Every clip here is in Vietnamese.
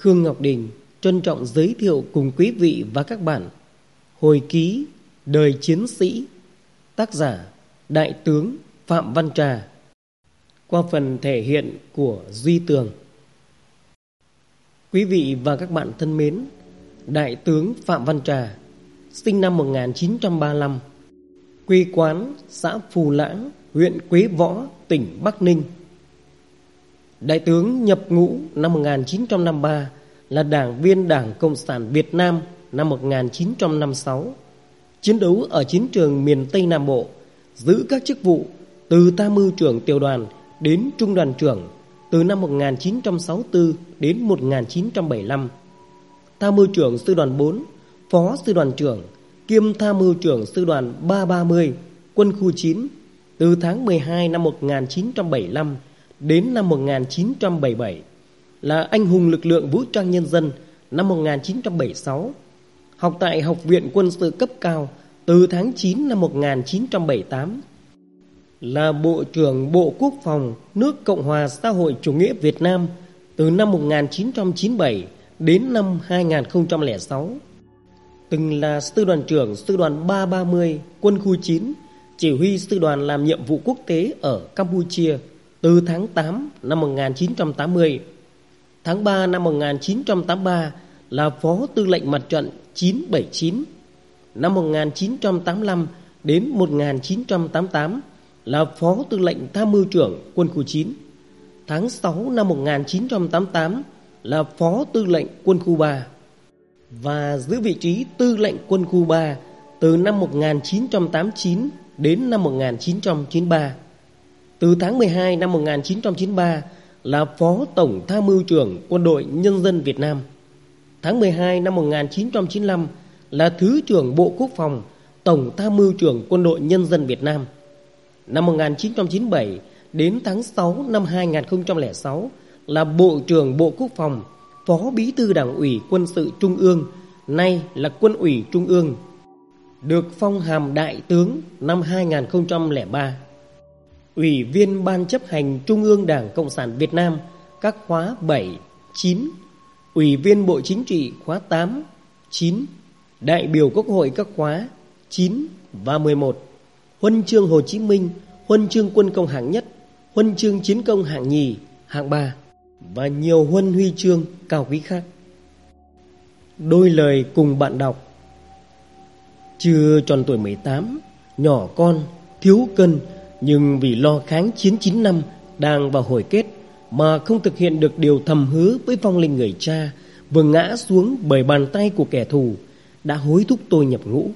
Khương Ngọc Đình trân trọng giới thiệu cùng quý vị và các bạn Hồi ký Đời Chiến Sĩ Tác giả Đại tướng Phạm Văn Trà Qua phần thể hiện của Duy Tường. Quý vị và các bạn thân mến Đại tướng Phạm Văn Trà Sinh năm 1935 Quê quán xã Phù Lãng Huyện Quế Võ, tỉnh Bắc Ninh. Đại tướng nhập ngũ năm 1953 là đảng viên Đảng Cộng sản Việt Nam năm 1956, chiến đấu ở chiến trường miền Tây Nam Bộ, giữ các chức vụ từ tham mưu trưởng tiểu đoàn đến trung đoàn trưởng từ năm 1964 đến 1975. Tham mưu trưởng sư đoàn 4, phó sư đoàn trưởng, kiêm tham mưu trưởng sư đoàn 330, quân khu 9 từ tháng 12 năm 1975 đến năm 1977 là anh hùng lực lượng vũ trang nhân dân năm 1976, học tại Học viện Quân sự cấp cao từ tháng 9 năm 1978, là Bộ trưởng Bộ Quốc phòng nước Cộng hòa xã hội chủ nghĩa Việt Nam từ năm 1997 đến năm 2006. Từng là sư đoàn trưởng sư đoàn 330 quân khu 9, chỉ huy sư đoàn làm nhiệm vụ quốc tế ở Campuchia từ tháng 8 năm 1980 Tháng 3 năm 1983 là Phó Tư lệnh Mặt trận 979. Năm 1985 đến 1988 là Phó Tư lệnh Tham mưu trưởng Quân khu 9. Tháng 6 năm 1988 là Phó Tư lệnh Quân khu 3 và giữ vị trí Tư lệnh Quân khu 3 từ năm 1989 đến năm 1993. Từ tháng 12 năm 1993 là Phó Tổng Tham mưu trưởng Quân đội Nhân dân Việt Nam. Tháng 12 năm 1995 là Thứ trưởng Bộ Quốc phòng, Tổng Tham mưu trưởng Quân đội Nhân dân Việt Nam. Năm 1997 đến tháng 6 năm 2006 là Bộ trưởng Bộ Quốc phòng, Phó Bí thư Đảng ủy Quân sự Trung ương, nay là Quân ủy Trung ương. Được phong hàm đại tướng năm 2003. Ủy viên Ban chấp hành Trung ương Đảng Cộng sản Việt Nam các khóa 7, 9, Ủy viên Bộ Chính trị khóa 8, 9, đại biểu Quốc hội các khóa 9 và 11, Huân chương Hồ Chí Minh, Huân chương Quân công hạng nhất, Huân chương Chiến công hạng nhì, hạng ba và nhiều huân huy chương cao quý khác. Đôi lời cùng bạn đọc. Chưa tròn tuổi 18, nhỏ con, thiếu cân nhưng vì lo kháng chiến 9 năm đang vào hồi kết mà không thực hiện được điều thầm hứa với vong linh người cha vừa ngã xuống bởi bàn tay của kẻ thù đã hối thúc tôi nhập ngũ.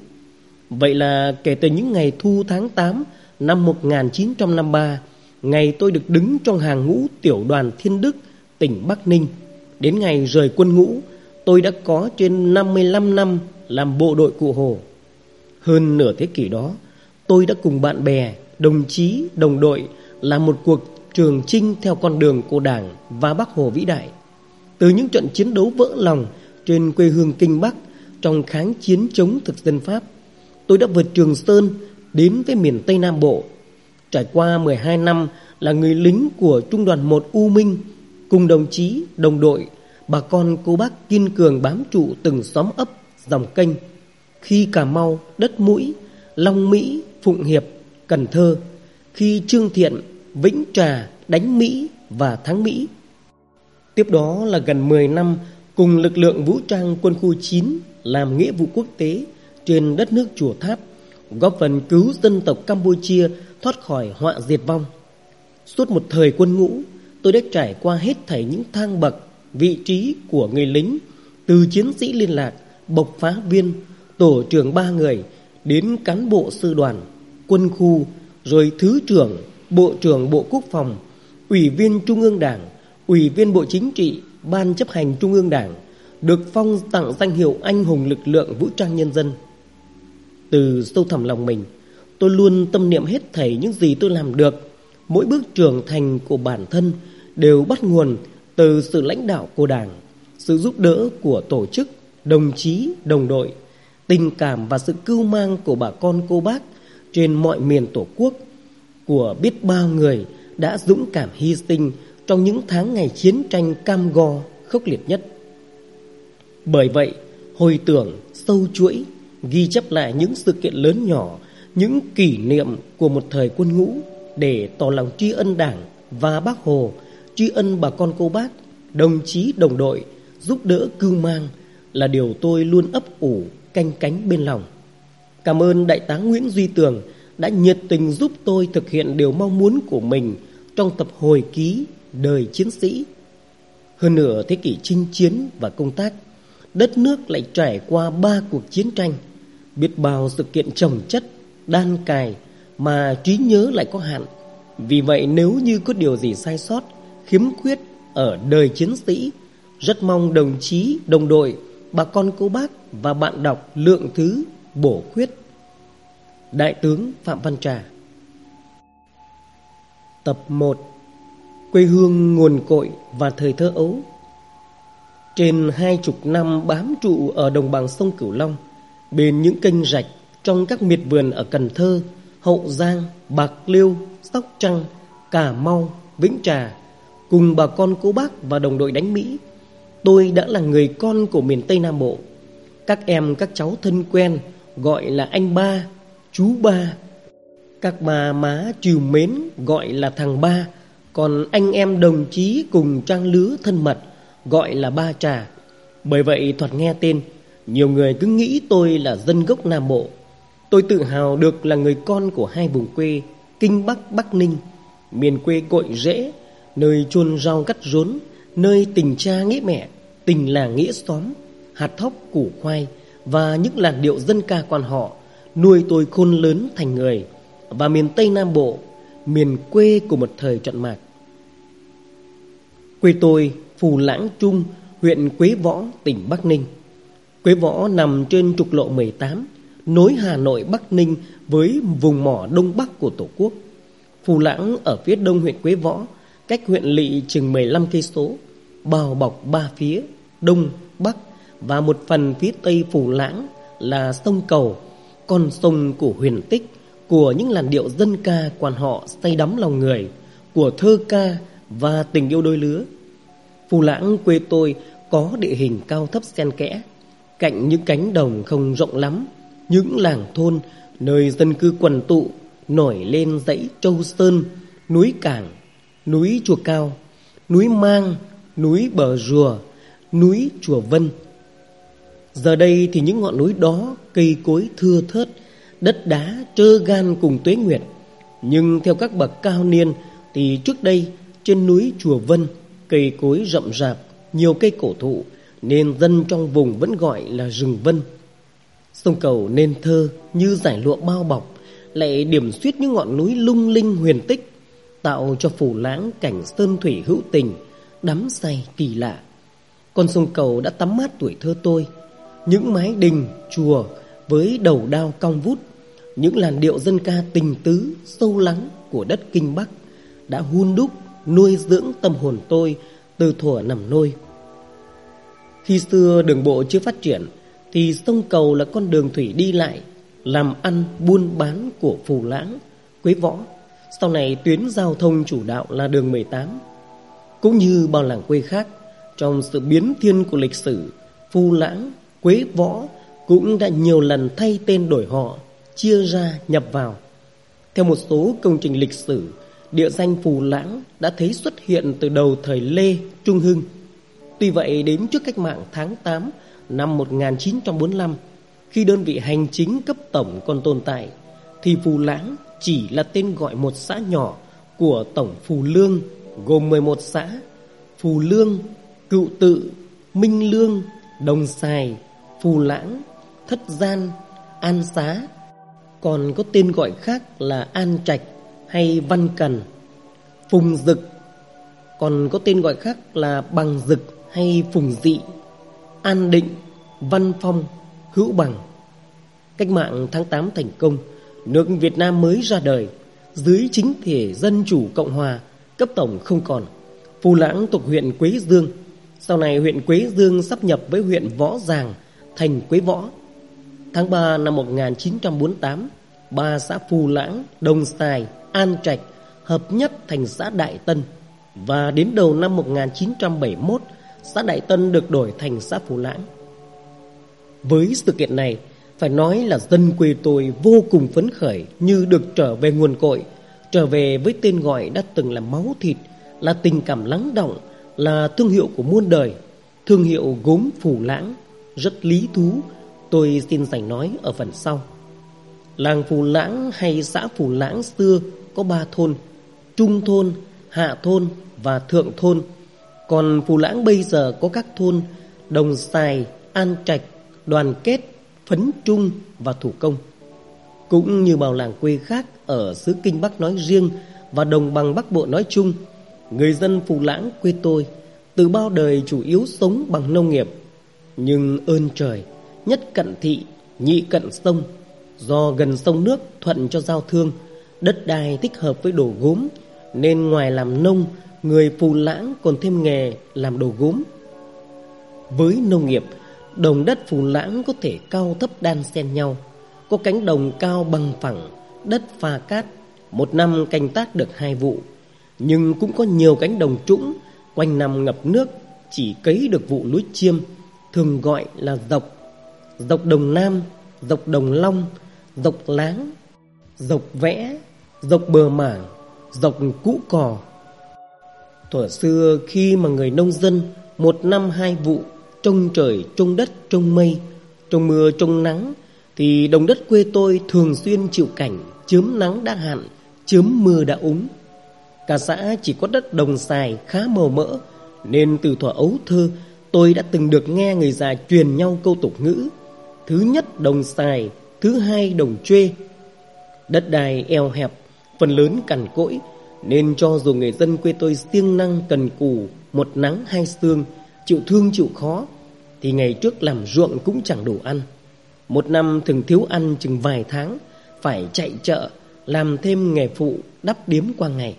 Vậy là kể từ những ngày thu tháng 8 năm 1953, ngày tôi được đứng trong hàng ngũ tiểu đoàn Thiên Đức, tỉnh Bắc Ninh, đến ngày rời quân ngũ, tôi đã có trên 55 năm làm bộ đội cụ Hồ. Hơn nửa thế kỷ đó, tôi đã cùng bạn bè đồng chí, đồng đội là một cuộc trường chinh theo con đường của Đảng và Bác Hồ vĩ đại. Từ những trận chiến đấu vỡ lòng trên quê hương Kinh Bắc trong kháng chiến chống thực dân Pháp, tôi đã vượt Trường Sơn đến với miền Tây Nam Bộ. Trải qua 12 năm là người lính của Trung đoàn 1 U Minh cùng đồng chí, đồng đội, bà con cô bác kiên cường bám trụ từng xóm ấp, dòng kênh. Khi Cà Mau, đất mũi, Long Mỹ, Phụng Hiệp Cần Thơ khi Trương Thiện, Vĩnh Trà đánh Mỹ và thắng Mỹ. Tiếp đó là gần 10 năm cùng lực lượng vũ trang quân khu 9 làm nghĩa vụ quốc tế trên đất nước Chùa Tháp, góp phần cứu dân tộc Campuchia thoát khỏi họa diệt vong. Suốt một thời quân ngũ, tôi đã trải qua hết thảy những thang bậc, vị trí của người lính, từ chiến sĩ liên lạc, bộc phá viên, tổ trưởng ba người đến cán bộ sư đoàn quân khu, rồi Thứ trưởng, Bộ trưởng Bộ Quốc phòng, Ủy viên Trung ương Đảng, Ủy viên Bộ Chính trị, Ban chấp hành Trung ương Đảng, được phong tặng danh hiệu Anh hùng lực lượng vũ trang nhân dân. Từ sâu thẳm lòng mình, tôi luôn tâm niệm hết thảy những gì tôi làm được. Mỗi bước trưởng thành của bản thân đều bắt nguồn từ sự lãnh đạo của Đảng, sự giúp đỡ của tổ chức, đồng chí, đồng đội, tình cảm và sự cưu mang của bà con cô bác trên mọi miền Tổ quốc của biết bao người đã dũng cảm hy sinh trong những tháng ngày chiến tranh cam go khốc liệt nhất. Bởi vậy, hồi tưởng, sâu chuỗi, ghi chép lại những sự kiện lớn nhỏ, những kỷ niệm của một thời quân ngũ để tỏ lòng tri ân Đảng và Bác Hồ, tri ân bà con cô bác, đồng chí đồng đội, giúp đỡ cưu mang là điều tôi luôn ấp ủ canh cánh bên lòng. Cảm ơn Đại tá Nguyễn Duy Tường đã nhiệt tình giúp tôi thực hiện điều mong muốn của mình trong tập hồi ký Đời Chiến Sĩ. Hơn nửa thế kỷ chinh chiến và công tác, đất nước lại trải qua ba cuộc chiến tranh, biết bao sự kiện trồng chất, đan cài mà trí nhớ lại có hạn. Vì vậy nếu như có điều gì sai sót, khiếm khuyết ở đời chiến sĩ, rất mong đồng chí, đồng đội, bà con cô bác và bạn đọc lượng thứ bổ khuyết. Đại tướng Phạm Văn Trà. Tập 1 Quê hương nguồn cội và thời thơ ấu. Trên hai chục năm bám trụ ở đồng bằng sông Cửu Long Bên những kênh rạch trong các miệt vườn ở Cần Thơ, Hậu Giang, Bạc Liêu, Sóc Trăng, Cà Mau, Vĩnh Trà Cùng bà con cố bác và đồng đội đánh Mỹ Tôi đã là người con của miền Tây Nam Bộ. Các em các cháu thân quen gọi là anh ba, chú ba. Các bà má trìu mến gọi là thằng ba còn anh em đồng chí cùng trang lứa thân mật Gọi là ba trà. Bởi vậy thoạt nghe tên Nhiều người cứ nghĩ tôi là dân gốc Nam Bộ. Tôi tự hào được là người con của hai vùng quê Kinh Bắc Bắc Ninh. Miền quê cội rễ Nơi chôn rau cắt rốn Nơi tình cha nghĩa mẹ Tình làng nghĩa xóm Hạt thóc củ khoai và những làn điệu dân ca quan họ Nuôi tôi khôn lớn thành người Và miền Tây Nam Bộ Miền quê của một thời trọn mạc Quê tôi Phù Lãng Trung, huyện Quế Võ, tỉnh Bắc Ninh. Quế Võ nằm trên trục lộ 18, nối Hà Nội Bắc Ninh với vùng mỏ đông bắc của Tổ quốc. Phù Lãng ở phía đông huyện Quế Võ, cách huyện lị chừng 15 cây số, bao bọc ba phía đông, bắc và một phần phía tây Phù Lãng là sông Cầu, con sông của huyền tích, của những làn điệu dân ca quan họ say đắm lòng người, của thơ ca và tình yêu đôi lứa. Phù Lãng quê tôi có địa hình cao thấp xen kẽ, cạnh những cánh đồng không rộng lắm, những làng thôn nơi dân cư quần tụ nổi lên dãy Châu Sơn, núi Cảng, núi Chùa Cao, núi Mang, núi Bờ Rùa, núi Chùa Vân. Giờ đây thì những ngọn núi đó cây cối thưa thớt, đất đá trơ gan cùng tuế nguyệt. Nhưng theo các bậc cao niên thì trước đây trên núi Chùa Vân Cây cối rậm rạp, nhiều cây cổ thụ Nên dân trong vùng vẫn gọi là rừng vân Sông cầu nên thơ như giải lụa bao bọc Lại điểm xuyết những ngọn núi lung linh huyền tích Tạo cho phủ lãng cảnh sơn thủy hữu tình Đắm say kỳ lạ Con sông cầu đã tắm mát tuổi thơ tôi những mái đình, chùa với đầu đao cong vút Những làn điệu dân ca tình tứ, sâu lắng của đất Kinh Bắc Đã hun đúc nuôi dưỡng tâm hồn tôi từ thuở nằm nôi. Khi xưa đường bộ chưa phát triển thì sông cầu là con đường thủy đi lại, làm ăn buôn bán của phù lãng, quế võ. Sau này tuyến giao thông chủ đạo là đường 18. Cũng như bao làng quê khác, trong sự biến thiên của lịch sử, phù lãng, quế võ cũng đã nhiều lần thay tên đổi họ, chia ra nhập vào. Theo một số công trình lịch sử địa danh Phù Lãng đã thấy xuất hiện từ đầu thời Lê, Trung Hưng. Tuy vậy đến trước cách mạng tháng 8 năm 1945, khi đơn vị hành chính cấp tổng còn tồn tại, thì Phù Lãng chỉ là tên gọi một xã nhỏ của tổng Phù Lương gồm 11 xã: Phù Lương, Cựu Tự, Minh Lương, Đồng Sài, Phù Lãng, Thất Gian, An Xá, còn có tên gọi khác là An Trạch hay Văn Cần, Phùng Dực, còn có tên gọi khác là Bằng Dực hay Phùng Dị, An Định, Văn Phong, Hữu Bằng. Cách mạng tháng 8 thành công, nước Việt Nam mới ra đời, dưới chính thể dân chủ Cộng hòa, cấp tổng không còn. Phù Lãng thuộc huyện Quế Dương, sau này huyện Quế Dương sắp nhập với huyện Võ Giàng thành Quế Võ. Tháng 3 năm 1948, ba xã Phù Lãng, Đông Sài, An Trạch hợp nhất thành xã Đại Tân và đến đầu năm 1971 xã Đại Tân được đổi thành xã Phù Lãng. Với sự kiện này, phải nói là dân quê tôi vô cùng phấn khởi như được trở về nguồn cội, trở về với tên gọi đã từng là máu thịt, là tình cảm lắng động, là thương hiệu của muôn đời, thương hiệu gốm Phù lãng, rất lý thú, tôi xin dành nói ở phần sau. Làng Phù Lãng hay xã Phù Lãng xưa có ba thôn, Trung thôn, Hạ thôn và Thượng thôn. Còn Phù Lãng bây giờ có các thôn Đồng Sài, An Trạch, Đoàn Kết, Phấn Trung và Thủ Công. Cũng như bao làng quê khác ở xứ Kinh Bắc nói riêng và đồng bằng Bắc Bộ nói chung, người dân Phù Lãng quê tôi từ bao đời chủ yếu sống bằng nông nghiệp. Nhưng ơn trời, nhất cận thị, nhị cận sông, do gần sông nước thuận cho giao thương, đất đai thích hợp với đồ gốm, nên ngoài làm nông, người Phù Lãng còn thêm nghề làm đồ gốm. Với nông nghiệp, đồng đất Phù Lãng có thể cao thấp đan xen nhau, có cánh đồng cao bằng phẳng, đất pha cát, một năm canh tác được hai vụ, nhưng cũng có nhiều cánh đồng trũng, quanh năm ngập nước, chỉ cấy được vụ lúa chiêm, thường gọi là dọc, dọc đồng Nam, dọc đồng Long, dọc Láng, dọc Vẽ, dọc Bờ Mảng, dọc Cũ Cò. Thuở xưa khi mà người nông dân một năm hai vụ trông trời, trông đất, trông mây, trông mưa, trông nắng thì đồng đất quê tôi thường xuyên chịu cảnh chớm nắng đã hạn, chớm mưa đã úng. Cả xã chỉ có đất đồng xài khá màu mỡ nên từ thuở ấu thơ tôi đã từng được nghe người già truyền nhau câu tục ngữ. Thứ nhất đồng xài, thứ hai đồng chuê. Đất đai eo hẹp, phần lớn cằn cỗi nên cho dù người dân quê tôi siêng năng cần cù, một nắng hai sương, chịu thương chịu khó thì ngày trước làm ruộng cũng chẳng đủ ăn. Một năm thường thiếu ăn chừng vài tháng, phải chạy chợ, làm thêm nghề phụ đắp điếm qua ngày.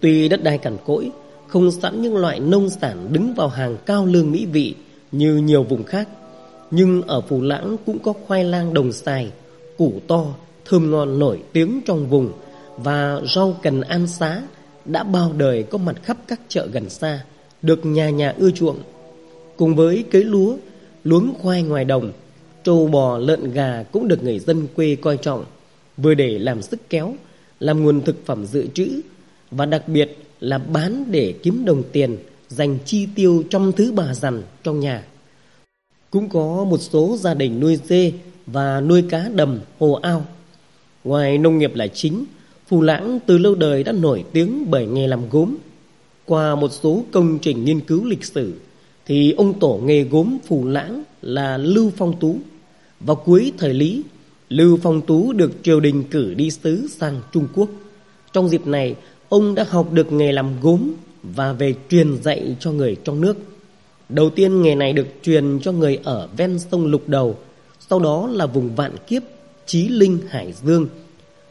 Tuy đất đai cằn cỗi, không sẵn những loại nông sản đứng vào hàng cao lương mỹ vị như nhiều vùng khác, nhưng ở Phù Lãng cũng có khoai lang đồng xài, củ to, thơm ngon nổi tiếng trong vùng. Và rau cần an xá đã bao đời có mặt khắp các chợ gần xa, được nhà nhà ưa chuộng. Cùng với cấy lúa, luống khoai ngoài đồng, trâu bò lợn gà cũng được người dân quê coi trọng, vừa để làm sức kéo, làm nguồn thực phẩm dự trữ và đặc biệt là bán để kiếm đồng tiền dành chi tiêu trong thứ bà dằn trong nhà. Cũng có một số gia đình nuôi dê và nuôi cá đầm, hồ ao. Ngoài nông nghiệp là chính, Phù Lãng từ lâu đời đã nổi tiếng bởi nghề làm gốm. Qua một số công trình nghiên cứu lịch sử, thì ông tổ nghề gốm Phù Lãng là Lưu Phong Tú. Vào cuối thời Lý, Lưu Phong Tú được triều đình cử đi sứ sang Trung Quốc. Trong dịp này, ông đã học được nghề làm gốm và về truyền dạy cho người trong nước. Đầu tiên nghề này được truyền cho người ở ven sông Lục Đầu, sau đó là vùng Vạn Kiếp, Chí Linh, Hải Dương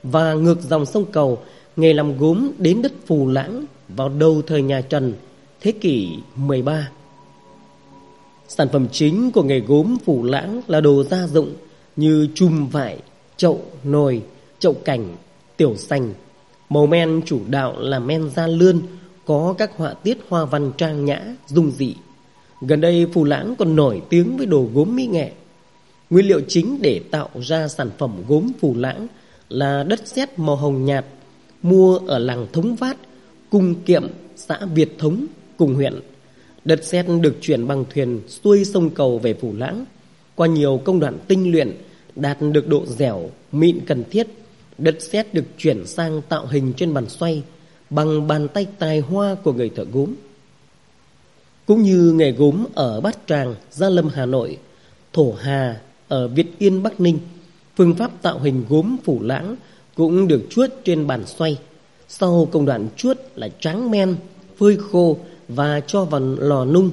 và ngược dòng sông Cầu, nghề làm gốm đến đất Phù Lãng vào đầu thời nhà Trần, thế kỷ 13. Sản phẩm chính của nghề gốm Phù Lãng là đồ gia dụng như chum vải, chậu, nồi, chậu cảnh, tiểu sành. Màu men chủ đạo là men da lươn, có các họa tiết hoa văn trang nhã, dung dị. Gần đây Phù Lãng còn nổi tiếng với đồ gốm mỹ nghệ. Nguyên liệu chính để tạo ra sản phẩm gốm Phù Lãng là đất sét màu hồng nhạt, mua ở làng Thống Vát, Cung Kiệm, xã Việt Thống, cùng huyện. Đất sét được chuyển bằng thuyền xuôi sông cầu về Phủ Lãng. Qua nhiều công đoạn tinh luyện, đạt được độ dẻo, mịn cần thiết. Đất sét được chuyển sang tạo hình trên bàn xoay bằng bàn tay tài hoa của người thợ gốm. Cũng như nghề gốm ở Bát Tràng, Gia Lâm Hà Nội, Thổ Hà ở Việt Yên Bắc Ninh, phương pháp tạo hình gốm phủ lãng cũng được chuốt trên bàn xoay. Sau công đoạn chuốt là tráng men, phơi khô và cho vào lò nung.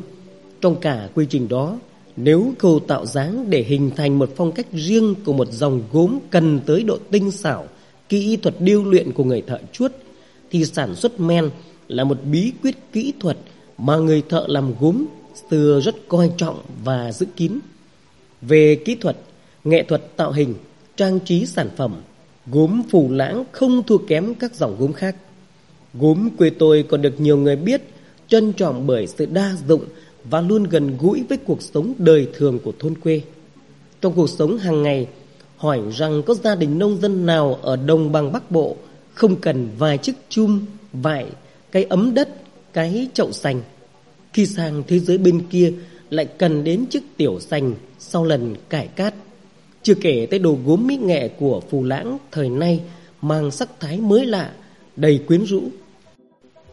Trong cả quy trình đó, nếu cầu tạo dáng để hình thành một phong cách riêng của một dòng gốm cần tới độ tinh xảo, kỹ thuật điêu luyện của người thợ chuốt, thì sản xuất men là một bí quyết kỹ thuật mà người thợ làm gốm xưa rất coi trọng và giữ kín. Về kỹ thuật, nghệ thuật tạo hình, trang trí sản phẩm, gốm phù lãng không thua kém các dòng gốm khác. Gốm quê tôi còn được nhiều người biết, trân trọng bởi sự đa dụng và luôn gần gũi với cuộc sống đời thường của thôn quê. Trong cuộc sống hàng ngày, hỏi rằng có gia đình nông dân nào ở đồng bằng Bắc Bộ không cần vài chiếc chum, vải, cái ấm đất, cái chậu sành. Khi sang thế giới bên kia lại cần đến chiếc tiểu sành sau lần cải cát. Chưa kể tới đồ gốm mỹ nghệ của phù lãng thời nay mang sắc thái mới lạ, đầy quyến rũ.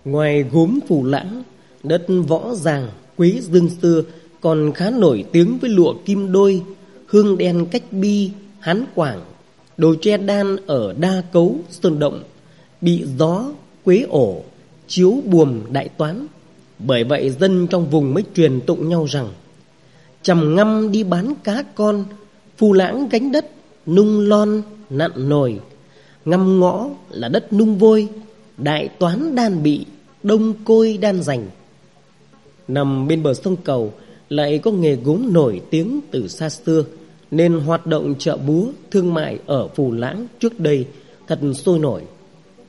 Ngoài gốm phù lãng, đất võ giàng, quý dương xưa còn khá nổi tiếng với lụa kim đôi, hương đen cách bi, hán quảng, đồ tre đan ở đa cấu, sơn động, bị gió, quế ổ, chiếu buồm đại toán. Bởi vậy dân trong vùng mới truyền tụng nhau rằng Chầm ngâm đi bán cá con Phù lãng gánh đất Nung lon nặn nồi. Ngâm ngõ là đất nung vôi Đại toán đan bị Đông côi đan dành Nằm bên bờ sông cầu Lại có nghề gốm nổi tiếng từ xa xưa. Nên hoạt động chợ búa Thương mại ở Phù Lãng trước đây Thật sôi nổi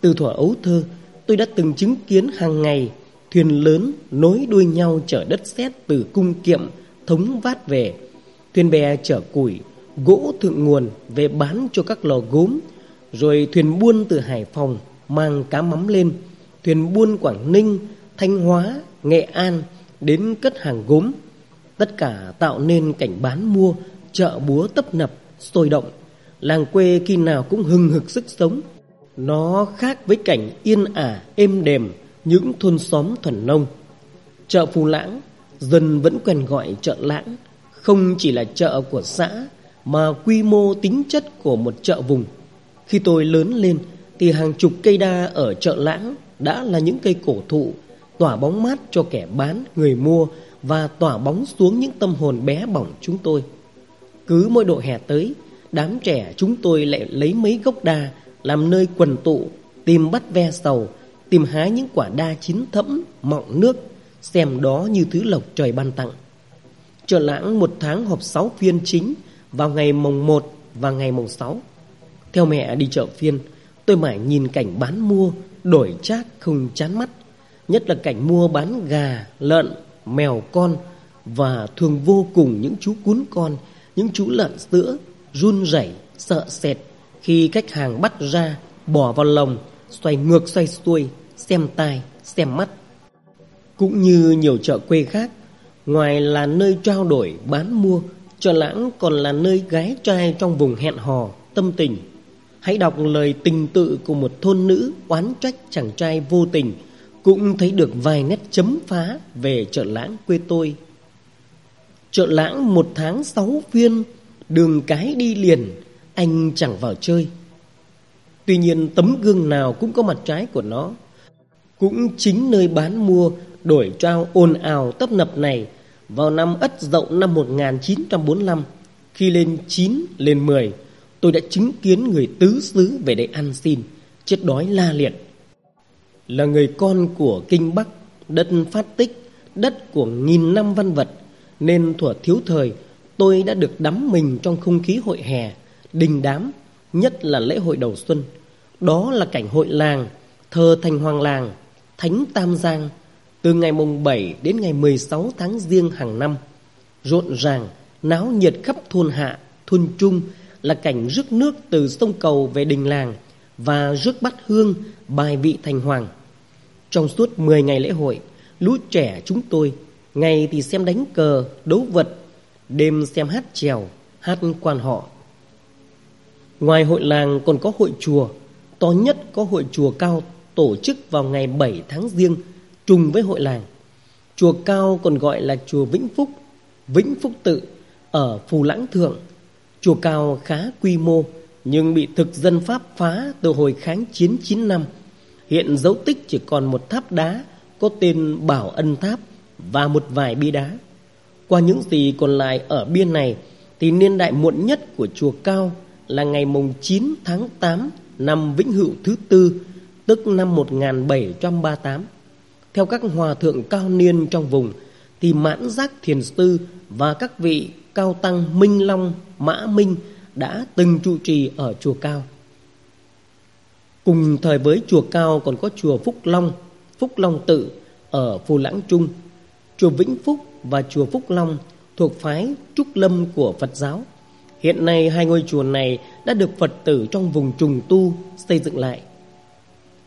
Từ thuở ấu thơ Tôi đã từng chứng kiến hàng ngày Thuyền lớn nối đuôi nhau chở đất sét từ cung kiệm thống vát về. Thuyền bè chở củi, gỗ thượng nguồn về bán cho các lò gốm. Rồi thuyền buôn từ Hải Phòng mang cá mắm lên. Thuyền buôn Quảng Ninh, Thanh Hóa, Nghệ An đến cất hàng gốm. Tất cả tạo nên cảnh bán mua, chợ búa tấp nập, sôi động. Làng quê khi nào cũng hừng hực sức sống. Nó khác với cảnh yên ả, êm đềm những thôn xóm thuần nông. Chợ Phù Lãng dân vẫn quen gọi chợ lãng không chỉ là chợ của xã mà quy mô tính chất của một chợ vùng. Khi tôi lớn lên thì hàng chục cây đa ở chợ lãng đã là những cây cổ thụ tỏa bóng mát cho kẻ bán, người mua và tỏa bóng xuống những tâm hồn bé bỏng chúng tôi. Cứ mỗi độ hè tới, đám trẻ chúng tôi lại lấy mấy gốc đa làm nơi quần tụ, tìm bắt ve sầu, tìm hái những quả đa chín thẫm, mọng nước xem đó như thứ lộc trời ban tặng. Chợ lãng một tháng họp 6 phiên chính vào ngày mồng 1 và ngày mồng 6. Theo mẹ đi chợ phiên, tôi mãi nhìn cảnh bán mua, đổi chác không chán mắt. Nhất là cảnh mua bán gà, lợn, mèo con và thường vô cùng những chú cún con, những chú lợn sữa, run rẩy, sợ sệt khi khách hàng bắt ra, bỏ vào lồng, xoay ngược xoay xuôi, xem tai, xem mắt cũng như nhiều chợ quê khác, ngoài là nơi trao đổi, bán mua, chợ lãng còn là nơi gái trai trong vùng hẹn hò, tâm tình. Hãy đọc lời tình tự của một thôn nữ oán trách chàng trai vô tình, cũng thấy được vài nét chấm phá về chợ lãng quê tôi. Chợ lãng một tháng sáu phiên, đường cái đi liền, anh chẳng vào chơi. Tuy nhiên tấm gương nào cũng có mặt trái của nó. Cũng chính nơi bán mua đổi trao ồn ào tấp nập này vào năm Ất Dậu năm 1945, khi lên 9, lên 10, tôi đã chứng kiến người tứ xứ về đây ăn xin, chết đói la liệt. Là người con của Kinh Bắc, đất phát tích, đất của nghìn năm văn vật, nên thuở thiếu thời, tôi đã được đắm mình trong không khí hội hè, đình đám, nhất là lễ hội đầu xuân. Đó là cảnh hội làng, thờ thành hoàng làng, thánh Tam Giang, từ ngày mùng 7 đến ngày 16 tháng riêng hàng năm. Rộn ràng, náo nhiệt khắp thôn hạ, thôn trung là cảnh rước nước từ sông cầu về đình làng và rước bát hương bài vị thành hoàng. Trong suốt 10 ngày lễ hội, lũ trẻ chúng tôi ngày thì xem đánh cờ, đấu vật, đêm xem hát trèo, hát quan họ. Ngoài hội làng còn có hội chùa, to nhất có hội chùa cao tổ chức vào ngày 7 tháng riêng trùng với hội làng. Chùa Cao còn gọi là chùa Vĩnh Phúc, Vĩnh Phúc Tự ở Phù Lãng Thượng. Chùa Cao khá quy mô nhưng bị thực dân Pháp phá từ hồi kháng chiến 9 năm. Hiện dấu tích chỉ còn một tháp đá có tên Bảo Ân Tháp và một vài bia đá. Qua những gì còn lại ở biên này thì niên đại muộn nhất của chùa Cao là ngày mùng 9 tháng 8 năm Vĩnh Hữu thứ tư, tức năm 1738. Theo các hòa thượng cao niên trong vùng Thì mãn giác thiền sư Và các vị cao tăng Minh Long, Mã Minh Đã từng trụ trì ở chùa Cao Cùng thời với chùa Cao còn có chùa Phúc Long Phúc Long Tự ở Phù Lãng Trung Chùa Vĩnh Phúc và chùa Phúc Long thuộc phái Trúc Lâm của Phật giáo. Hiện nay hai ngôi chùa này đã được Phật tử trong vùng trùng tu xây dựng lại.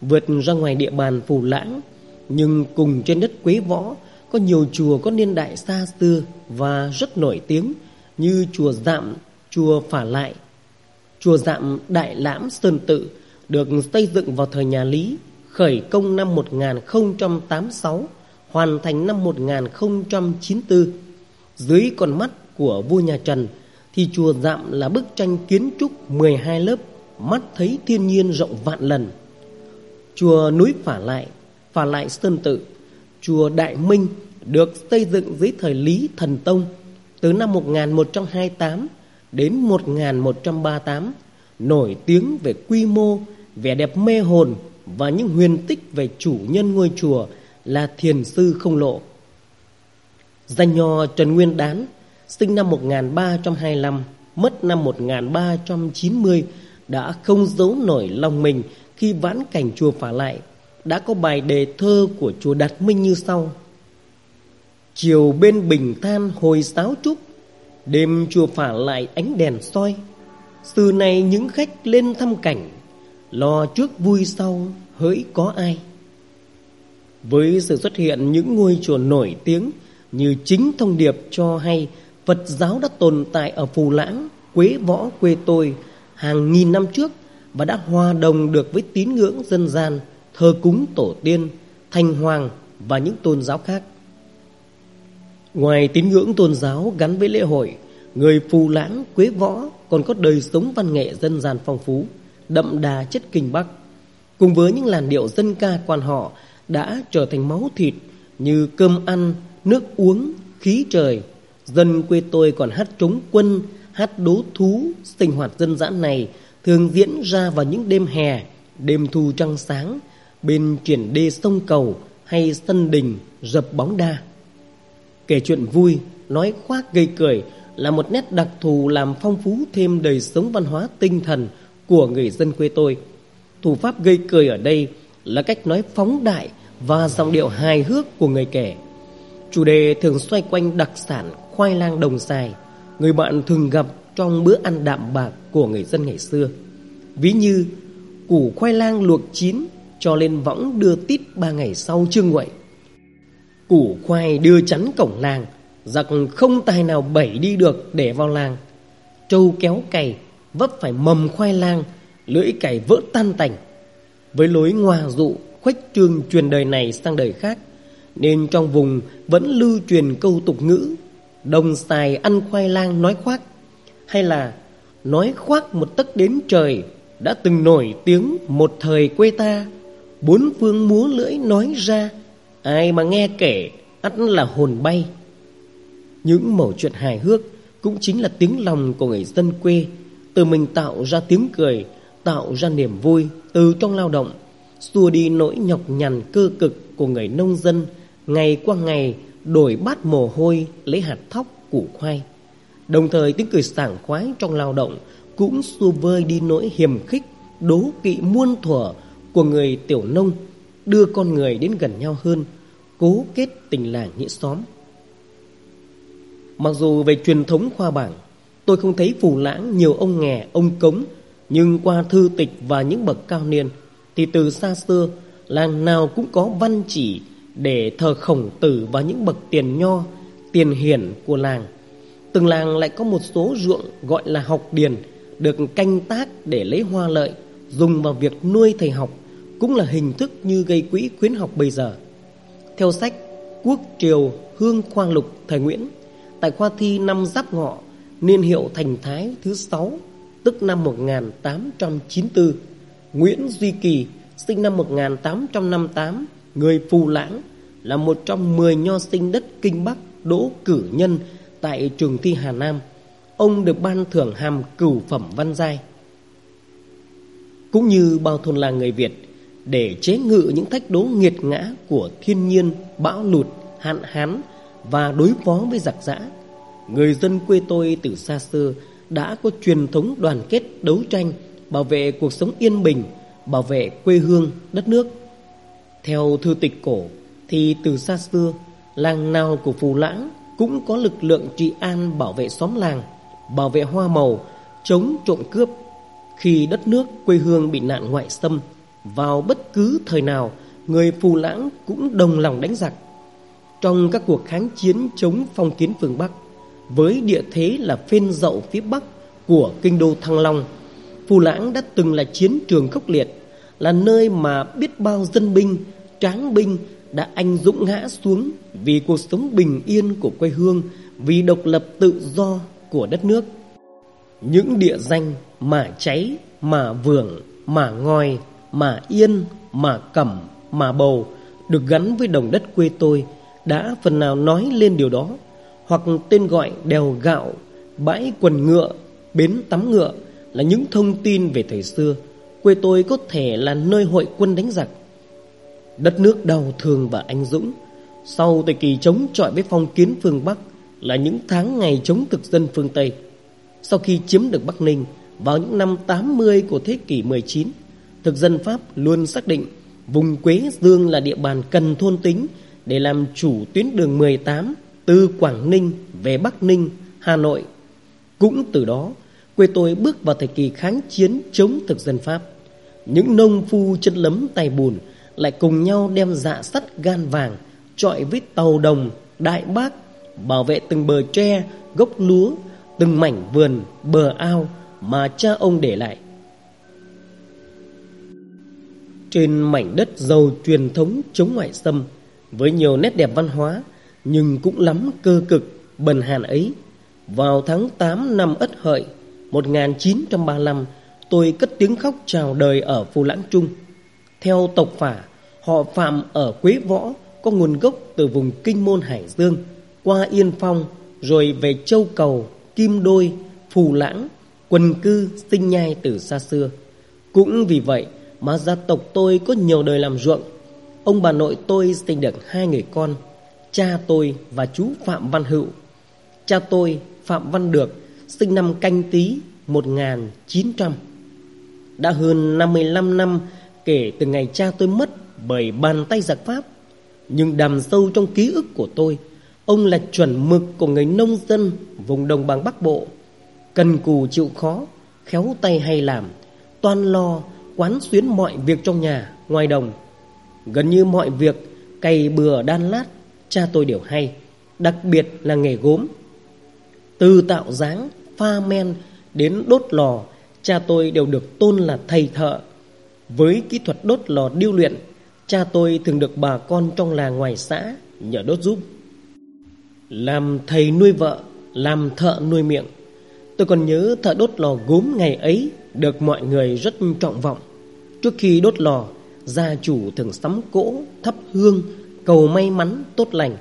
Vượt ra ngoài địa bàn Phù Lãng, nhưng cùng trên đất Quế Võ có nhiều chùa có niên đại xa xưa và rất nổi tiếng như chùa Dạm, chùa Phả Lại. Chùa Dạm Đại Lãm Sơn Tự được xây dựng vào thời nhà Lý, khởi công năm 1086, hoàn thành năm 1094. Dưới con mắt của vua nhà Trần thì chùa Dạm là bức tranh kiến trúc 12 lớp, mắt thấy thiên nhiên rộng vạn lần. Chùa núi Phả Lại, Phả Lại Sơn Tự, chùa Đại Minh được xây dựng dưới thời Lý Thần Tông từ năm 1128 đến 1138, nổi tiếng về quy mô, vẻ đẹp mê hồn và những huyền tích về chủ nhân ngôi chùa là thiền sư không lộ. Danh nho Trần Nguyên Đán, sinh năm 1325, mất năm 1390, đã không giấu nổi lòng mình khi vãn cảnh chùa phả lại. Đã có bài đề thơ của chùa Đạt Minh như sau. Chiều bên bình than hồi sáo trúc, đêm chùa phả lại ánh đèn soi. Từ này những khách lên thăm cảnh, lo trước vui sau hỡi có ai. Với sự xuất hiện những ngôi chùa nổi tiếng như chính thông điệp cho hay Phật giáo đã tồn tại ở Phù Lãng, Quế Võ quê tôi hàng nghìn năm trước và đã hòa đồng được với tín ngưỡng dân gian, thờ cúng tổ tiên, thành hoàng và những tôn giáo khác. Ngoài tín ngưỡng tôn giáo gắn với lễ hội, người Phù Lãng, Quế Võ còn có đời sống văn nghệ dân gian phong phú, đậm đà chất kinh Bắc. Cùng với những làn điệu dân ca quan họ đã trở thành máu thịt như cơm ăn, nước uống, khí trời. Dân quê tôi còn hát trống quân, hát đố thú, sinh hoạt dân dã này thường diễn ra vào những đêm hè, đêm thu trăng sáng, bên triển đê sông cầu hay sân đình dập bóng đa. Kể chuyện vui, nói khoác gây cười là một nét đặc thù làm phong phú thêm đời sống văn hóa tinh thần của người dân quê tôi. Thủ pháp gây cười ở đây là cách nói phóng đại và giọng điệu hài hước của người kể. Chủ đề thường xoay quanh đặc sản khoai lang đồng xài, người bạn thường gặp trong bữa ăn đạm bạc của người dân ngày xưa. Ví như củ khoai lang luộc chín cho lên võng đưa tít ba ngày sau chưa nguội. Củ khoai đưa chắn cổng làng, giặc không tài nào bẩy đi được để vào làng. Trâu kéo cày, vấp phải mầm khoai lang, lưỡi cày vỡ tan tành. Với lối ngoà dụ, khuếch trương truyền đời này sang đời khác, nên trong vùng vẫn lưu truyền câu tục ngữ Đồng xài ăn khoai lang nói khoác Hay là nói khoác một tấc đến trời Đã từng nổi tiếng một thời quê ta Bốn phương múa lưỡi nói ra Ai mà nghe kể ắt là hồn bay. Những mẩu chuyện hài hước Cũng chính là tiếng lòng của người dân quê Từ mình tạo ra tiếng cười Tạo ra niềm vui Từ trong lao động Xua đi nỗi nhọc nhằn cơ cực của người nông dân Ngày qua ngày đổi bát mồ hôi lấy hạt thóc củ khoai. Đồng thời tiếng cười sảng khoái trong lao động Cũng xua vơi đi nỗi hiềm khích Đố kỵ muôn thuở của người tiểu nông Đưa con người đến gần nhau hơn Cố kết tình làng nghĩa xóm. Mặc dù về truyền thống khoa bảng Tôi không thấy phù lãng nhiều ông nghè, ông cống nhưng qua thư tịch và những bậc cao niên Thì từ xa xưa Làng nào cũng có văn chỉ để thờ khổng tử và những bậc tiền nho, tiền hiển của làng. Từng làng lại có một số ruộng gọi là học điền được canh tác để lấy hoa lợi, dùng vào việc nuôi thầy học, cũng là hình thức như gây quỹ khuyến học bây giờ. Theo sách Quốc Triều Hương Khoang Lục thời Nguyễn, tại khoa thi năm Giáp Ngọ, niên hiệu Thành Thái thứ sáu tức năm 1894, Nguyễn Duy Kỳ, sinh năm 1858, người Phù Lãng là một trong 10 nho sinh đất Kinh Bắc đỗ cử nhân tại trường thi Hà Nam. Ông được ban thưởng hàm cửu phẩm văn giai. Cũng như bao thôn làng người Việt, để chế ngự những thách đố nghiệt ngã của thiên nhiên, bão lụt, hạn hán và đối phó với giặc giã, người dân quê tôi từ xa xưa đã có truyền thống đoàn kết đấu tranh, bảo vệ cuộc sống yên bình, bảo vệ quê hương, đất nước. Theo thư tịch cổ thì từ xa xưa Làng nào của Phù Lãng cũng có lực lượng trị an bảo vệ xóm làng, bảo vệ hoa màu, chống trộm cướp. Khi đất nước quê hương bị nạn ngoại xâm, vào bất cứ thời nào, người phù lãng cũng đồng lòng đánh giặc. Trong các cuộc kháng chiến chống phong kiến phương Bắc, với địa thế là phên dậu phía Bắc của kinh đô Thăng Long, Phù Lãng đã từng là chiến trường khốc liệt, là nơi mà biết bao dân binh, tráng binh đã anh dũng ngã xuống vì cuộc sống bình yên của quê hương, vì độc lập tự do của đất nước. Những địa danh mà cháy, mà vườn, mà ngòi, mà yên, mà cẩm, mà bầu được gắn với đồng đất quê tôi đã phần nào nói lên điều đó hoặc tên gọi đèo gạo, bãi quần ngựa, bến tắm ngựa là những thông tin về thời xưa. Quê tôi có thể là nơi hội quân đánh giặc. Đất nước đau thương và anh dũng. Sau thời kỳ chống chọi với phong kiến phương Bắc là những tháng ngày chống thực dân phương Tây. Sau khi chiếm được Bắc Ninh vào những năm 80 của thế kỷ 19, thực dân Pháp luôn xác định vùng Quế Dương là địa bàn cần thôn tính để làm chủ tuyến đường 18 từ Quảng Ninh về Bắc Ninh, Hà Nội. Cũng từ đó, quê tôi bước vào thời kỳ kháng chiến chống thực dân Pháp. Những nông phu chân lấm tay bùn lại cùng nhau đem dạ sắt gan vàng trọi với tàu đồng, đại bác, bảo vệ từng bờ tre, gốc lúa, từng mảnh vườn, bờ ao mà cha ông để lại. Trên mảnh đất giàu truyền thống chống ngoại xâm với nhiều nét đẹp văn hóa nhưng cũng lắm cơ cực bần hàn ấy. Vào tháng 8 năm Ất Hợi 1935, tôi cất tiếng khóc chào đời ở Phù Lãng Trung. Theo tộc phả, họ Phạm ở Quế Võ có nguồn gốc từ vùng Kinh Môn Hải Dương, qua Yên Phong, rồi về Châu Cầu, Kim Đôi, Phù Lãng, quần cư sinh nhai từ xa xưa. Cũng vì vậy mà gia tộc tôi có nhiều đời làm ruộng. Ông bà nội tôi sinh được hai người con, cha tôi và chú Phạm Văn Hữu. Cha tôi, Phạm Văn Được, sinh năm canh tí 1900. Đã hơn 55 năm kể từ ngày cha tôi mất bởi bàn tay giặc Pháp. Nhưng đầm sâu trong ký ức của tôi, ông là chuẩn mực của người nông dân vùng đồng bằng Bắc Bộ. Cần cù chịu khó, khéo tay hay làm, toan lo, quán xuyến mọi việc trong nhà, ngoài đồng. Gần như mọi việc, cày bừa đan lát, cha tôi đều hay, đặc biệt là nghề gốm. Từ tạo dáng, pha men đến đốt lò, cha tôi đều được tôn là thầy thợ. Với kỹ thuật đốt lò điêu luyện, cha tôi thường được bà con trong làng ngoài xã nhờ đốt giúp. Làm thầy nuôi vợ, làm thợ nuôi miệng. Tôi còn nhớ thợ đốt lò gốm ngày ấy được mọi người rất trọng vọng. Trước khi đốt lò, gia chủ thường sắm cỗ, thắp hương, cầu may mắn tốt lành.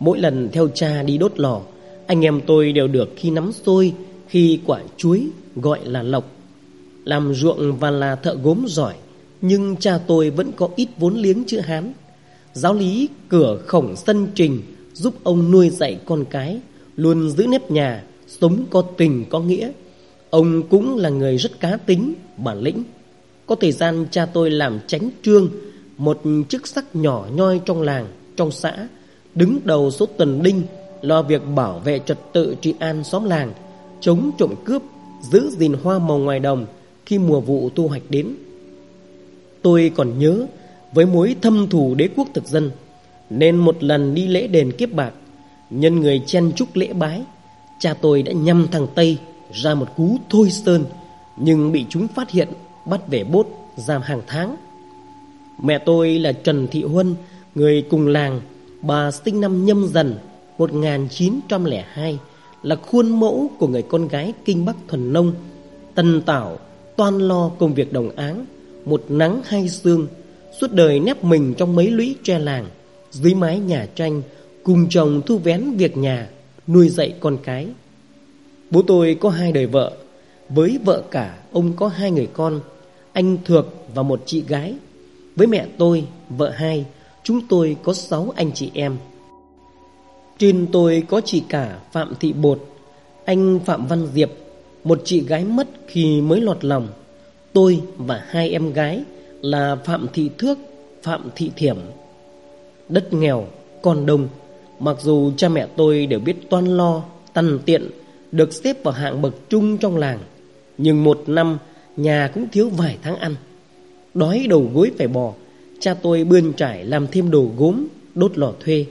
Mỗi lần theo cha đi đốt lò, anh em tôi đều được khi nắm xôi, khi quả chuối gọi là lộc. Làm ruộng và là thợ gốm giỏi, nhưng cha tôi vẫn có ít vốn liếng chữ Hán. Giáo lý cửa khổng sân trình giúp ông nuôi dạy con cái, luôn giữ nếp nhà, sống có tình có nghĩa. Ông cũng là người rất cá tính, bản lĩnh. Có thời gian cha tôi làm tránh trương một chức sắc nhỏ nhoi trong làng, trong xã, đứng đầu số tuần đinh, lo việc bảo vệ trật tự trị an xóm làng, chống trộm cướp, giữ gìn hoa màu ngoài đồng khi mùa vụ thu hoạch đến. Tôi còn nhớ với mối thâm thù đế quốc thực dân, nên một lần đi lễ đền kiếp bạc, nhân người chen chúc lễ bái, cha tôi đã nhăm thằng Tây ra một cú thôi sơn, nhưng bị chúng phát hiện bắt về bốt giam hàng tháng. Mẹ tôi là Trần Thị Huân, người cùng làng, bà sinh năm nhâm dần 1902, là khuôn mẫu của người con gái kinh Bắc thuần nông, tần tảo, toan lo công việc đồng áng, một nắng hai sương, suốt đời nép mình trong mấy lũy tre làng, dưới mái nhà tranh, cùng chồng thu vén việc nhà, nuôi dạy con cái. Bố tôi có hai đời vợ, với vợ cả ông có hai người con, anh Thược và một chị gái. Với mẹ tôi, vợ hai, chúng tôi có sáu anh chị em. Trên tôi có chị cả Phạm Thị Bột, anh Phạm Văn Diệp, một chị gái mất khi mới lọt lòng. Tôi và hai em gái là Phạm Thị Thước, Phạm Thị Thiểm. Đất nghèo, con đông, Mặc dù cha mẹ tôi đều biết toan lo, tằn tiện, được xếp vào hạng bậc trung trong làng, nhưng một năm nhà cũng thiếu vài tháng ăn. Đói đầu gối phải bò, cha tôi bươn trải làm thêm đồ gốm, đốt lò thuê.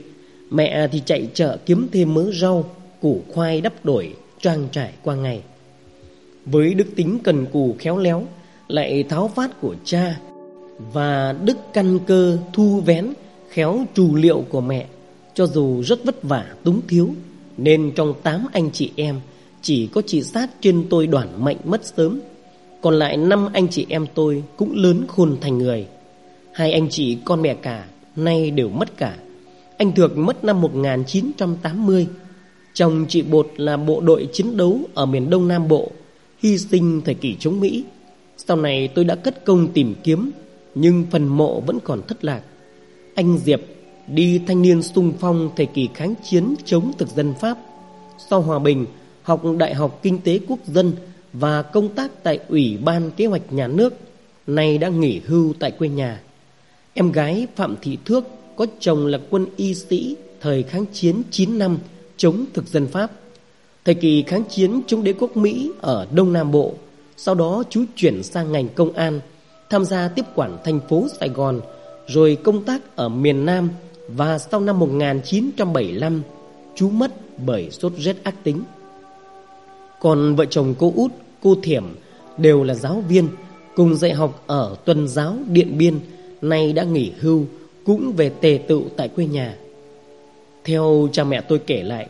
Mẹ thì chạy chợ kiếm thêm mớ rau, củ khoai đắp đổi, trang trải qua ngày. Với đức tính cần cù khéo léo, lại tháo vát của cha và đức căn cơ thu vén khéo trù liệu của mẹ, cho dù rất vất vả túng thiếu, nên trong tám anh chị em chỉ có chị sát trên tôi đoàn mệnh mất sớm. Còn lại năm anh chị em tôi cũng lớn khôn thành người. Hai anh chị con mẹ cả nay đều mất cả. Anh Thược mất năm 1980. Chồng chị Bột là bộ đội chiến đấu ở miền Đông Nam Bộ, hy sinh thời kỳ chống Mỹ. Sau này tôi đã cất công tìm kiếm, nhưng phần mộ vẫn còn thất lạc. Anh Diệp đi thanh niên sung phong thời kỳ kháng chiến chống thực dân Pháp. Sau hòa bình, học Đại học Kinh tế Quốc dân và công tác tại Ủy ban Kế hoạch Nhà nước, nay đã nghỉ hưu tại quê nhà. Em gái Phạm Thị Thước có chồng là quân y sĩ thời kháng chiến 9 năm chống thực dân Pháp. Thời kỳ kháng chiến chống đế quốc Mỹ ở Đông Nam Bộ, sau đó chú chuyển sang ngành công an, tham gia tiếp quản thành phố Sài Gòn, rồi công tác ở miền Nam và sau năm 1975 chú mất bởi sốt rét ác tính. Còn vợ chồng cô út, cô Thiểm đều là giáo viên cùng dạy học ở tuần giáo Điện Biên, nay đã nghỉ hưu cũng về tề tựu tại quê nhà. Theo cha mẹ tôi kể lại,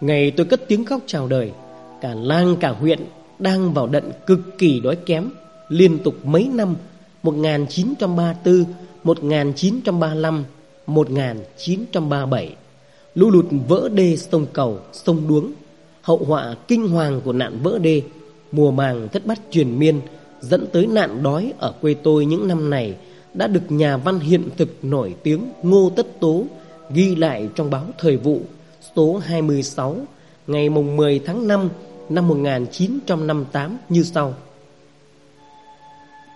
ngày tôi cất tiếng khóc chào đời, cả làng cả huyện đang vào đận cực kỳ đói kém, liên tục mấy năm 1934, 1935, 1937. Lũ lụt vỡ đê sông Cầu, sông Đuống, hậu họa kinh hoàng của nạn vỡ đê, mùa màng thất bát truyền miên dẫn tới nạn đói ở quê tôi những năm này đã được nhà văn hiện thực nổi tiếng Ngô Tất Tố ghi lại trong báo Thời vụ số 26 ngày mùng 10 tháng 5 năm 1958 như sau.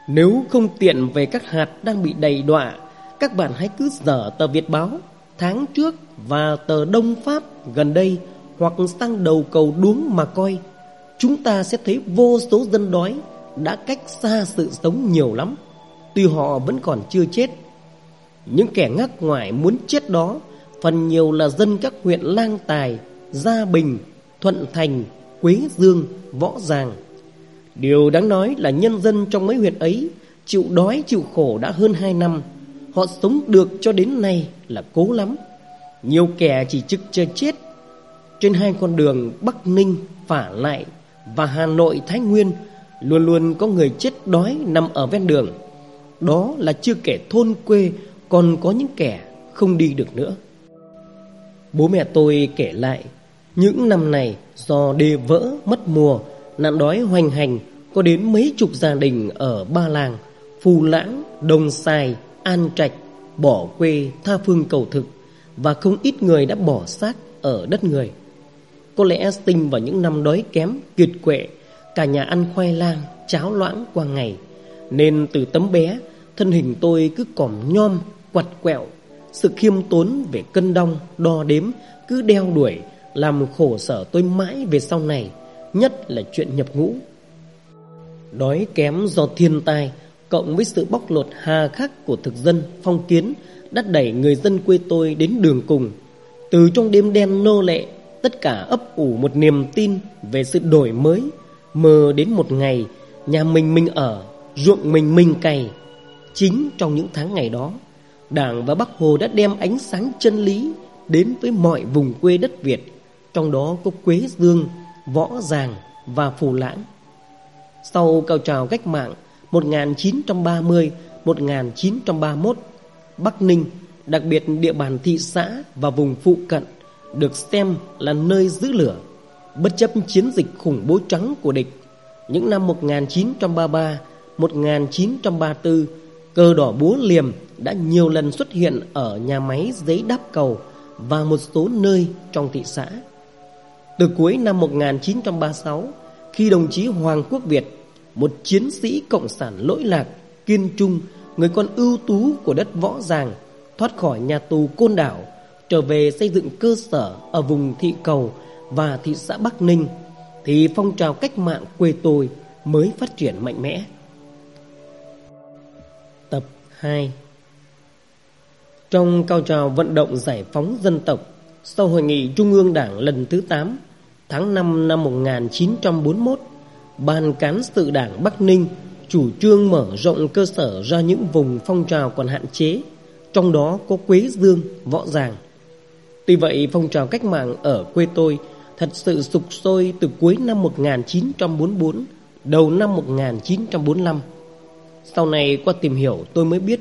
Nếu không tiện về các hạt đang bị đầy đọa, các bạn hãy cứ dở tờ Việt báo tháng trước và tờ Đông Pháp gần đây hoặc sang đầu cầu đuống mà coi. Chúng ta sẽ thấy vô số dân đói đã cách xa sự sống nhiều lắm, tuy họ vẫn còn chưa chết. Những kẻ ngắc ngoại muốn chết đó phần nhiều là dân các huyện Lang Tài, Gia Bình, Thuận Thành, Quế Dương, Võ Giàng. Điều đáng nói là nhân dân trong mấy huyện ấy chịu đói chịu khổ đã hơn hai năm. Họ sống được cho đến nay là cố lắm. Nhiều kẻ chỉ trực chờ chết. Trên hai con đường Bắc Ninh, Phả Lại và Hà Nội, Thái Nguyên luôn luôn có người chết đói nằm ở ven đường. Đó là chưa kể thôn quê còn có những kẻ không đi được nữa. Bố mẹ tôi kể lại những năm này do đê vỡ mất mùa nạn đói hoành hành có đến mấy chục gia đình ở ba làng phù lãng đồng xài an trạch bỏ quê tha phương cầu thực và không ít người đã bỏ xác ở đất người có lẽ sinh vào những năm đói kém kiệt quệ cả nhà ăn khoai lang cháo loãng qua ngày nên từ tấm bé thân hình tôi cứ còm nhom quặt quẹo sự khiêm tốn về cân đong đo đếm cứ đeo đuổi làm khổ sở tôi mãi về sau này nhất là chuyện nhập ngũ. Đói kém do thiên tai, cộng với sự bóc lột hà khắc của thực dân phong kiến đã đẩy người dân quê tôi đến đường cùng. Từ trong đêm đen nô lệ, tất cả ấp ủ một niềm tin về sự đổi mới, mơ đến một ngày nhà mình mình ở, ruộng mình mình cày. Chính trong những tháng ngày đó, Đảng và Bắc Hồ đã đem ánh sáng chân lý đến với mọi vùng quê đất Việt, trong đó có Quế Dương, Võ Giàng và Phù Lãng. Sau cao trào cách mạng 1930-1931, Bắc Ninh, đặc biệt địa bàn thị xã và vùng phụ cận, được xem là nơi giữ lửa. Bất chấp chiến dịch khủng bố trắng của địch, những năm 1933, 1934, cờ đỏ búa liềm đã nhiều lần xuất hiện ở nhà máy giấy đáp cầu và một số nơi trong thị xã. Từ cuối năm 1936, khi đồng chí Hoàng Quốc Việt, một chiến sĩ cộng sản lỗi lạc, kiên trung, người con ưu tú của đất võ giàng, thoát khỏi nhà tù Côn Đảo, trở về xây dựng cơ sở ở vùng thị cầu và thị xã Bắc Ninh thì phong trào cách mạng quê tôi mới phát triển mạnh mẽ. Tập 2 Trong cao trào vận động giải phóng dân tộc sau hội nghị Trung ương Đảng lần thứ 8 tháng 5 năm 1941, Ban cán sự Đảng Bắc Ninh chủ trương mở rộng cơ sở ra những vùng phong trào còn hạn chế, trong đó có Quế Dương, Võ Giàng. Tuy vậy, phong trào cách mạng ở quê tôi thật sự sục sôi từ cuối năm 1944, đầu năm 1945. Sau này qua tìm hiểu tôi mới biết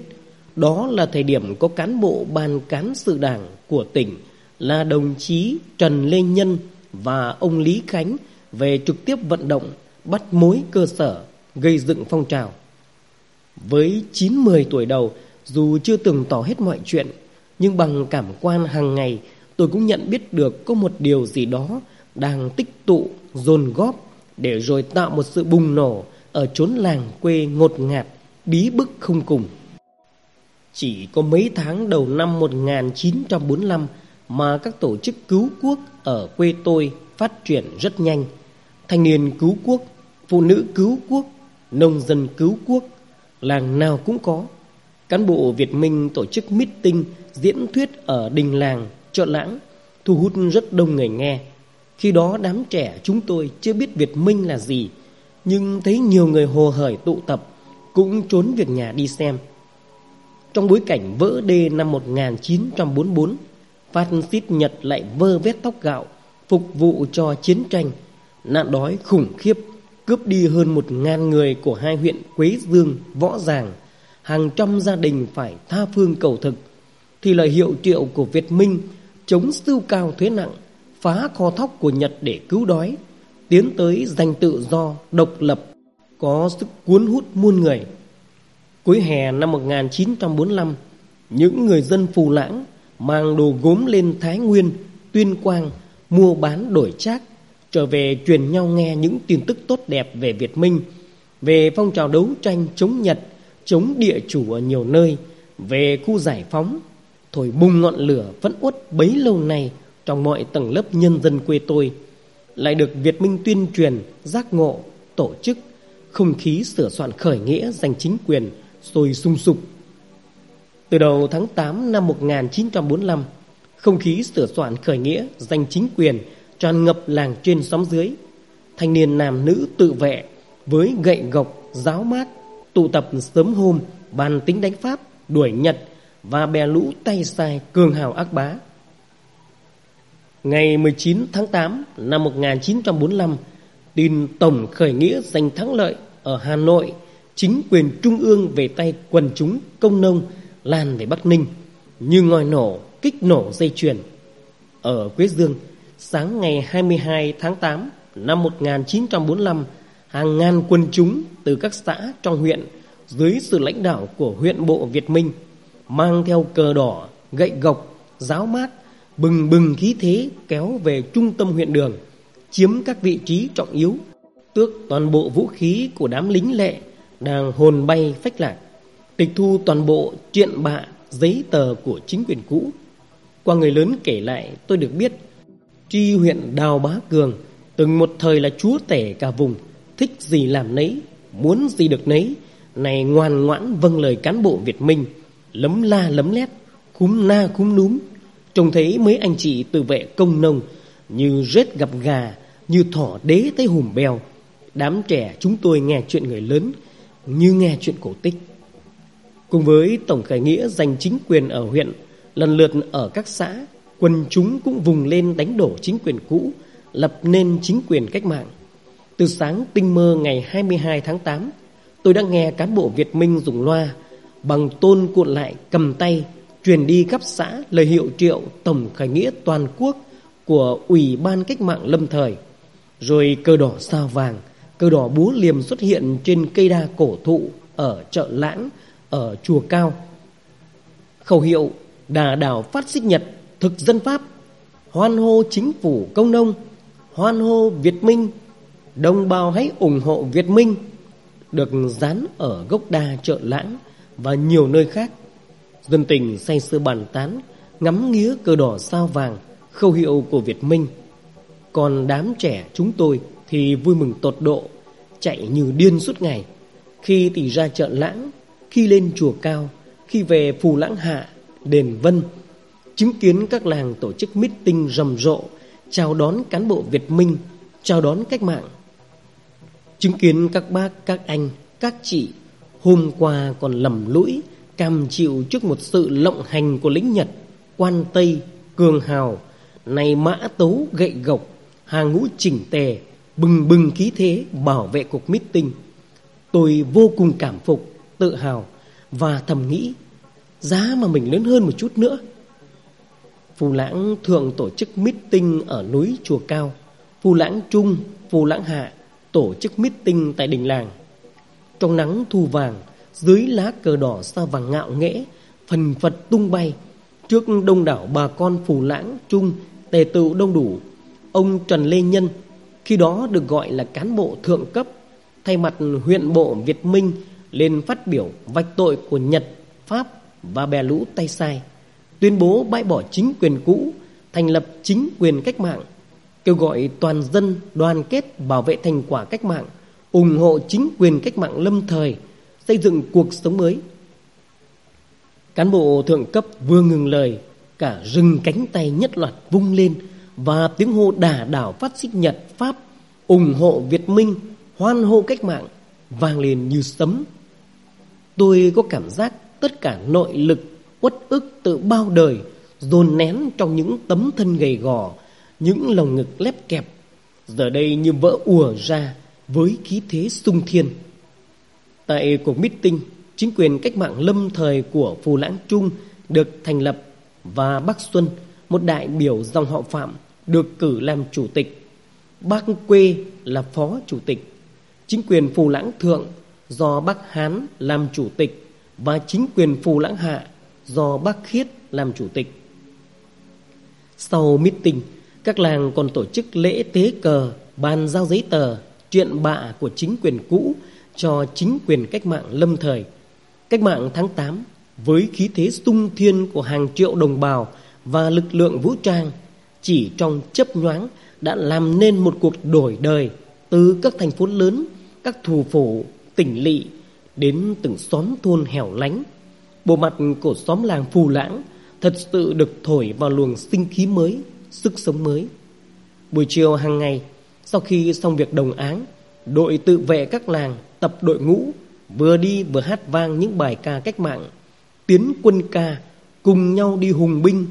đó là thời điểm có cán bộ ban cán sự đảng của tỉnh là đồng chí Trần Lê Nhân và ông Lý Khánh về trực tiếp vận động bắt mối cơ sở gây dựng phong trào. Với 9-10 tuổi đầu, dù chưa từng tỏ hết mọi chuyện, nhưng bằng cảm quan hàng ngày, tôi cũng nhận biết được có một điều gì đó đang tích tụ, dồn góp để rồi tạo một sự bùng nổ ở chốn làng quê ngột ngạt, bí bức không cùng. Chỉ có mấy tháng đầu năm 1945 mà các tổ chức cứu quốc ở quê tôi phát triển rất nhanh. Thanh niên cứu quốc, phụ nữ cứu quốc, nông dân cứu quốc, làng nào cũng có. Cán bộ Việt Minh tổ chức meeting, diễn thuyết ở đình làng, cho lãng, thu hút rất đông người nghe. Khi đó đám trẻ chúng tôi chưa biết Việt Minh là gì, nhưng thấy nhiều người hồ hởi tụ tập, cũng trốn việc nhà đi xem. Trong bối cảnh vỡ đê năm 1944, phát xít Nhật lại vơ vét tóc gạo, phục vụ cho chiến tranh, nạn đói khủng khiếp cướp đi hơn một ngàn người của hai huyện Quế Dương, Võ Giàng, hàng trăm gia đình phải tha phương cầu thực, thì lời hiệu triệu của Việt Minh chống sưu cao thuế nặng, phá kho thóc của Nhật để cứu đói, tiến tới giành tự do, độc lập, có sức cuốn hút muôn người. Cuối hè năm 1945, những người dân phù lãng mang đồ gốm lên Thái Nguyên, Tuyên Quang, mua bán đổi trác trở về truyền nhau nghe những tin tức tốt đẹp về Việt Minh, về phong trào đấu tranh chống Nhật, chống địa chủ ở nhiều nơi, về khu giải phóng, thổi bùng ngọn lửa vẫn uất bấy lâu nay trong mọi tầng lớp nhân dân quê tôi, lại được Việt Minh tuyên truyền, giác ngộ, tổ chức, không khí sửa soạn khởi nghĩa giành chính quyền sôi sung sục. Từ đầu tháng 8 năm 1945, không khí sửa soạn khởi nghĩa giành chính quyền tràn ngập làng trên xóm dưới. Thanh niên nam nữ tự vệ với gậy gộc, giáo mát, tụ tập sớm hôm bàn tính đánh Pháp, đuổi Nhật và bè lũ tay sai cường hào ác bá. Ngày 19 tháng 8 năm 1945, tin tổng khởi nghĩa giành thắng lợi ở Hà Nội, chính quyền trung ương về tay quần chúng công nông lan về Bắc Ninh như ngòi nổ, kích nổ dây chuyền. Ở Quế Dương, Sáng ngày 22 tháng 8 năm 1945, hàng ngàn quân chúng từ các xã trong huyện dưới sự lãnh đạo của huyện bộ Việt Minh mang theo cờ đỏ, gậy gộc, giáo mát, bừng bừng khí thế kéo về trung tâm huyện đường, chiếm các vị trí trọng yếu, tước toàn bộ vũ khí của đám lính lệ đang hồn bay phách lạc, tịch thu toàn bộ triện bạ, giấy tờ của chính quyền cũ. Qua người lớn kể lại, tôi được biết Tri huyện Đào Bá Cường từng một thời là chúa tể cả vùng, thích gì làm nấy, muốn gì được nấy, này ngoan ngoãn vâng lời cán bộ Việt Minh, lấm la lấm lét, cúm na cúm núm, trông thấy mấy anh chị tự vệ công nông như rết gặp gà, như thỏ đế tới hùm bèo. Đám trẻ chúng tôi nghe chuyện người lớn như nghe chuyện cổ tích. Cùng với tổng khởi nghĩa giành chính quyền ở huyện, lần lượt ở các xã, Quân chúng cũng vùng lên đánh đổ chính quyền cũ Lập nên chính quyền cách mạng Từ sáng tinh mơ ngày 22 tháng 8 Tôi đã nghe cán bộ Việt Minh dùng loa Bằng tôn cuộn lại cầm tay Truyền đi khắp xã lời hiệu triệu Tổng khởi nghĩa toàn quốc Của Ủy ban cách mạng lâm thời. Rồi cờ đỏ sao vàng Cờ đỏ búa liềm xuất hiện trên cây đa cổ thụ Ở chợ lãng Ở chùa cao. Khẩu hiệu đà đảo phát xích nhật thực dân Pháp, hoan hô chính phủ công nông, hoan hô Việt Minh, đồng bào hãy ủng hộ Việt Minh, được dán ở gốc đa chợ lãng và nhiều nơi khác. Dân tình say sưa bàn tán, ngắm nghía cờ đỏ sao vàng, khẩu hiệu của Việt Minh. Còn đám trẻ chúng tôi thì vui mừng tột độ, chạy như điên suốt ngày. Khi thì ra chợ lãng, khi lên chùa cao, khi về phù lãng hạ, đền vân, chứng kiến các làng tổ chức meeting rầm rộ, chào đón cán bộ Việt Minh, chào đón cách mạng. Chứng kiến các bác, các anh, các chị hôm qua còn lầm lũi, cam chịu trước một sự lộng hành của lính Nhật, quan Tây, cường hào, nay mã tấu gậy gộc, hàng ngũ chỉnh tề, bừng bừng khí thế bảo vệ cuộc meeting. Tôi vô cùng cảm phục, tự hào và thầm nghĩ giá mà mình lớn hơn một chút nữa. Phù Lãng thường tổ chức meeting ở núi Chùa Cao, Phù Lãng Trung, Phù Lãng Hạ tổ chức meeting tại đình làng. Trong nắng thu vàng, dưới lá cờ đỏ sao vàng ngạo nghễ, phần phật tung bay, trước đông đảo bà con Phù Lãng Trung tề tựu đông đủ, ông Trần Lê Nhân khi đó được gọi là cán bộ thượng cấp thay mặt huyện bộ Việt Minh lên phát biểu vạch tội của Nhật, Pháp và bè lũ tay sai, tuyên bố bãi bỏ chính quyền cũ, thành lập chính quyền cách mạng, kêu gọi toàn dân đoàn kết bảo vệ thành quả cách mạng, ủng hộ chính quyền cách mạng lâm thời, xây dựng cuộc sống mới. Cán bộ thượng cấp vừa ngừng lời, cả rừng cánh tay nhất loạt vung lên và tiếng hô đả đảo phát xít Nhật Pháp ủng hộ Việt Minh, hoan hô cách mạng vang lên như sấm. Tôi có cảm giác tất cả nội lực uất ức tự bao đời dồn nén trong những tấm thân gầy gò, những lồng ngực lép kẹp, giờ đây như vỡ ùa ra với khí thế sung thiên. Tại cuộc meeting, chính quyền cách mạng lâm thời của Phù Lãng Trung được thành lập và Bắc Xuân, một đại biểu dòng họ Phạm, được cử làm chủ tịch. Bác Quê là phó chủ tịch. Chính quyền Phù Lãng Thượng do bắc Hán làm chủ tịch và chính quyền Phù Lãng Hạ do bắc Khiết làm chủ tịch. Sau meeting, các làng còn tổ chức lễ tế cờ, bàn giao giấy tờ, chuyện bạ của chính quyền cũ cho chính quyền cách mạng lâm thời. Cách mạng tháng 8 với khí thế sung thiên của hàng triệu đồng bào và lực lượng vũ trang chỉ trong chấp nhoáng đã làm nên một cuộc đổi đời từ các thành phố lớn, các thủ phủ, tỉnh lỵ đến từng xóm thôn hẻo lánh. Bộ mặt của xóm làng Phù Lãng thật sự được thổi vào luồng sinh khí mới, sức sống mới. Buổi chiều hàng ngày, sau khi xong việc đồng áng, đội tự vệ các làng tập đội ngũ, vừa đi vừa hát vang những bài ca cách mạng, tiến quân ca, cùng nhau đi hùng binh,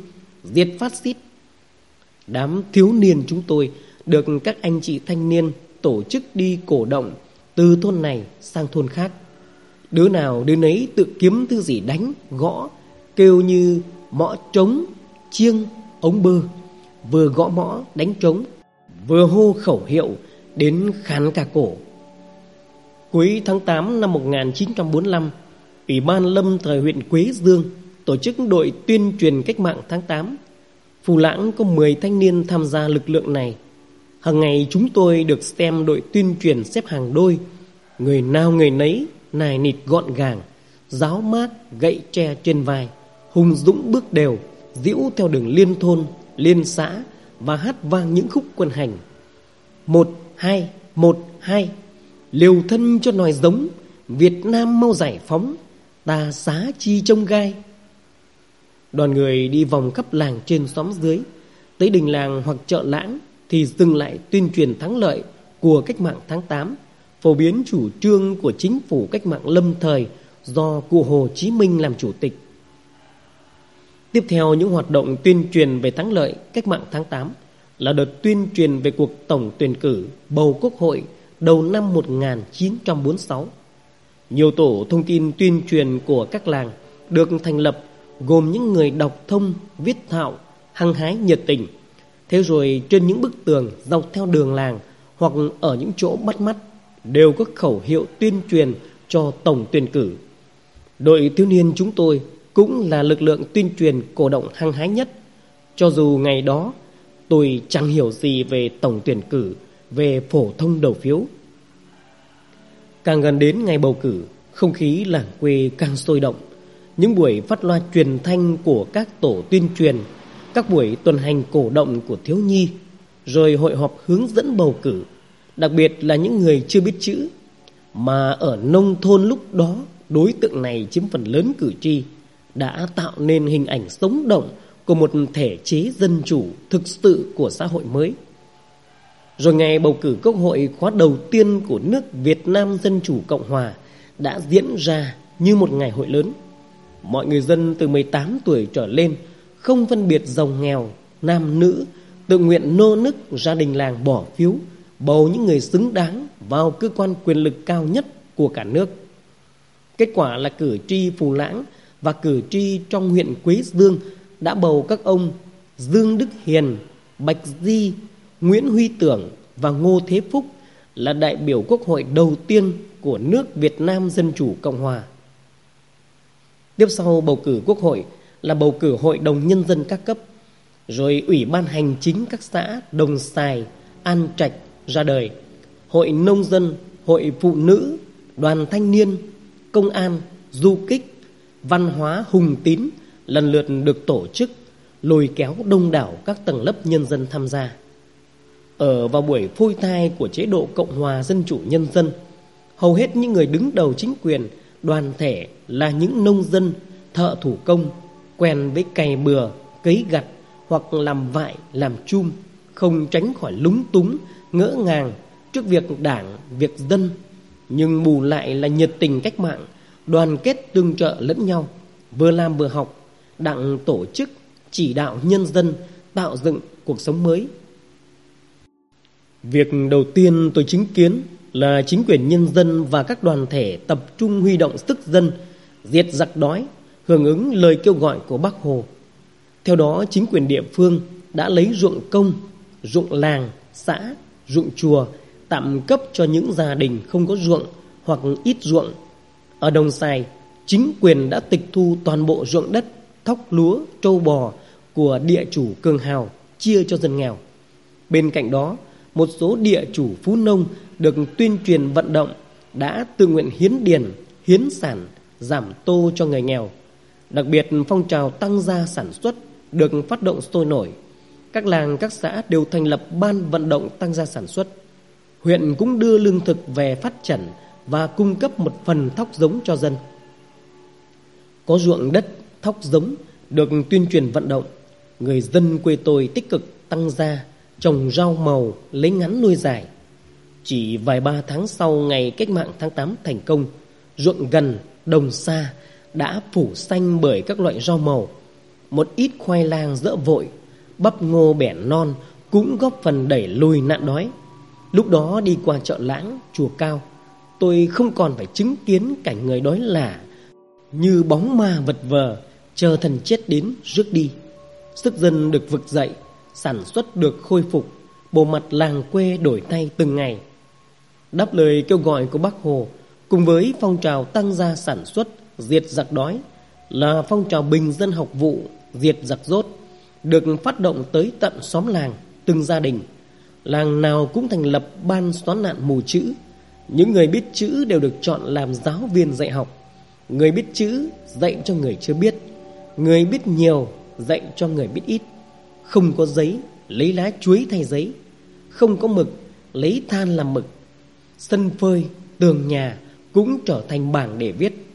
diệt phát xít. Đám thiếu niên chúng tôi được các anh chị thanh niên tổ chức đi cổ động từ thôn này sang thôn khác. Đứa nào đứa nấy tự kiếm thứ gì đánh, gõ, kêu như mõ trống, chiêng, ống bơ. Vừa gõ mõ đánh trống, vừa hô khẩu hiệu đến khán cả cổ. Cuối tháng 8 năm 1945, Ủy ban Lâm thời huyện Quế Dương tổ chức đội tuyên truyền cách mạng tháng 8. Phù Lãng có 10 thanh niên tham gia lực lượng này. Hàng ngày chúng tôi được xem đội tuyên truyền xếp hàng đôi, người nào người nấy nài nịt gọn gàng, giáo mát gậy tre trên vai, hùng dũng bước đều, diễu theo đường liên thôn, liên xã và hát vang những khúc quân hành. Một, hai, một, hai, liều thân cho nòi giống, Việt Nam mau giải phóng, ta xá chi trông gai. Đoàn người đi vòng khắp làng trên xóm dưới, tới đình làng hoặc chợ lãng thì dừng lại tuyên truyền thắng lợi của cách mạng tháng 8, phổ biến chủ trương của chính phủ cách mạng lâm thời do cụ Hồ Chí Minh làm chủ tịch. Tiếp theo những hoạt động tuyên truyền về thắng lợi cách mạng tháng 8 là đợt tuyên truyền về cuộc tổng tuyển cử bầu quốc hội đầu năm 1946. Nhiều tổ thông tin tuyên truyền của các làng được thành lập gồm những người đọc thông, viết thạo, hăng hái nhiệt tình. Thế rồi trên những bức tường dọc theo đường làng hoặc ở những chỗ bắt mắt đều có khẩu hiệu tuyên truyền cho tổng tuyển cử. Đội thiếu niên chúng tôi cũng là lực lượng tuyên truyền cổ động hăng hái nhất. Cho dù ngày đó tôi chẳng hiểu gì về tổng tuyển cử, về phổ thông đầu phiếu. Càng gần đến ngày bầu cử, không khí làng quê càng sôi động. những buổi phát loa truyền thanh của các tổ tuyên truyền, các buổi tuần hành cổ động của thiếu nhi, rồi hội họp hướng dẫn bầu cử, đặc biệt là những người chưa biết chữ. Mà ở nông thôn lúc đó, đối tượng này chiếm phần lớn cử tri, đã tạo nên hình ảnh sống động của một thể chế dân chủ thực sự của xã hội mới. Rồi ngày bầu cử quốc hội khóa đầu tiên của nước Việt Nam Dân Chủ Cộng Hòa đã diễn ra như một ngày hội lớn. Mọi người dân từ 18 tuổi trở lên không phân biệt giàu nghèo, nam nữ, tự nguyện nô nức gia đình làng bỏ phiếu, bầu những người xứng đáng vào cơ quan quyền lực cao nhất của cả nước. Kết quả là cử tri Phù Lãng và cử tri trong huyện Quế Dương đã bầu các ông Dương Đức Hiền, Bạch Di, Nguyễn Huy Tưởng và Ngô Thế Phúc là đại biểu quốc hội đầu tiên của nước Việt Nam Dân Chủ Cộng Hòa. Tiếp sau bầu cử quốc hội là bầu cử hội đồng nhân dân các cấp, rồi ủy ban hành chính các xã Đồng Sài, An Trạch ra đời, hội nông dân, hội phụ nữ, đoàn thanh niên, công an, du kích, văn hóa hùng tín lần lượt được tổ chức lôi kéo đông đảo các tầng lớp nhân dân tham gia. Ở vào buổi phôi thai của chế độ Cộng hòa Dân chủ Nhân dân, hầu hết những người đứng đầu chính quyền, đoàn thể là những nông dân, thợ thủ công, quen với cày bừa, cấy gặt hoặc làm vại, làm chum, không tránh khỏi lúng túng, ngỡ ngàng trước việc đảng, việc dân, nhưng bù lại là nhiệt tình cách mạng, đoàn kết tương trợ lẫn nhau, vừa làm vừa học, đặng tổ chức chỉ đạo nhân dân tạo dựng cuộc sống mới. Việc đầu tiên tôi chứng kiến là chính quyền nhân dân và các đoàn thể tập trung huy động sức dân diệt giặc đói, hưởng ứng lời kêu gọi của Bác Hồ. Theo đó, chính quyền địa phương đã lấy ruộng công, ruộng làng, xã, ruộng chùa tạm cấp cho những gia đình không có ruộng hoặc ít ruộng. Ở Đồng Sài, chính quyền đã tịch thu toàn bộ ruộng đất, thóc lúa, trâu bò của địa chủ cường hào chia cho dân nghèo. Bên cạnh đó, một số địa chủ phú nông được tuyên truyền vận động đã tự nguyện hiến điền, hiến sản, giảm tô cho người nghèo. Đặc biệt phong trào tăng gia sản xuất được phát động sôi nổi. Các làng, các xã đều thành lập ban vận động tăng gia sản xuất. Huyện cũng đưa lương thực về phát triển và cung cấp một phần thóc giống cho dân. Có ruộng đất, thóc giống được tuyên truyền vận động, người dân quê tôi tích cực tăng gia, trồng rau màu, lấy ngắn nuôi dài. Chỉ vài ba tháng sau ngày cách mạng tháng 8 thành công, ruộng gần, đồng xa đã phủ xanh bởi các loại rau màu. Một ít khoai lang dỡ vội, bắp ngô bẻ non cũng góp phần đẩy lùi nạn đói. Lúc đó đi qua chợ lãng, chùa cao, tôi không còn phải chứng kiến cảnh người đói lả như bóng ma vật vờ chờ thần chết đến rước đi. Sức dân được vực dậy, sản xuất được khôi phục, bộ mặt làng quê đổi thay từng ngày. Đáp lời kêu gọi của Bác Hồ, cùng với phong trào tăng gia sản xuất, diệt giặc đói, là phong trào bình dân học vụ, diệt giặc rốt, được phát động tới tận xóm làng, từng gia đình. Làng nào cũng thành lập ban xóa nạn mù chữ. Những người biết chữ đều được chọn làm giáo viên dạy học. Người biết chữ dạy cho người chưa biết. Người biết nhiều dạy cho người biết ít. Không có giấy lấy lá chuối thay giấy. Không có mực lấy than làm mực. Sân phơi, tường nhà cũng trở thành bảng để viết.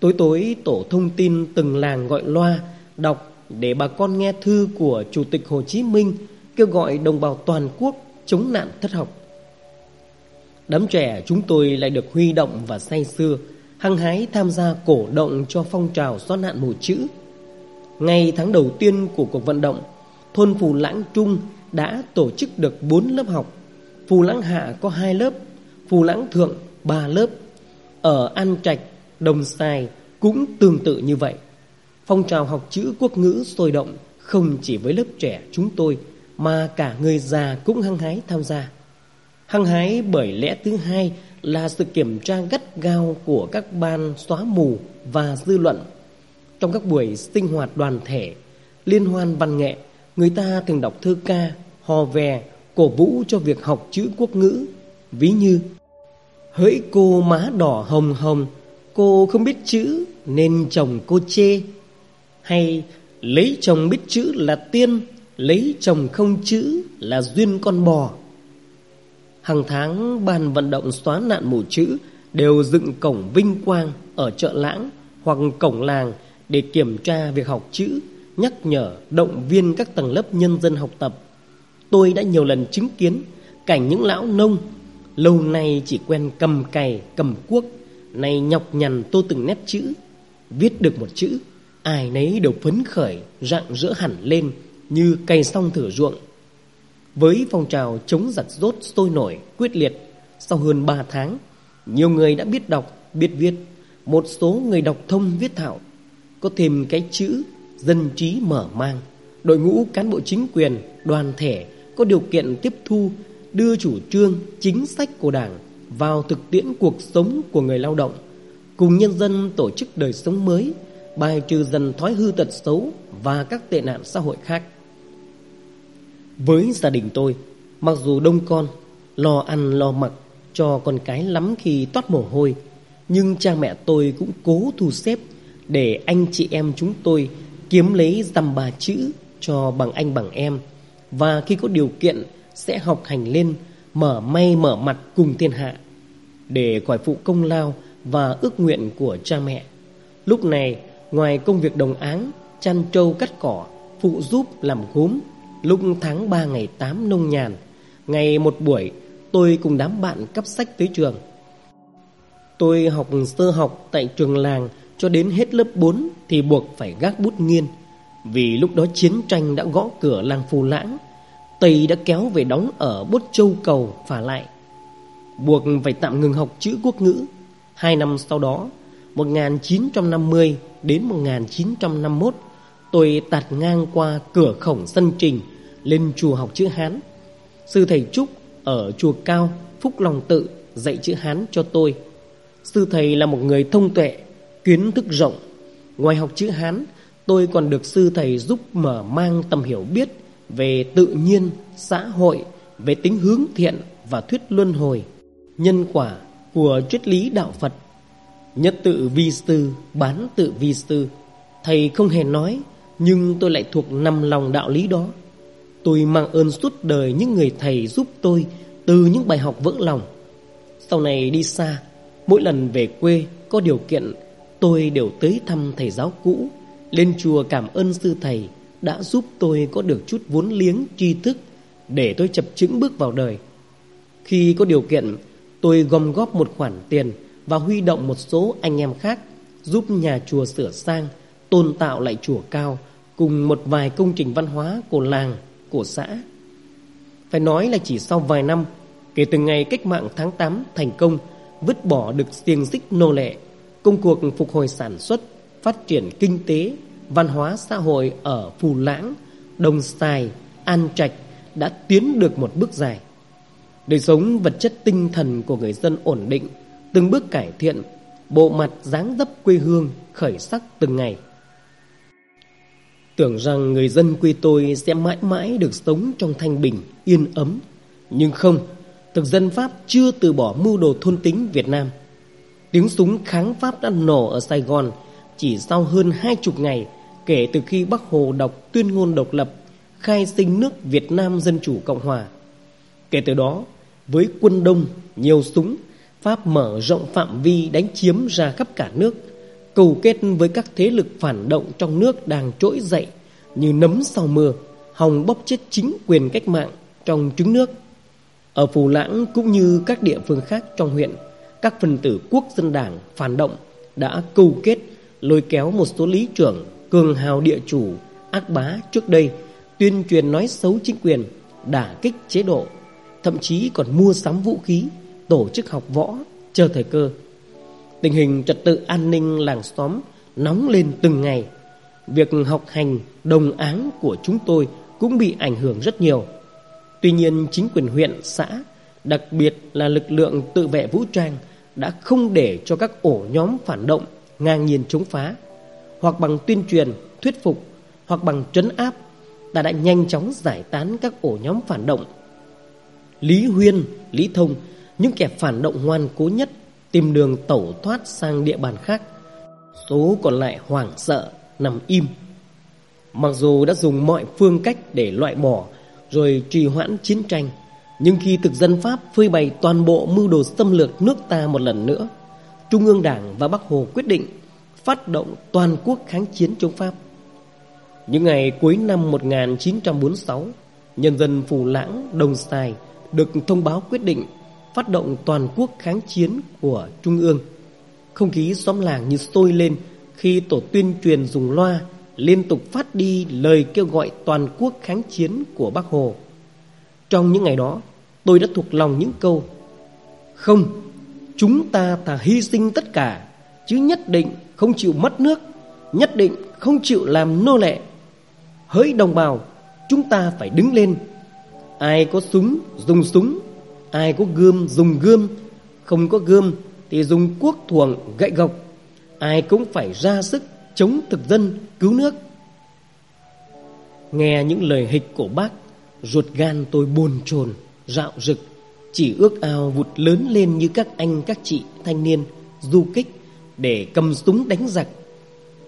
Tối tối tổ thông tin từng làng gọi loa Đọc để bà con nghe thư của Chủ tịch Hồ Chí Minh Kêu gọi đồng bào toàn quốc chống nạn thất học. Đám trẻ chúng tôi lại được huy động và say sưa hăng hái tham gia cổ động cho phong trào xóa nạn mù chữ. Ngay tháng đầu tiên của cuộc vận động, thôn Phù Lãng Trung đã tổ chức được 4 lớp học. Phù Lãng Hạ có 2 lớp, Phù Lãng Thượng 3 lớp. Ở An Trạch, Đồng Sài cũng tương tự như vậy. Phong trào học chữ quốc ngữ sôi động không chỉ với lớp trẻ chúng tôi mà cả người già cũng hăng hái tham gia. Hăng hái bởi lẽ thứ hai là sự kiểm tra gắt gao của các ban xóa mù và dư luận. Trong các buổi sinh hoạt đoàn thể, liên hoan văn nghệ, người ta thường đọc thơ ca, hò vè, cổ vũ cho việc học chữ quốc ngữ. Ví như Hỡi cô má đỏ hồng hồng, Cô không biết chữ nên chồng cô chê Hay lấy chồng biết chữ là tiên Lấy chồng không chữ là duyên con bò Hàng tháng ban vận động xóa nạn mù chữ Đều dựng cổng vinh quang ở chợ lãng Hoặc cổng làng để kiểm tra việc học chữ Nhắc nhở, động viên các tầng lớp nhân dân học tập. Tôi đã nhiều lần chứng kiến cảnh những lão nông Lâu nay chỉ quen cầm cày, cầm cuốc Nay nhọc nhằn tô từng nét chữ Viết được một chữ Ai nấy đều phấn khởi Rạng rỡ hẳn lên Như cày xong thửa ruộng. Với phong trào chống giặc rốt sôi nổi Quyết liệt Sau hơn 3 tháng Nhiều người đã biết đọc, biết viết Một số người đọc thông viết thạo Có thêm cái chữ Dân trí mở mang Đội ngũ cán bộ chính quyền, đoàn thể Có điều kiện tiếp thu Đưa chủ trương, chính sách của đảng Vào thực tiễn cuộc sống của người lao động Cùng nhân dân tổ chức đời sống mới bài trừ dần thói hư tật xấu và các tệ nạn xã hội khác. Với gia đình tôi, mặc dù đông con, lo ăn lo mặc cho con cái lắm khi toát mồ hôi, nhưng cha mẹ tôi cũng cố thu xếp để anh chị em chúng tôi kiếm lấy dăm ba chữ cho bằng anh bằng em và khi có điều kiện sẽ học hành lên mở may mở mặt cùng thiên hạ để khỏi phụ công lao và ước nguyện của cha mẹ. Lúc này Ngoài công việc đồng áng Chăn trâu cắt cỏ Phụ giúp làm gốm Lúc tháng 3 ngày 8 nông nhàn, Ngày một buổi, Tôi cùng đám bạn cấp sách tới trường. Tôi học sơ học tại trường làng Cho đến hết lớp 4 Thì buộc phải gác bút nghiên. Vì lúc đó chiến tranh đã gõ cửa làng Phù Lãng, Tây đã kéo về đóng ở Bốt Châu Cầu phả lại. Buộc phải tạm ngừng học chữ quốc ngữ. Hai năm sau đó 1950 đến 1951 Tôi tạt ngang qua cửa khổng sân trình Lên chùa học chữ Hán. Sư thầy Trúc ở chùa Cao Phúc Long Tự dạy chữ Hán cho tôi. Sư thầy là một người thông tuệ Kiến thức rộng. Ngoài học chữ Hán Tôi còn được sư thầy giúp mở mang tầm hiểu biết Về tự nhiên, xã hội Về tính hướng thiện và thuyết luân hồi Nhân quả của triết lý đạo Phật. Nhất tự vi sư, bán tự vi sư. Thầy không hề nói nhưng tôi lại thuộc nằm lòng đạo lý đó. Tôi mang ơn suốt đời những người thầy giúp tôi Từ những bài học vỡ lòng. Sau này đi xa Mỗi lần về quê có điều kiện Tôi đều tới thăm thầy giáo cũ. Lên chùa cảm ơn sư thầy Đã giúp tôi có được chút vốn liếng tri thức Để tôi chập chững bước vào đời. Khi có điều kiện Tôi gom góp một khoản tiền và huy động một số anh em khác giúp nhà chùa sửa sang, tôn tạo lại chùa cao cùng một vài công trình văn hóa của làng, của xã. Phải nói là chỉ sau vài năm, kể từ ngày cách mạng tháng 8 thành công, vứt bỏ được xiềng xích nô lệ, công cuộc phục hồi sản xuất, phát triển kinh tế, văn hóa xã hội ở Phù Lãng, Đồng Sài, An Trạch đã tiến được một bước dài. Đời sống vật chất tinh thần của người dân ổn định, từng bước cải thiện, bộ mặt dáng dấp quê hương khởi sắc từng ngày. Tưởng rằng người dân quê tôi sẽ mãi mãi được sống trong thanh bình, yên ấm. Nhưng không, thực dân Pháp chưa từ bỏ mưu đồ thôn tính Việt Nam. Tiếng súng kháng Pháp đã nổ ở Sài Gòn chỉ sau hơn hai chục ngày kể từ khi Bắc Hồ đọc tuyên ngôn độc lập khai sinh nước Việt Nam Dân Chủ Cộng Hòa. Kể từ đó, với quân đông, nhiều súng Pháp mở rộng phạm vi đánh chiếm ra khắp cả nước, cầu kết với các thế lực phản động trong nước đang trỗi dậy như nấm sau mưa, hòng bóp chết chính quyền cách mạng trong trứng nước. Ở Phù Lãng cũng như các địa phương khác trong huyện, các phần tử quốc dân đảng phản động đã câu kết lôi kéo một số lý trưởng cường hào địa chủ ác bá trước đây tuyên truyền nói xấu chính quyền, đả kích chế độ, thậm chí còn mua sắm vũ khí tổ chức học võ, chờ thời cơ. Tình hình trật tự an ninh làng xóm nóng lên từng ngày. Việc học hành, đồng áng của chúng tôi cũng bị ảnh hưởng rất nhiều. Tuy nhiên chính quyền huyện, xã, đặc biệt là lực lượng tự vệ vũ trang đã không để cho các ổ nhóm phản động ngang nhiên chống phá. Hoặc bằng tuyên truyền, thuyết phục, hoặc bằng trấn áp, ta đã nhanh chóng giải tán các ổ nhóm phản động. Lý Huyên, Lý Thông những kẻ phản động ngoan cố nhất tìm đường tẩu thoát sang địa bàn khác. Số còn lại hoảng sợ, nằm im. Mặc dù đã dùng mọi phương cách để loại bỏ rồi trì hoãn chiến tranh, nhưng khi thực dân Pháp phơi bày toàn bộ mưu đồ xâm lược nước ta một lần nữa, Trung ương Đảng và Bắc Hồ quyết định phát động toàn quốc kháng chiến chống Pháp. Những ngày cuối năm 1946, nhân dân Phù Lãng, Đồng Sài được thông báo quyết định phát động toàn quốc kháng chiến của Trung ương. Không khí xóm làng như sôi lên khi tổ tuyên truyền dùng loa liên tục phát đi lời kêu gọi toàn quốc kháng chiến của Bác Hồ. Trong những ngày đó, tôi đã thuộc lòng những câu Không, chúng ta thà hy sinh tất cả, chứ nhất định không chịu mất nước, nhất định không chịu làm nô lệ. Hỡi đồng bào, chúng ta phải đứng lên. Ai có súng, dùng súng. Ai có gươm, dùng gươm. Không có gươm thì dùng cuốc thuồng, gậy gộc. Ai cũng phải ra sức chống thực dân, cứu nước. Nghe những lời hịch của bác, ruột gan tôi bồn chồn, rạo rực. Chỉ ước ao vụt lớn lên như các anh các chị thanh niên, du kích để cầm súng đánh giặc.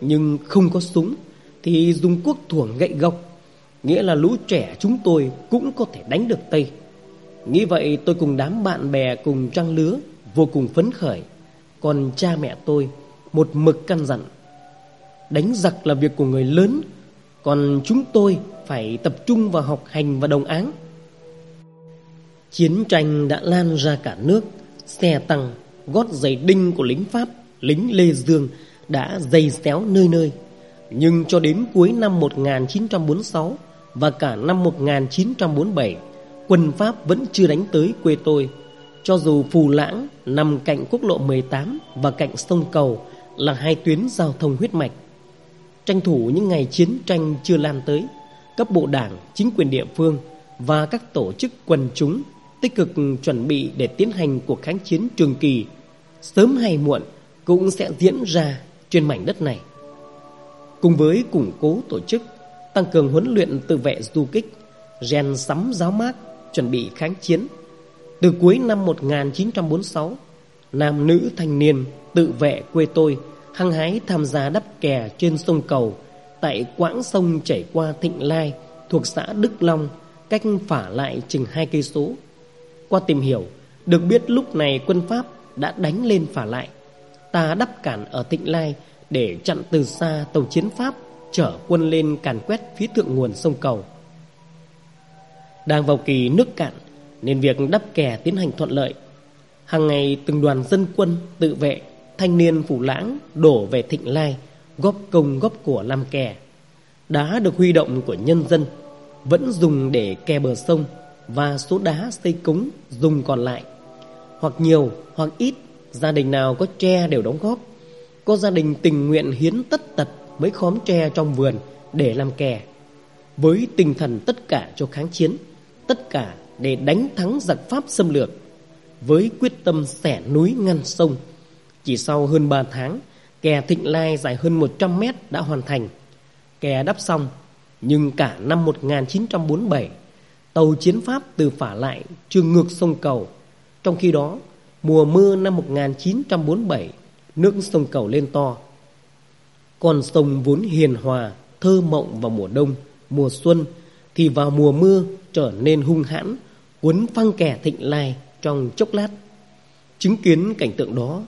Nhưng không có súng thì dùng cuốc thuồng gậy gộc Nghĩa là lũ trẻ chúng tôi cũng có thể đánh được Tây Nghĩ vậy tôi cùng đám bạn bè cùng trăng lứa Vô cùng phấn khởi. Còn cha mẹ tôi một mực căn dặn Đánh giặc là việc của người lớn Còn chúng tôi phải tập trung vào học hành và đồng áng. Chiến tranh đã lan ra cả nước Xe tăng, gót giày đinh của lính Pháp Lính Lê Dương đã dày xéo nơi nơi. Nhưng cho đến cuối năm 1946 và cả năm 1947 quân Pháp vẫn chưa đánh tới quê tôi. Cho dù Phù Lãng nằm cạnh quốc lộ 18 và cạnh sông Cầu là hai tuyến giao thông huyết mạch. Tranh thủ những ngày chiến tranh chưa lan tới, cấp bộ đảng, chính quyền địa phương và các tổ chức quần chúng tích cực chuẩn bị để tiến hành cuộc kháng chiến trường kỳ sớm hay muộn cũng sẽ diễn ra trên mảnh đất này. Cùng với củng cố tổ chức tăng cường huấn luyện tự vệ du kích, rèn sắm giáo mát, chuẩn bị kháng chiến. Từ cuối năm 1946, nam nữ thanh niên tự vệ quê tôi hăng hái tham gia đắp kè trên sông Cầu tại quãng sông chảy qua Thịnh Lai thuộc xã Đức Long, cách phả lại chừng hai cây số. Qua tìm hiểu, được biết lúc này quân Pháp đã đánh lên phả lại. Ta đắp cản ở Thịnh Lai để chặn từ xa tàu chiến Pháp chở quân lên càn quét phía thượng nguồn sông cầu. Đang vào kỳ nước cạn nên việc đắp kè tiến hành thuận lợi. Hàng ngày từng đoàn dân quân tự vệ, thanh niên phủ lãng đổ về Thịnh Lai, góp công góp của làm kè. Đá được huy động của nhân dân vẫn dùng để kè bờ sông và số đá xây cống dùng còn lại. Hoặc nhiều hoặc ít, gia đình nào có tre đều đóng góp. Có gia đình tình nguyện hiến tất tật mấy khóm tre trong vườn để làm kè với tinh thần tất cả cho kháng chiến tất cả để đánh thắng giặc pháp xâm lược. Với quyết tâm xẻ núi ngăn sông chỉ sau hơn 3 tháng kè Thịnh Lai dài hơn 100 mét đã hoàn thành. Kè đắp xong nhưng cả năm 1947 tàu chiến Pháp từ phả lại chưa ngược sông cầu. Trong khi đó mùa mưa năm 1947 nước sông cầu lên to. Con sông vốn hiền hòa, thơ mộng vào mùa đông, mùa xuân thì vào mùa mưa trở nên hung hãn, cuốn phăng kẻ thịnh lai trong chốc lát. Chứng kiến cảnh tượng đó,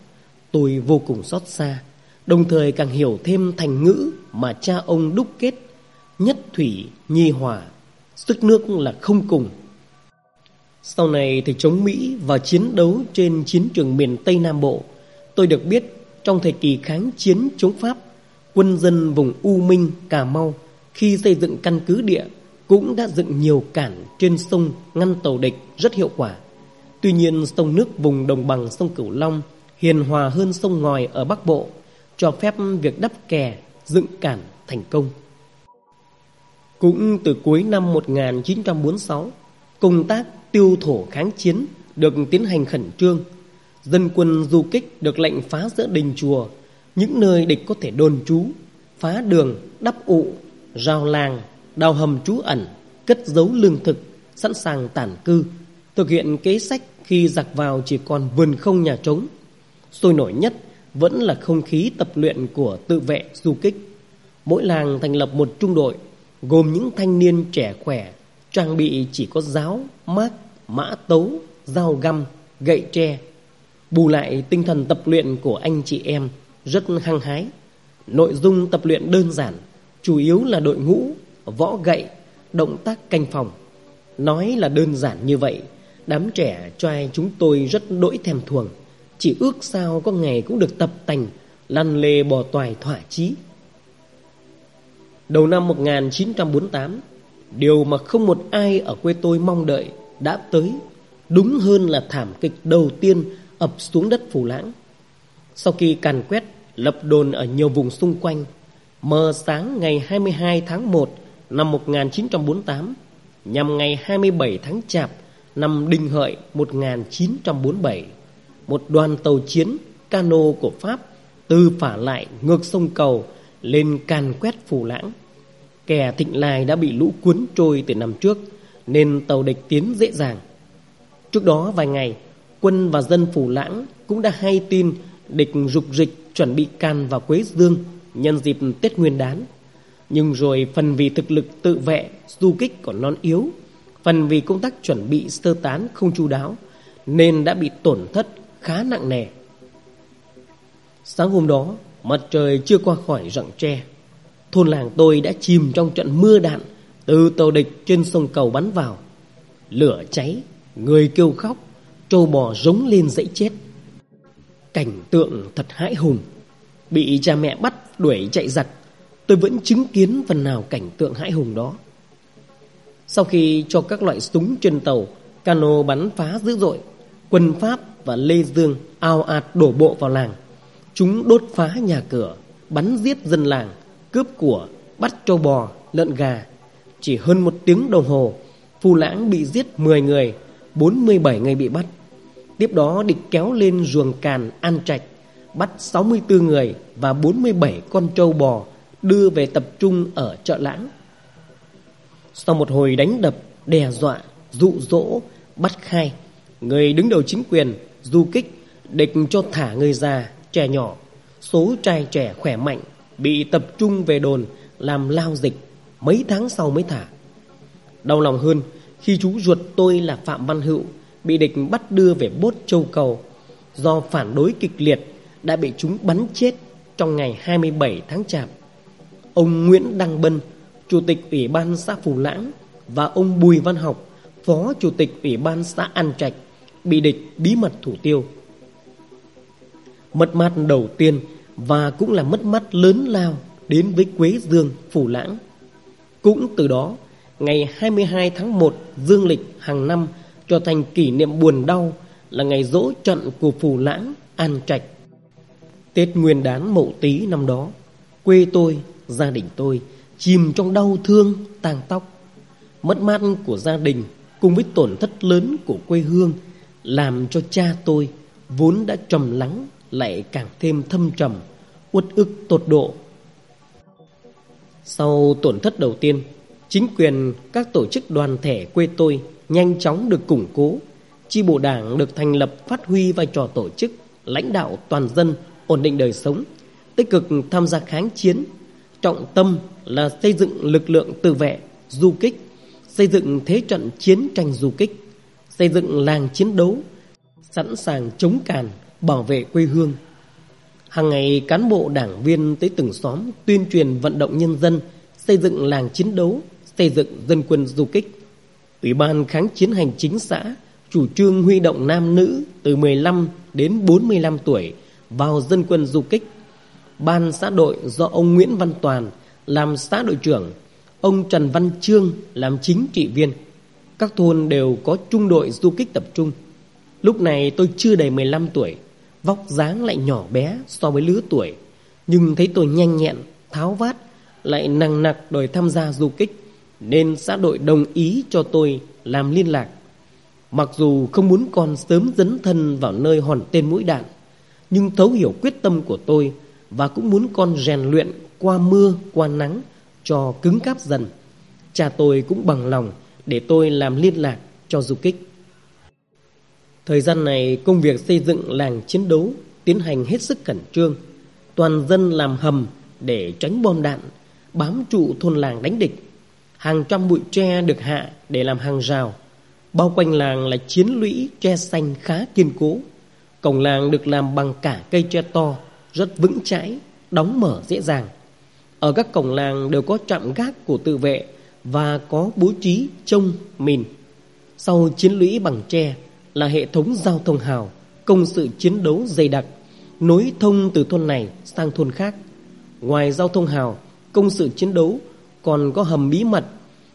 tôi vô cùng xót xa, đồng thời càng hiểu thêm thành ngữ mà cha ông đúc kết, nhất thủy nhi hòa, sức nước là không cùng. Sau này thì chống Mỹ và chiến đấu trên chiến trường miền Tây Nam Bộ, tôi được biết trong thời kỳ kháng chiến chống Pháp quân dân vùng U Minh, Cà Mau khi xây dựng căn cứ địa cũng đã dựng nhiều cản trên sông ngăn tàu địch rất hiệu quả. Tuy nhiên sông nước vùng đồng bằng sông Cửu Long hiền hòa hơn sông ngòi ở Bắc Bộ, cho phép việc đắp kè, dựng cản thành công. Cũng từ cuối năm 1946, công tác tiêu thổ kháng chiến được tiến hành khẩn trương. Dân quân du kích được lệnh phá giữa đình chùa những nơi địch có thể đồn trú, phá đường, đắp ụ, rào làng, đào hầm trú ẩn, cất giấu lương thực, sẵn sàng tản cư, thực hiện kế sách khi giặc vào chỉ còn vườn không nhà trống. Sôi nổi nhất vẫn là không khí tập luyện của tự vệ du kích. Mỗi làng thành lập một trung đội gồm những thanh niên trẻ khỏe, trang bị chỉ có giáo, mác, mã tấu, dao găm, gậy tre. Bù lại tinh thần tập luyện của anh chị em rất hăng hái. Nội dung tập luyện đơn giản, chủ yếu là đội ngũ, võ gậy, động tác canh phòng. Nói là đơn giản như vậy, đám trẻ trai chúng tôi rất đỗi thèm thuồng. Chỉ ước sao có ngày cũng được tập tành, lăn lê bò toài thỏa chí. Đầu năm 1948, điều mà không một ai ở quê tôi mong đợi đã tới, đúng hơn là thảm kịch đầu tiên ập xuống đất Phù Lãng. Sau khi càn quét, lập đồn ở nhiều vùng xung quanh, mờ sáng ngày 22 tháng 1 năm 1948, nhằm ngày 27 tháng Chạp năm Đinh Hợi 1947, một đoàn tàu chiến cano của Pháp từ phả lại ngược sông cầu lên càn quét Phù Lãng. Kẻ Thịnh Lai đã bị lũ cuốn trôi từ năm trước Nên tàu địch tiến dễ dàng Trước đó vài ngày Quân và dân Phủ Lãng cũng đã hay tin Địch rục dịch chuẩn bị can vào Quế Dương Nhân dịp Tết Nguyên đán nhưng rồi phần vì thực lực tự vệ, Du kích còn non yếu, Phần vì công tác chuẩn bị sơ tán không chu đáo, Nên đã bị tổn thất khá nặng nề. Sáng hôm đó, Mặt trời chưa qua khỏi rặng tre. Thôn làng tôi đã chìm trong trận mưa đạn Từ tàu địch trên sông cầu bắn vào. Lửa cháy, Người kêu khóc, Trâu bò rống lên dãy chết. Cảnh tượng thật hãi hùng, Bị cha mẹ bắt đuổi chạy giặt Tôi vẫn chứng kiến phần nào cảnh tượng hãi hùng đó Sau khi cho các loại súng trên tàu Cano bắn phá dữ dội Quân Pháp và Lê Dương ao ạt đổ bộ vào làng Chúng đốt phá nhà cửa Bắn giết dân làng cướp của, bắt trâu bò, lợn gà. Chỉ hơn một tiếng đồng hồ, Phù Lãng bị giết 10 người, 47 người bị bắt. Tiếp đó địch kéo lên ruồng càn An Trạch, bắt 64 người và 47 con trâu bò đưa về tập trung ở chợ Lãng. Sau một hồi đánh đập, đe dọa, dụ dỗ, bắt khai, người đứng đầu chính quyền, du kích, địch cho thả người già, trẻ nhỏ, số trai trẻ khỏe mạnh Bị tập trung về đồn Làm lao dịch Mấy tháng sau mới thả. Đau lòng hơn Khi chú ruột tôi là Phạm Văn Hữu Bị địch bắt đưa về bốt châu cầu Do phản đối kịch liệt Đã bị chúng bắn chết Trong ngày 27 tháng Chạp. Ông Nguyễn Đăng Bân Chủ tịch Ủy ban xã Phù Lãng Và ông Bùi Văn Học Phó Chủ tịch Ủy ban xã An Trạch Bị địch bí mật thủ tiêu Mất mát đầu tiên và cũng là mất mát lớn lao đến với Quế Dương, Phủ Lãng. Cũng từ đó, ngày 22 tháng 1 dương lịch hàng năm trở thành kỷ niệm buồn đau là ngày dỗ trận của Phủ Lãng, An Trạch. Tết Nguyên đán Mậu Tý năm đó, quê tôi, gia đình tôi chìm trong đau thương, tang tóc. Mất mát của gia đình cùng với tổn thất lớn của quê hương làm cho cha tôi vốn đã trầm lắng lại càng thêm thâm trầm, uất ức tột độ. Sau tổn thất đầu tiên, chính quyền các tổ chức đoàn thể quê tôi nhanh chóng được củng cố, chi bộ đảng được thành lập phát huy vai trò tổ chức, lãnh đạo toàn dân, ổn định đời sống, tích cực tham gia kháng chiến, trọng tâm là xây dựng lực lượng tự vệ, du kích, xây dựng thế trận chiến tranh du kích, xây dựng làng chiến đấu, sẵn sàng chống càn, bảo vệ quê hương. Hàng ngày cán bộ đảng viên tới từng xóm tuyên truyền vận động nhân dân xây dựng làng chiến đấu, xây dựng dân quân du kích. Ủy ban kháng chiến hành chính xã chủ trương huy động nam nữ từ 15 đến 45 tuổi vào dân quân du kích. Ban xã đội do ông Nguyễn Văn Toàn làm xã đội trưởng, ông Trần Văn Trương làm chính trị viên. Các thôn đều có trung đội du kích tập trung. Lúc này tôi chưa đầy 15 tuổi Vóc dáng lại nhỏ bé so với lứa tuổi Nhưng thấy tôi nhanh nhẹn, tháo vát Lại năng nặc đòi tham gia du kích Nên xã đội đồng ý cho tôi làm liên lạc Mặc dù không muốn con sớm dấn thân vào nơi hòn tên mũi đạn Nhưng thấu hiểu quyết tâm của tôi và cũng muốn con rèn luyện qua mưa, qua nắng Cho cứng cáp dần Cha tôi cũng bằng lòng để tôi làm liên lạc cho du kích Thời gian này công việc xây dựng làng chiến đấu tiến hành hết sức khẩn trương. Toàn dân làm hầm để tránh bom đạn, bám trụ thôn làng đánh địch. Hàng trăm bụi tre được hạ để làm hàng rào. Bao quanh làng là chiến lũy tre xanh khá kiên cố. Cổng làng được làm bằng cả cây tre to, rất vững chãi, đóng mở dễ dàng. Ở các cổng làng đều có trạm gác của tự vệ và có bố trí trông mìn. Sau chiến lũy bằng tre là hệ thống giao thông hào, công sự chiến đấu dày đặc, nối thông từ thôn này sang thôn khác. Ngoài giao thông hào, công sự chiến đấu còn có hầm bí mật,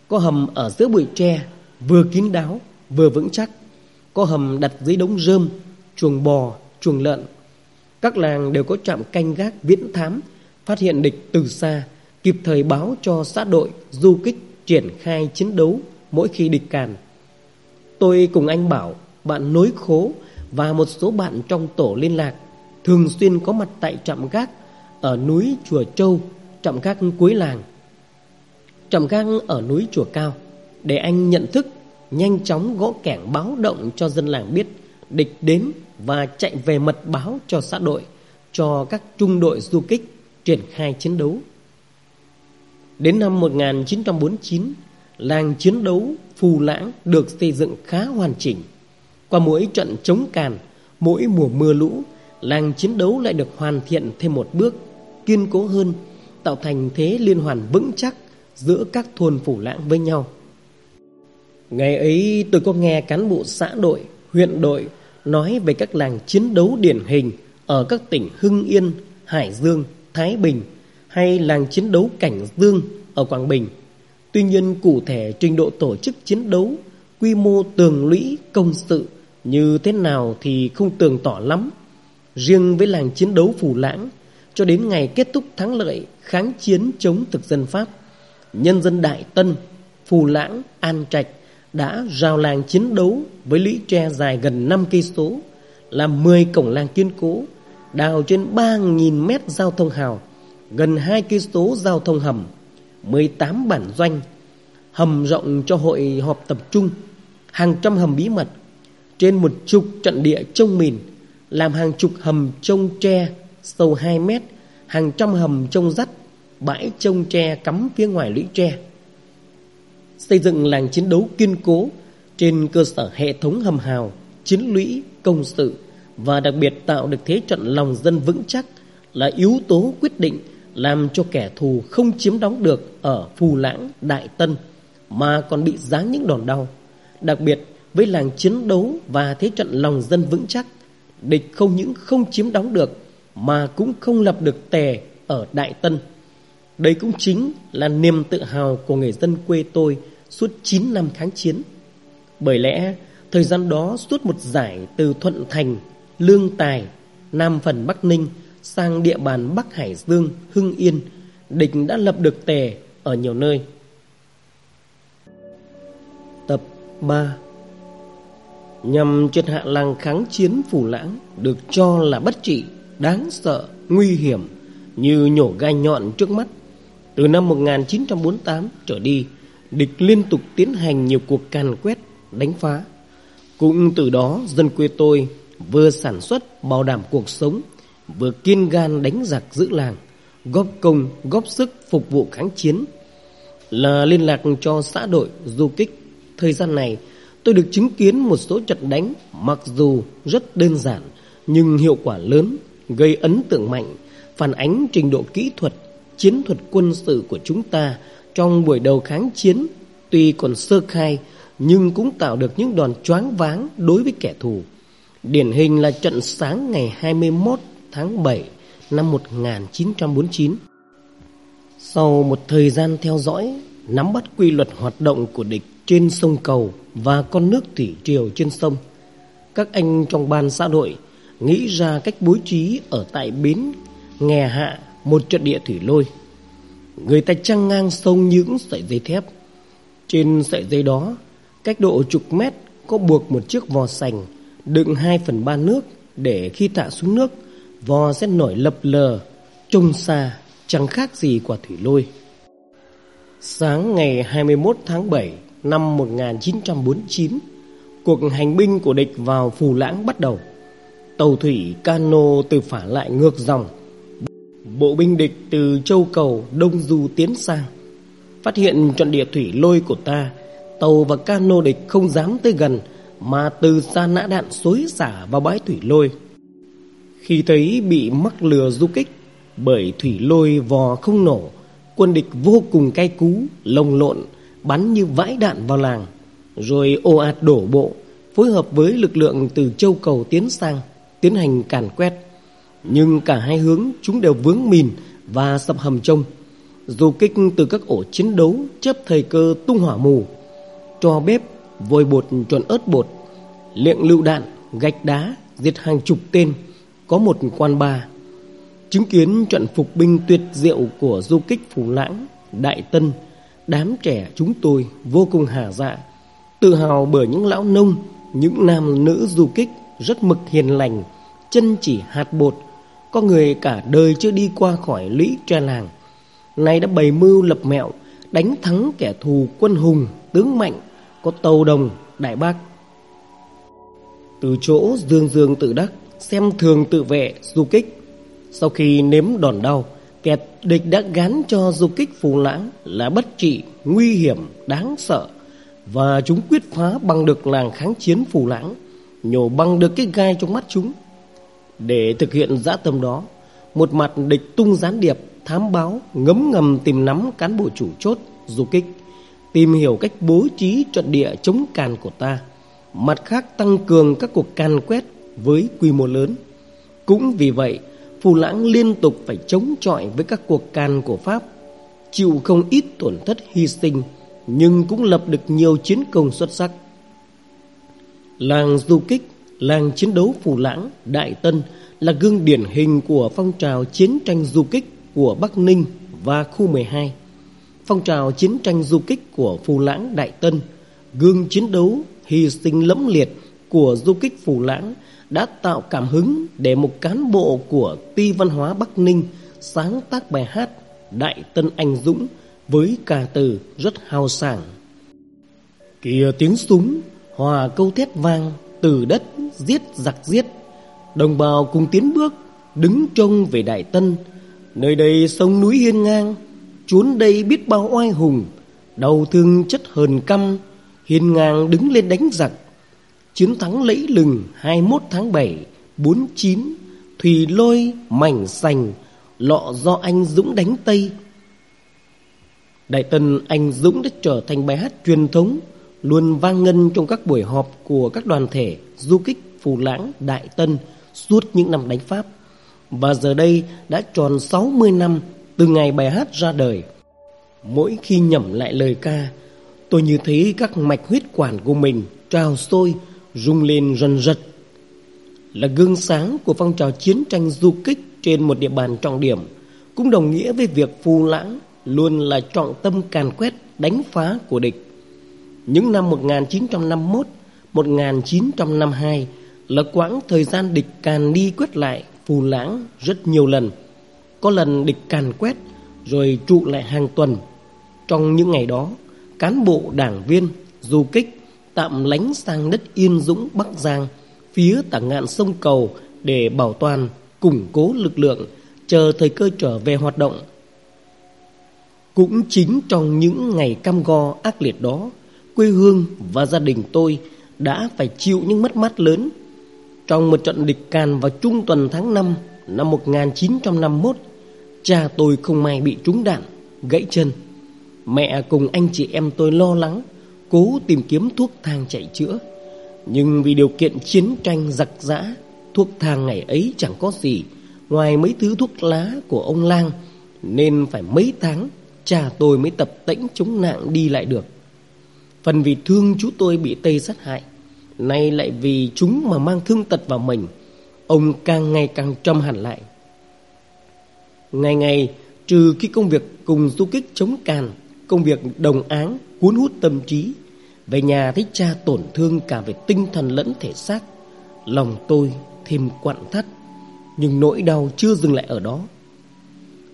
có hầm ở giữa bụi tre, vừa kín đáo, vừa vững chắc. Có hầm đặt dưới đống rơm, chuồng bò, chuồng lợn. Các làng đều có trạm canh gác viễn thám, phát hiện địch từ xa, kịp thời báo cho xã đội, du kích triển khai chiến đấu mỗi khi địch càn. Tôi cùng anh Bảo, bạn nối khố và một số bạn trong tổ liên lạc thường xuyên có mặt tại trạm gác ở núi Chùa Châu, trạm gác cuối làng. Trạm gác ở núi Chùa Cao để anh nhận thức, nhanh chóng gõ kẻng báo động cho dân làng biết địch đến và chạy về mật báo cho xã đội, cho các trung đội du kích triển khai chiến đấu. Đến năm 1949, làng chiến đấu Phù Lãng được xây dựng khá hoàn chỉnh. Qua mỗi trận chống càn, mỗi mùa mưa lũ, làng chiến đấu lại được hoàn thiện thêm một bước, kiên cố hơn, tạo thành thế liên hoàn vững chắc giữa các thôn Phù Lãng với nhau. Ngày ấy tôi có nghe cán bộ xã đội, huyện đội nói về các làng chiến đấu điển hình ở các tỉnh Hưng Yên, Hải Dương, Thái Bình hay làng chiến đấu Cảnh Dương ở Quảng Bình. Tuy nhiên cụ thể trình độ tổ chức chiến đấu, quy mô tường lũy công sự như thế nào thì không tường tỏ lắm. Riêng với làng chiến đấu Phù Lãng, cho đến ngày kết thúc thắng lợi kháng chiến chống thực dân Pháp, nhân dân Đại Tân, Phù Lãng, An Trạch đã rào làng chiến đấu với lũy tre dài gần 5 cây số, làm 10 cổng làng kiên cố, đào trên 3.000 mét giao thông hào, gần 2 cây số giao thông hầm, 18 bản doanh, hầm rộng cho hội họp tập trung, hàng trăm hầm bí mật, trên một chục trận địa trông mìn, làm hàng chục hầm trông tre sâu 2 mét, hàng trăm hầm trông dắt, bãi trông tre cắm phía ngoài lũy tre. Xây dựng làng chiến đấu kiên cố trên cơ sở hệ thống hầm hào, chiến lũy, công sự và đặc biệt tạo được thế trận lòng dân vững chắc là yếu tố quyết định làm cho kẻ thù không chiếm đóng được ở Phù Lãng, Đại Tân mà còn bị giáng những đòn đau. Đặc biệt với làng chiến đấu và thế trận lòng dân vững chắc, địch không những không chiếm đóng được mà cũng không lập được tè ở Đại Tân. Đây cũng chính là niềm tự hào của người dân quê tôi suốt 9 năm kháng chiến. Bởi lẽ, thời gian đó suốt một giải từ Thuận Thành, Lương Tài, Nam phần Bắc Ninh sang địa bàn Bắc Hải Dương, Hưng Yên, địch đã lập được tề ở nhiều nơi. Tập 3 Nhằm triệt hạ làng kháng chiến phủ lãng được cho là bất trị, đáng sợ, nguy hiểm như nhổ gai nhọn trước mắt. Từ năm 1948 trở đi, địch liên tục tiến hành nhiều cuộc càn quét, đánh phá. Cũng từ đó dân quê tôi vừa sản xuất bảo đảm cuộc sống vừa kiên gan đánh giặc giữ làng, góp công, góp sức phục vụ kháng chiến. Là liên lạc cho xã đội, du kích. Thời gian này, tôi được chứng kiến một số trận đánh mặc dù rất đơn giản nhưng hiệu quả lớn, gây ấn tượng mạnh, phản ánh trình độ kỹ thuật, chiến thuật quân sự của chúng ta trong buổi đầu kháng chiến tuy còn sơ khai nhưng cũng tạo được những đòn choáng váng đối với kẻ thù. Điển hình là trận sáng ngày 21 tháng 7 năm 1949. Sau một thời gian theo dõi, nắm bắt quy luật hoạt động của địch trên sông cầu và con nước thủy triều trên sông, các anh trong ban xã đội nghĩ ra cách bố trí ở tại bến nghè hạ một trận địa thủy lôi. Người ta trăng ngang sông những sợi dây thép. Trên sợi dây đó, cách độ chục mét có buộc một chiếc vò sành đựng 2 phần 3 nước để khi thả xuống nước vò sẽ nổi lập lờ, trông xa, chẳng khác gì quả thủy lôi. Sáng ngày 21 tháng 7 năm 1949, cuộc hành binh của địch vào Phù Lãng bắt đầu. Tàu thủy cano từ phả lại ngược dòng Bộ binh địch từ châu cầu, đông du tiến sang Phát hiện trận địa thủy lôi của ta. Tàu và cano địch không dám tới gần, Mà từ xa nã đạn xối xả vào bãi thủy lôi. Khi thấy bị mắc lừa du kích, Bởi thủy lôi vò không nổ, Quân địch vô cùng cay cú, Lồng lộn, Bắn như vãi đạn vào làng, Rồi ồ ạt đổ bộ, Phối hợp với lực lượng từ châu cầu tiến sang, Tiến hành càn quét. Nhưng cả hai hướng chúng đều vướng mìn Và sập hầm trông. Dù kích từ các ổ chiến đấu chớp thời cơ tung hỏa mù, Cho bếp, Vôi bột trộn ớt bột, Liệng lựu đạn, Gạch đá Diệt hàng chục tên, Có một quan ba. Chứng kiến trận phục binh tuyệt diệu Của du kích Phủ Lãng, Đại Tân, Đám trẻ chúng tôi vô cùng hà dạ Tự hào bởi những lão nông, Những nam nữ du kích Rất mực hiền lành, Chân chỉ hạt bột có người cả đời chưa đi qua khỏi lũy tre làng. Nay đã bày mưu lập mẹo Đánh thắng kẻ thù quân hùng Tướng mạnh Có tàu đồng đại bác. Từ chỗ dương dương tự đắc Xem thường tự vệ du kích. Sau khi nếm đòn đau Kẻ địch đã gán cho du kích phù lãng Là bất trị, nguy hiểm, đáng sợ. Và chúng quyết phá bằng được làng kháng chiến phù lãng Nhổ bằng được cái gai trong mắt chúng. Để thực hiện dã tâm đó Một mặt địch tung gián điệp thám báo, ngấm ngầm tìm nắm cán bộ chủ chốt, du kích, tìm hiểu cách bố trí trận địa chống càn của ta. Mặt khác tăng cường các cuộc can quét với quy mô lớn. Cũng vì vậy, Phù Lãng liên tục phải chống chọi với các cuộc can của Pháp, chịu không ít tổn thất hy sinh, nhưng cũng lập được nhiều chiến công xuất sắc. Làng du kích, làng chiến đấu Phù Lãng, Đại Tân là gương điển hình của phong trào chiến tranh du kích của Bắc Ninh và khu 12, phong trào chiến tranh du kích của Phù Lãng Đại Tân, gương chiến đấu hy sinh lẫm liệt của du kích Phù Lãng đã tạo cảm hứng để một cán bộ của Ti Văn hóa Bắc Ninh sáng tác bài hát Đại Tân Anh Dũng với ca từ rất hào sảng. Kìa tiếng súng, hòa câu thét vang, từ đất giết giặc giết. Đồng bào cùng tiến bước, đứng trông về Đại Tân, Nơi đây sông núi hiên ngang chốn đây biết bao oai hùng Đầu thương chất hờn căm Hiên ngang đứng lên đánh giặc. Chiến thắng lẫy lừng 21 tháng 7 49 Thủy lôi mảnh sành Lọ do anh Dũng đánh Tây. Đại tân anh Dũng đã trở thành bài hát truyền thống Luôn vang ngân trong các buổi họp của các đoàn thể Du kích Phù Lãng Đại Tân Suốt những năm đánh Pháp và giờ đây đã tròn 60 năm từ ngày bài hát ra đời. Mỗi khi nhẩm lại lời ca, tôi như thấy các mạch huyết quản của mình trào sôi, rung lên rần rật. Là gương sáng của phong trào chiến tranh du kích trên một địa bàn trọng điểm, cũng đồng nghĩa với việc phù lãng luôn là trọng tâm càn quét đánh phá của địch. Những năm 1951, 1952 là quãng thời gian địch càn đi quét lại phù lãng rất nhiều lần. Có lần địch càn quét rồi trụ lại hàng tuần. Trong những ngày đó, cán bộ đảng viên, du kích tạm lánh sang đất Yên Dũng Bắc Giang, phía tả ngạn sông Cầu để bảo toàn, củng cố lực lượng, chờ thời cơ trở về hoạt động. Cũng chính trong những ngày cam go ác liệt đó, quê hương và gia đình tôi đã phải chịu những mất mát lớn trong một trận địch càn vào trung tuần tháng 5 năm 1951, cha tôi không may bị trúng đạn, gãy chân. Mẹ cùng anh chị em tôi lo lắng, cố tìm kiếm thuốc thang chạy chữa. Nhưng vì điều kiện chiến tranh giặc giã, thuốc thang ngày ấy chẳng có gì ngoài mấy thứ thuốc lá của ông Lang, nên phải mấy tháng cha tôi mới tập tễnh chống nạn đi lại được. Phần vì thương chú tôi bị Tây sát hại, Nay lại vì chúng mà mang thương tật vào mình Ông càng ngày càng trầm hẳn lại. Ngày ngày Trừ khi công việc cùng du kích chống càn Công việc đồng áng Cuốn hút tâm trí Về nhà thấy cha tổn thương cả về tinh thần lẫn thể xác Lòng tôi thêm quặn thắt Nhưng nỗi đau chưa dừng lại ở đó.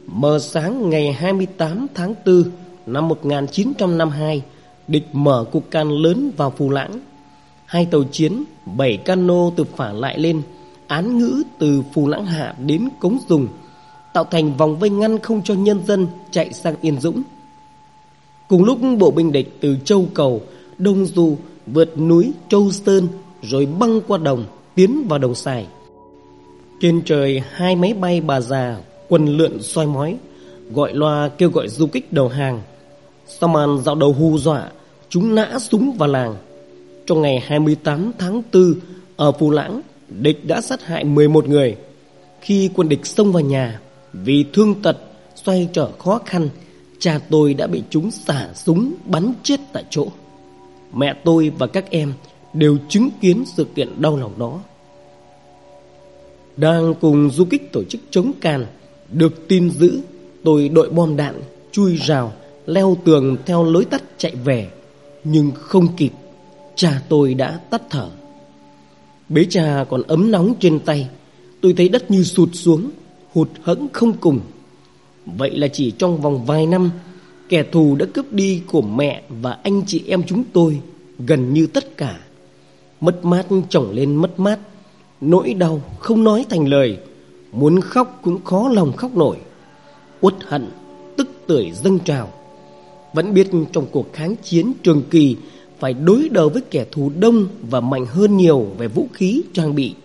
Mờ sáng ngày 28 tháng 4 năm 1952 Địch mở cuộc can lớn vào Phù Lãng Hai tàu chiến, bảy cano từ phả lại lên, án ngữ từ Phù Lãng Hạ đến Cống Dùng, tạo thành vòng vây ngăn không cho nhân dân chạy sang Yên Dũng. Cùng lúc bộ binh địch từ Châu Cầu, Đông Du vượt núi Châu Sơn rồi băng qua đồng tiến vào đồng xài. Trên trời hai máy bay bà già quần lượn soi mói gọi loa kêu gọi du kích đầu hàng. Sau màn dạo đầu hù dọa, chúng nã súng vào làng. Trong ngày 28 tháng 4 ở Phù Lãng, địch đã sát hại 11 người. Khi quân địch xông vào nhà, vì thương tật, xoay trở khó khăn, cha tôi đã bị chúng xả súng bắn chết tại chỗ. Mẹ tôi và các em đều chứng kiến sự kiện đau lòng đó. Đang cùng du kích tổ chức chống càn, được tin giữ, tôi đội bom đạn, chui rào, leo tường theo lối tắt chạy về, nhưng không kịp, cha tôi đã tắt thở. Bế cha còn ấm nóng trên tay, tôi thấy đất như sụt xuống, hụt hẫng không cùng. Vậy là chỉ trong vòng vài năm, kẻ thù đã cướp đi của mẹ và anh chị em chúng tôi gần như tất cả. Mất mát chồng lên mất mát, nỗi đau không nói thành lời, muốn khóc cũng khó lòng khóc nổi. Uất hận, tức tưởi dâng trào. Vẫn biết trong cuộc kháng chiến trường kỳ phải đối đầu với kẻ thù đông và mạnh hơn nhiều về vũ khí trang bị.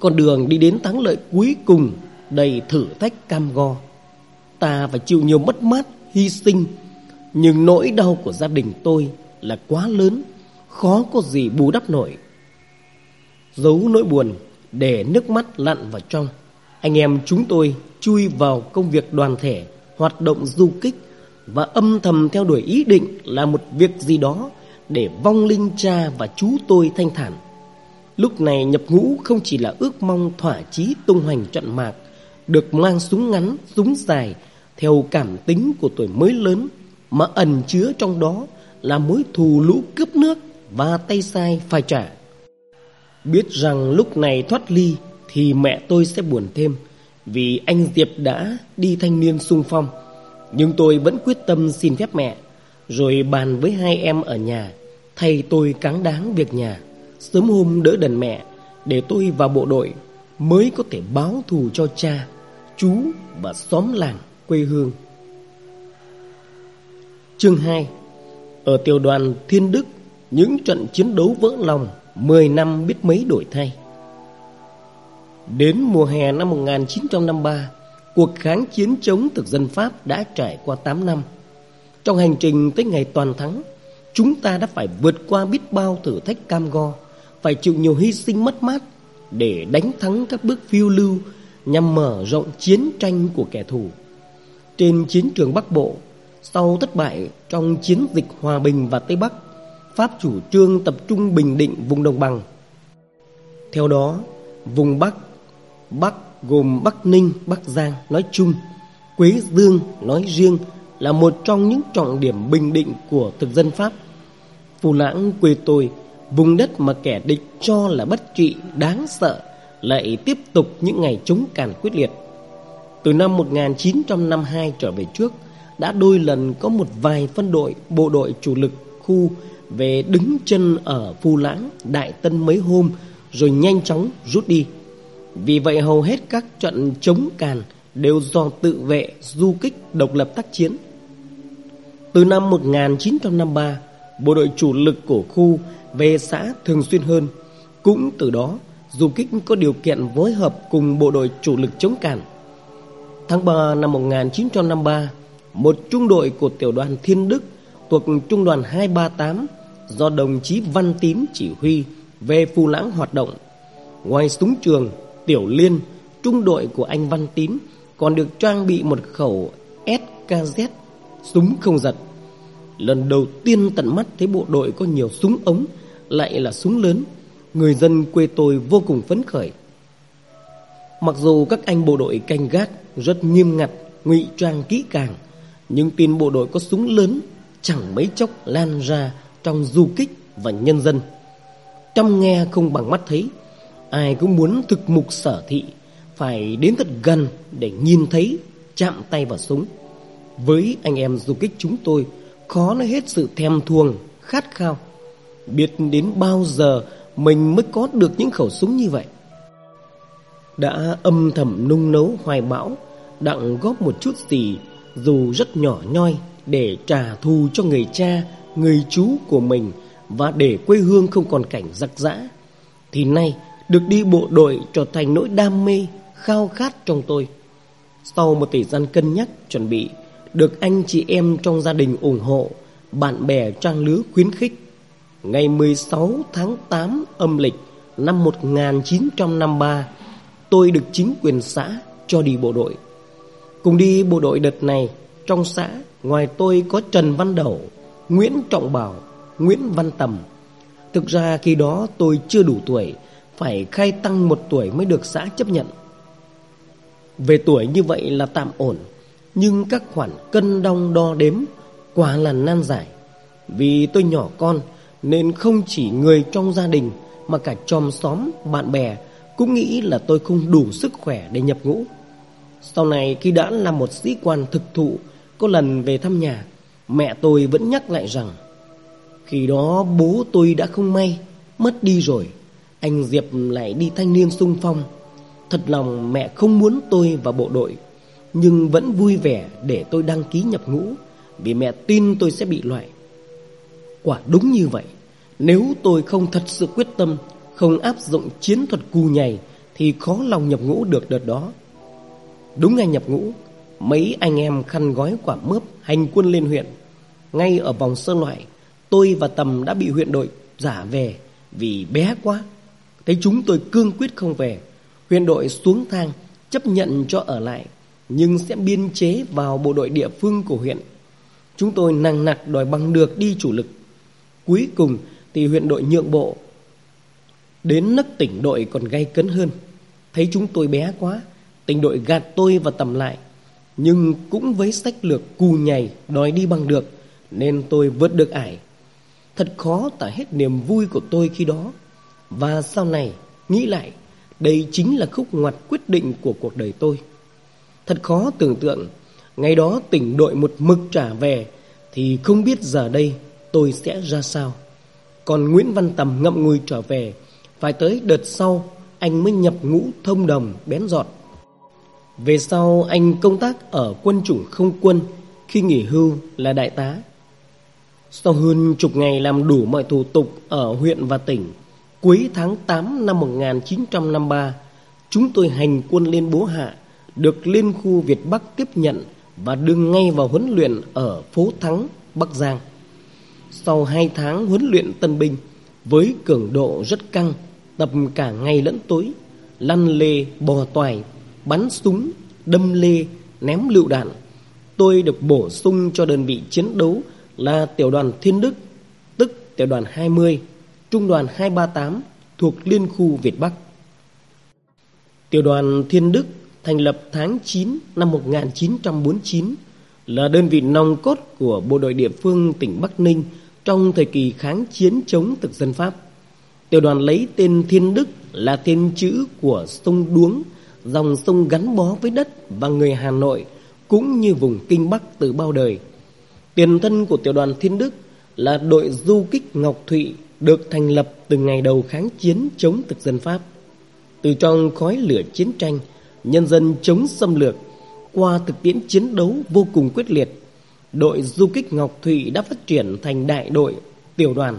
Con đường đi đến thắng lợi cuối cùng đầy thử thách cam go. Ta phải chịu nhiều mất mát, hy sinh, nhưng nỗi đau của gia đình tôi là quá lớn, khó có gì bù đắp nổi. Giấu nỗi buồn để nước mắt lặn vào trong. Anh em chúng tôi chui vào công việc đoàn thể, hoạt động du kích và âm thầm theo đuổi ý định là một việc gì đó để vong linh cha và chú tôi thanh thản. Lúc này nhập ngũ không chỉ là ước mong thỏa chí tung hoành trận mạc, được mang súng ngắn, súng dài theo cảm tính của tuổi mới lớn mà ẩn chứa trong đó là mối thù lũ cướp nước và tay sai phải trả. Biết rằng lúc này thoát ly thì mẹ tôi sẽ buồn thêm vì anh Diệp đã đi thanh niên sung phong. Nhưng tôi vẫn quyết tâm xin phép mẹ rồi bàn với hai em ở nhà thay tôi cáng đáng việc nhà sớm hôm đỡ đần mẹ để tôi vào bộ đội mới có thể báo thù cho cha, chú và xóm làng quê hương. Chương 2 Ở tiểu đoàn Thiên Đức, những trận chiến đấu vỡ lòng 10 năm biết mấy đổi thay. Đến mùa hè năm 1953, cuộc kháng chiến chống thực dân Pháp đã trải qua 8 năm. Trong hành trình tới ngày toàn thắng, chúng ta đã phải vượt qua biết bao thử thách cam go, phải chịu nhiều hy sinh mất mát để đánh thắng các bước phiêu lưu nhằm mở rộng chiến tranh của kẻ thù. Trên chiến trường Bắc Bộ, sau thất bại trong chiến dịch Hòa Bình và Tây Bắc, Pháp chủ trương tập trung bình định vùng đồng bằng. Theo đó, vùng Bắc, Bắc gồm Bắc Ninh, Bắc Giang nói chung, Quế Dương nói riêng là một trong những trọng điểm bình định của thực dân Pháp. Phù Lãng quê tôi, vùng đất mà kẻ địch cho là bất trị, đáng sợ, lại tiếp tục những ngày chống càn quyết liệt. Từ năm 1952 trở về trước, đã đôi lần có một vài phân đội, bộ đội chủ lực khu về đứng chân ở Phù Lãng, Đại Tân mấy hôm rồi nhanh chóng rút đi. Vì vậy hầu hết các trận chống càn đều do tự vệ, du kích, độc lập tác chiến. Từ năm 1953, bộ đội chủ lực của khu về xã thường xuyên hơn. Cũng từ đó, du kích có điều kiện phối hợp cùng bộ đội chủ lực chống càn. Tháng 3 năm 1953, một trung đội của tiểu đoàn Thiên Đức thuộc trung đoàn 238 do đồng chí Văn Tín chỉ huy về Phù Lãng hoạt động. Ngoài súng trường, tiểu liên, trung đội của anh Văn Tín còn được trang bị một khẩu SKZ, súng không giật. Lần đầu tiên tận mắt thấy bộ đội có nhiều súng ống, lại là súng lớn, người dân quê tôi vô cùng phấn khởi. Mặc dù các anh bộ đội canh gác rất nghiêm ngặt, ngụy trang kỹ càng, nhưng tin bộ đội có súng lớn chẳng mấy chốc lan ra trong du kích và nhân dân. Trăm nghe không bằng mắt thấy, ai cũng muốn thực mục sở thị, phải đến thật gần để nhìn thấy, chạm tay vào súng. Với anh em du kích chúng tôi, khó nói hết sự thèm thuồng, khát khao. Biết đến bao giờ mình mới có được những khẩu súng như vậy. đã âm thầm nung nấu hoài bão, đặng góp một chút gì dù rất nhỏ nhoi để trả thù cho người cha, người chú của mình và để quê hương không còn cảnh giặc giã. Thì nay được đi bộ đội trở thành nỗi đam mê, khao khát trong tôi. Sau một thời gian cân nhắc, chuẩn bị, được anh chị em trong gia đình ủng hộ, bạn bè trang lứa khuyến khích. Ngày 16 tháng 8 âm lịch năm 1953, tôi được chính quyền xã cho đi bộ đội. Cùng đi bộ đội đợt này, trong xã ngoài tôi có Trần Văn Đẩu, Nguyễn Trọng Bảo, Nguyễn Văn Tầm. Thực ra khi đó tôi chưa đủ tuổi, phải khai tăng một tuổi mới được xã chấp nhận. Về tuổi như vậy là tạm ổn, nhưng các khoản cân đong đo đếm quả là nan giải. Vì tôi nhỏ con nên không chỉ người trong gia đình mà cả chòm xóm, bạn bè cũng nghĩ là tôi không đủ sức khỏe để nhập ngũ. Sau này khi đã là một sĩ quan thực thụ, có lần về thăm nhà, mẹ tôi vẫn nhắc lại rằng khi đó bố tôi đã không may, mất đi rồi. Anh Diệp lại đi thanh niên sung phong. Thật lòng mẹ không muốn tôi vào bộ đội, nhưng vẫn vui vẻ để tôi đăng ký nhập ngũ vì mẹ tin tôi sẽ bị loại. Quả đúng như vậy, nếu tôi không thật sự quyết tâm, không áp dụng chiến thuật cù nhảy thì khó lòng nhập ngũ được đợt đó. Đúng ngày nhập ngũ, mấy anh em khăn gói quả mướp hành quân lên huyện. Ngay ở vòng sơ loại, tôi và Tầm đã bị huyện đội giả về vì bé quá. Thấy chúng tôi cương quyết không về, huyện đội xuống thang chấp nhận cho ở lại, nhưng sẽ biên chế vào bộ đội địa phương của huyện. Chúng tôi nặng nặc đòi bằng được đi chủ lực. Cuối cùng thì huyện đội nhượng bộ. Đến nấc tỉnh đội còn gay cấn hơn. Thấy chúng tôi bé quá, tỉnh đội gạt tôi và tầm lại. Nhưng cũng với sách lược cù nhảy đòi đi bằng được, nên tôi vượt được ải. Thật khó tả hết niềm vui của tôi khi đó. Và sau này, nghĩ lại, đây chính là khúc ngoặt quyết định của cuộc đời tôi. Thật khó tưởng tượng, ngày đó tỉnh đội một mực trả về, thì không biết giờ đây tôi sẽ ra sao. Còn Nguyễn Văn Tầm ngậm ngùi trở về, phải tới đợt sau anh mới nhập ngũ thông đồng bén giọt. Về sau anh công tác ở quân chủng không quân, khi nghỉ hưu là đại tá. Sau hơn chục ngày làm đủ mọi thủ tục ở huyện và tỉnh, cuối tháng 8 năm 1953, chúng tôi hành quân lên Bố Hạ, được liên khu Việt Bắc tiếp nhận và đưa ngay vào huấn luyện ở phố Thắng, Bắc Giang. Sau hai tháng huấn luyện tân binh, với cường độ rất căng, tập cả ngày lẫn tối, lăn lê, bò toài, bắn súng, đâm lê, ném lựu đạn, tôi được bổ sung cho đơn vị chiến đấu là tiểu đoàn Thiên Đức, tức tiểu đoàn 20, trung đoàn 238 thuộc Liên khu Việt Bắc. Tiểu đoàn Thiên Đức thành lập tháng 9 năm 1949 là đơn vị nòng cốt của bộ đội địa phương tỉnh Bắc Ninh trong thời kỳ kháng chiến chống thực dân Pháp. Tiểu đoàn lấy tên Thiên Đức là tên chữ của sông Đuống, dòng sông gắn bó với đất và người Hà Nội cũng như vùng Kinh Bắc từ bao đời. Tiền thân của tiểu đoàn Thiên Đức là đội du kích Ngọc Thụy được thành lập từ ngày đầu kháng chiến chống thực dân Pháp. Từ trong khói lửa chiến tranh, nhân dân chống xâm lược, qua thực tiễn chiến đấu vô cùng quyết liệt, đội du kích Ngọc Thụy đã phát triển thành đại đội, tiểu đoàn.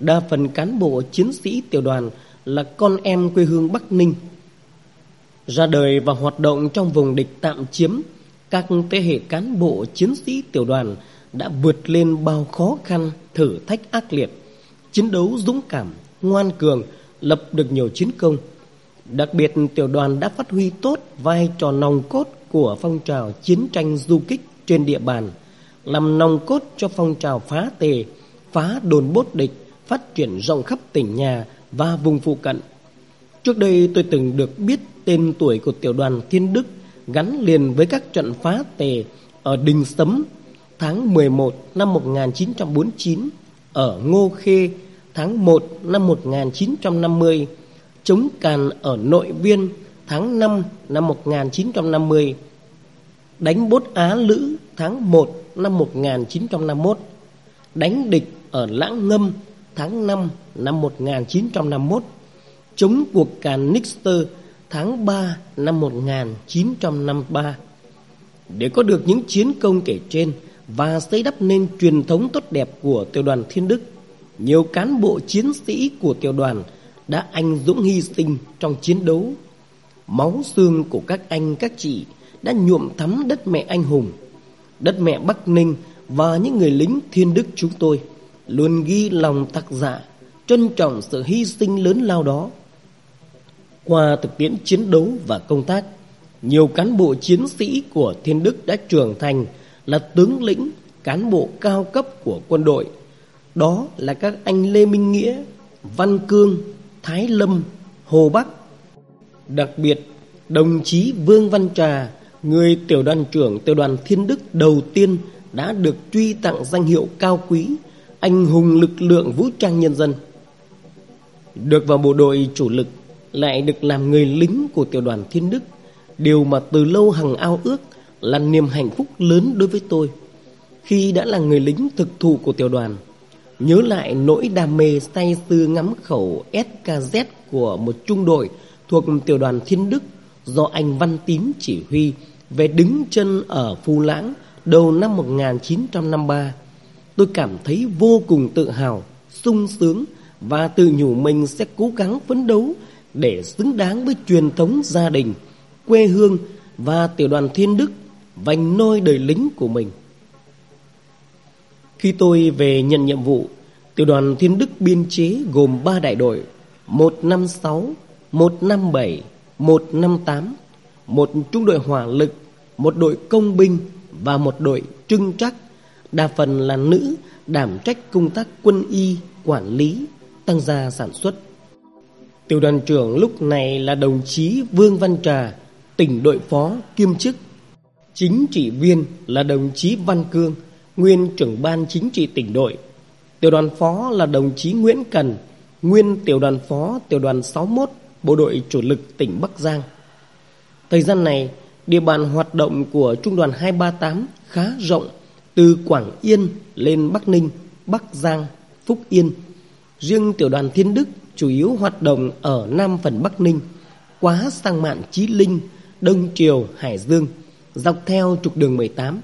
Đa phần cán bộ chiến sĩ tiểu đoàn là con em quê hương Bắc Ninh. Ra đời và hoạt động trong vùng địch tạm chiếm, các thế hệ cán bộ chiến sĩ tiểu đoàn đã vượt lên bao khó khăn, thử thách ác liệt, chiến đấu dũng cảm, ngoan cường, lập được nhiều chiến công. Đặc biệt tiểu đoàn đã phát huy tốt vai trò nòng cốt của phong trào chiến tranh du kích trên địa bàn, làm nòng cốt cho phong trào phá tề, phá đồn bốt địch, phát triển rộng khắp tỉnh nhà và vùng phụ cận. Trước đây tôi từng được biết tên tuổi của tiểu đoàn Thiên Đức gắn liền với các trận phá tề ở Đình Sấm tháng 11 năm 1949, ở Ngô Khê tháng 1 năm 1950, chống càn ở Nội Viên tháng 5 năm 1950, đánh bốt Á Lữ tháng 1 năm 1951, đánh địch ở Lãng Ngâm tháng 5 năm 1951, chống cuộc càn Nixter tháng 3 năm 1953. Để có được những chiến công kể trên và xây đắp nên truyền thống tốt đẹp của tiểu đoàn Thiên Đức, nhiều cán bộ chiến sĩ của tiểu đoàn đã anh dũng hy sinh trong chiến đấu. Máu xương của các anh các chị đã nhuộm thắm đất mẹ anh hùng, đất mẹ Bắc Ninh và những người lính Thiên Đức chúng tôi luôn ghi lòng tặc dạ, trân trọng sự hy sinh lớn lao đó. Qua thực tiễn chiến đấu và công tác, nhiều cán bộ chiến sĩ của Thiên Đức đã trưởng thành là tướng lĩnh, cán bộ cao cấp của quân đội. Đó là các anh Lê Minh Nghĩa, Văn Cương, Thái Lâm, Hồ Bắc. Đặc biệt, đồng chí Vương Văn Trà, người tiểu đoàn trưởng tiểu đoàn Thiên Đức đầu tiên đã được truy tặng danh hiệu cao quý anh hùng lực lượng vũ trang nhân dân. Được vào bộ đội chủ lực lại được làm người lính của tiểu đoàn Thiên Đức, điều mà từ lâu hằng ao ước là niềm hạnh phúc lớn đối với tôi. Khi đã là người lính thực thụ của tiểu đoàn, nhớ lại nỗi đam mê say sưa ngắm khẩu SKZ của một trung đội thuộc tiểu đoàn Thiên Đức do anh Văn Tín chỉ huy về đứng chân ở Phù Lãng đầu năm 1953. Tôi cảm thấy vô cùng tự hào, sung sướng và tự nhủ mình sẽ cố gắng phấn đấu để xứng đáng với truyền thống gia đình, quê hương và tiểu đoàn Thiên Đức vành nôi đời lính của mình. Khi tôi về nhận nhiệm vụ, tiểu đoàn Thiên Đức biên chế gồm 3 đại đội 156, 157, 158, một trung đội hỏa lực, một đội công binh và một đội trưng trắc, đa phần là nữ đảm trách công tác quân y, quản lý, tăng gia sản xuất. Tiểu đoàn trưởng lúc này là đồng chí Vương Văn Trà, tỉnh đội phó kiêm chức. Chính trị viên là đồng chí Văn Cương, nguyên trưởng ban chính trị tỉnh đội. Tiểu đoàn phó là đồng chí Nguyễn Cần, nguyên tiểu đoàn phó tiểu đoàn 61, bộ đội chủ lực tỉnh Bắc Giang. Thời gian này, địa bàn hoạt động của trung đoàn 238 khá rộng, từ Quảng Yên lên Bắc Ninh, Bắc Giang, Phúc Yên. Riêng tiểu đoàn Thiên Đức chủ yếu hoạt động ở Nam phần Bắc Ninh, quá sang mạn Chí Linh, Đông Triều, Hải Dương, dọc theo trục đường 18.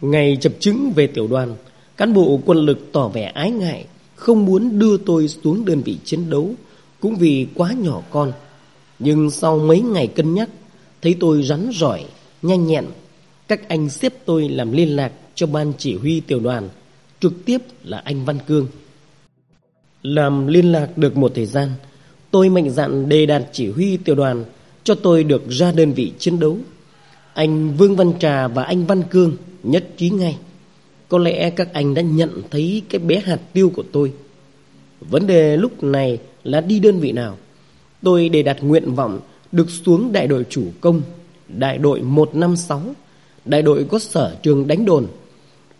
Ngày chập chứng về tiểu đoàn, cán bộ quân lực tỏ vẻ ái ngại, không muốn đưa tôi xuống đơn vị chiến đấu, cũng vì quá nhỏ con. Nhưng sau mấy ngày cân nhắc, thấy tôi rắn giỏi, nhanh nhẹn, các anh xếp tôi làm liên lạc cho ban chỉ huy tiểu đoàn, trực tiếp là anh Văn Cương. Làm liên lạc được một thời gian, tôi mạnh dạn đề đạt chỉ huy tiểu đoàn cho tôi được ra đơn vị chiến đấu. Anh Vương Văn Trà và anh Văn Cương nhất trí ngay. Có lẽ các anh đã nhận thấy cái bé hạt tiêu của tôi. Vấn đề lúc này là đi đơn vị nào. Tôi đề đặt nguyện vọng được xuống đại đội chủ công, đại đội 156, đại đội có sở trường đánh đồn.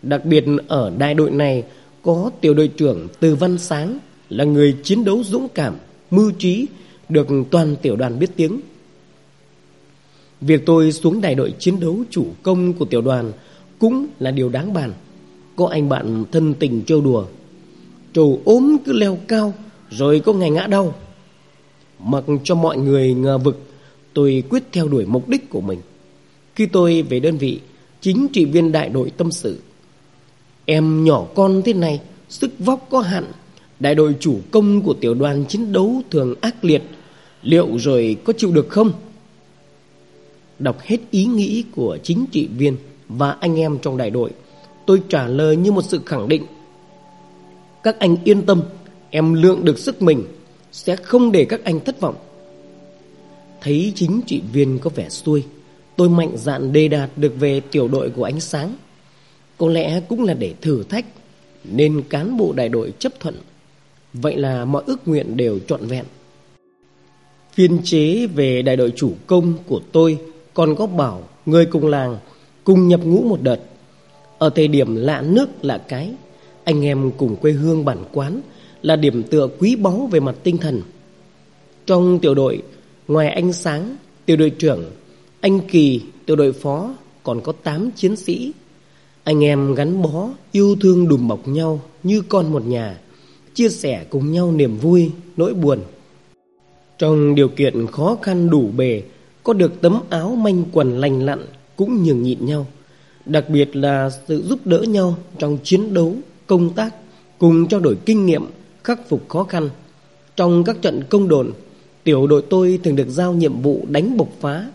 Đặc biệt ở đại đội này có tiểu đội trưởng Từ Văn Sáng là người chiến đấu dũng cảm, mưu trí, được toàn tiểu đoàn biết tiếng. Việc tôi xuống đại đội chiến đấu chủ công của tiểu đoàn cũng là điều đáng bàn. Có anh bạn thân tình trêu đùa. Trầu ốm cứ leo cao rồi có ngày ngã đau. Mặc cho mọi người ngờ vực, tôi quyết theo đuổi mục đích của mình. Khi tôi về đơn vị, chính trị viên đại đội tâm sự. Em nhỏ con thế này, sức vóc có hạn, Đại đội chủ công của tiểu đoàn chiến đấu thường ác liệt Liệu rồi có chịu được không? Đọc hết ý nghĩ của chính trị viên và anh em trong đại đội. Tôi trả lời như một sự khẳng định. Các anh yên tâm, Em lượng được sức mình, Sẽ không để các anh thất vọng. Thấy chính trị viên có vẻ xuôi Tôi mạnh dạn đề đạt được về tiểu đội của ánh sáng. Có lẽ cũng là để thử thách, Nên cán bộ đại đội chấp thuận. Vậy là mọi ước nguyện đều trọn vẹn. Phiên chế về đại đội chủ công của tôi còn có bảo người cùng làng Cùng nhập ngũ một đợt. Ở thời điểm lạ nước lạ cái Anh em cùng quê hương bản quán Là điểm tựa quý báu về mặt tinh thần. Trong tiểu đội Ngoài anh Sáng Tiểu đội trưởng Anh Kỳ Tiểu đội phó Còn có 8 chiến sĩ. Anh em gắn bó Yêu thương đùm bọc nhau Như con một nhà chia sẻ cùng nhau niềm vui, nỗi buồn. Trong điều kiện khó khăn đủ bề, có được tấm áo manh quần lành lặn cũng nhường nhịn nhau. Đặc biệt là sự giúp đỡ nhau trong chiến đấu, công tác, cùng trao đổi kinh nghiệm, khắc phục khó khăn. Trong các trận công đồn, tiểu đội tôi thường được giao nhiệm vụ đánh bộc phá,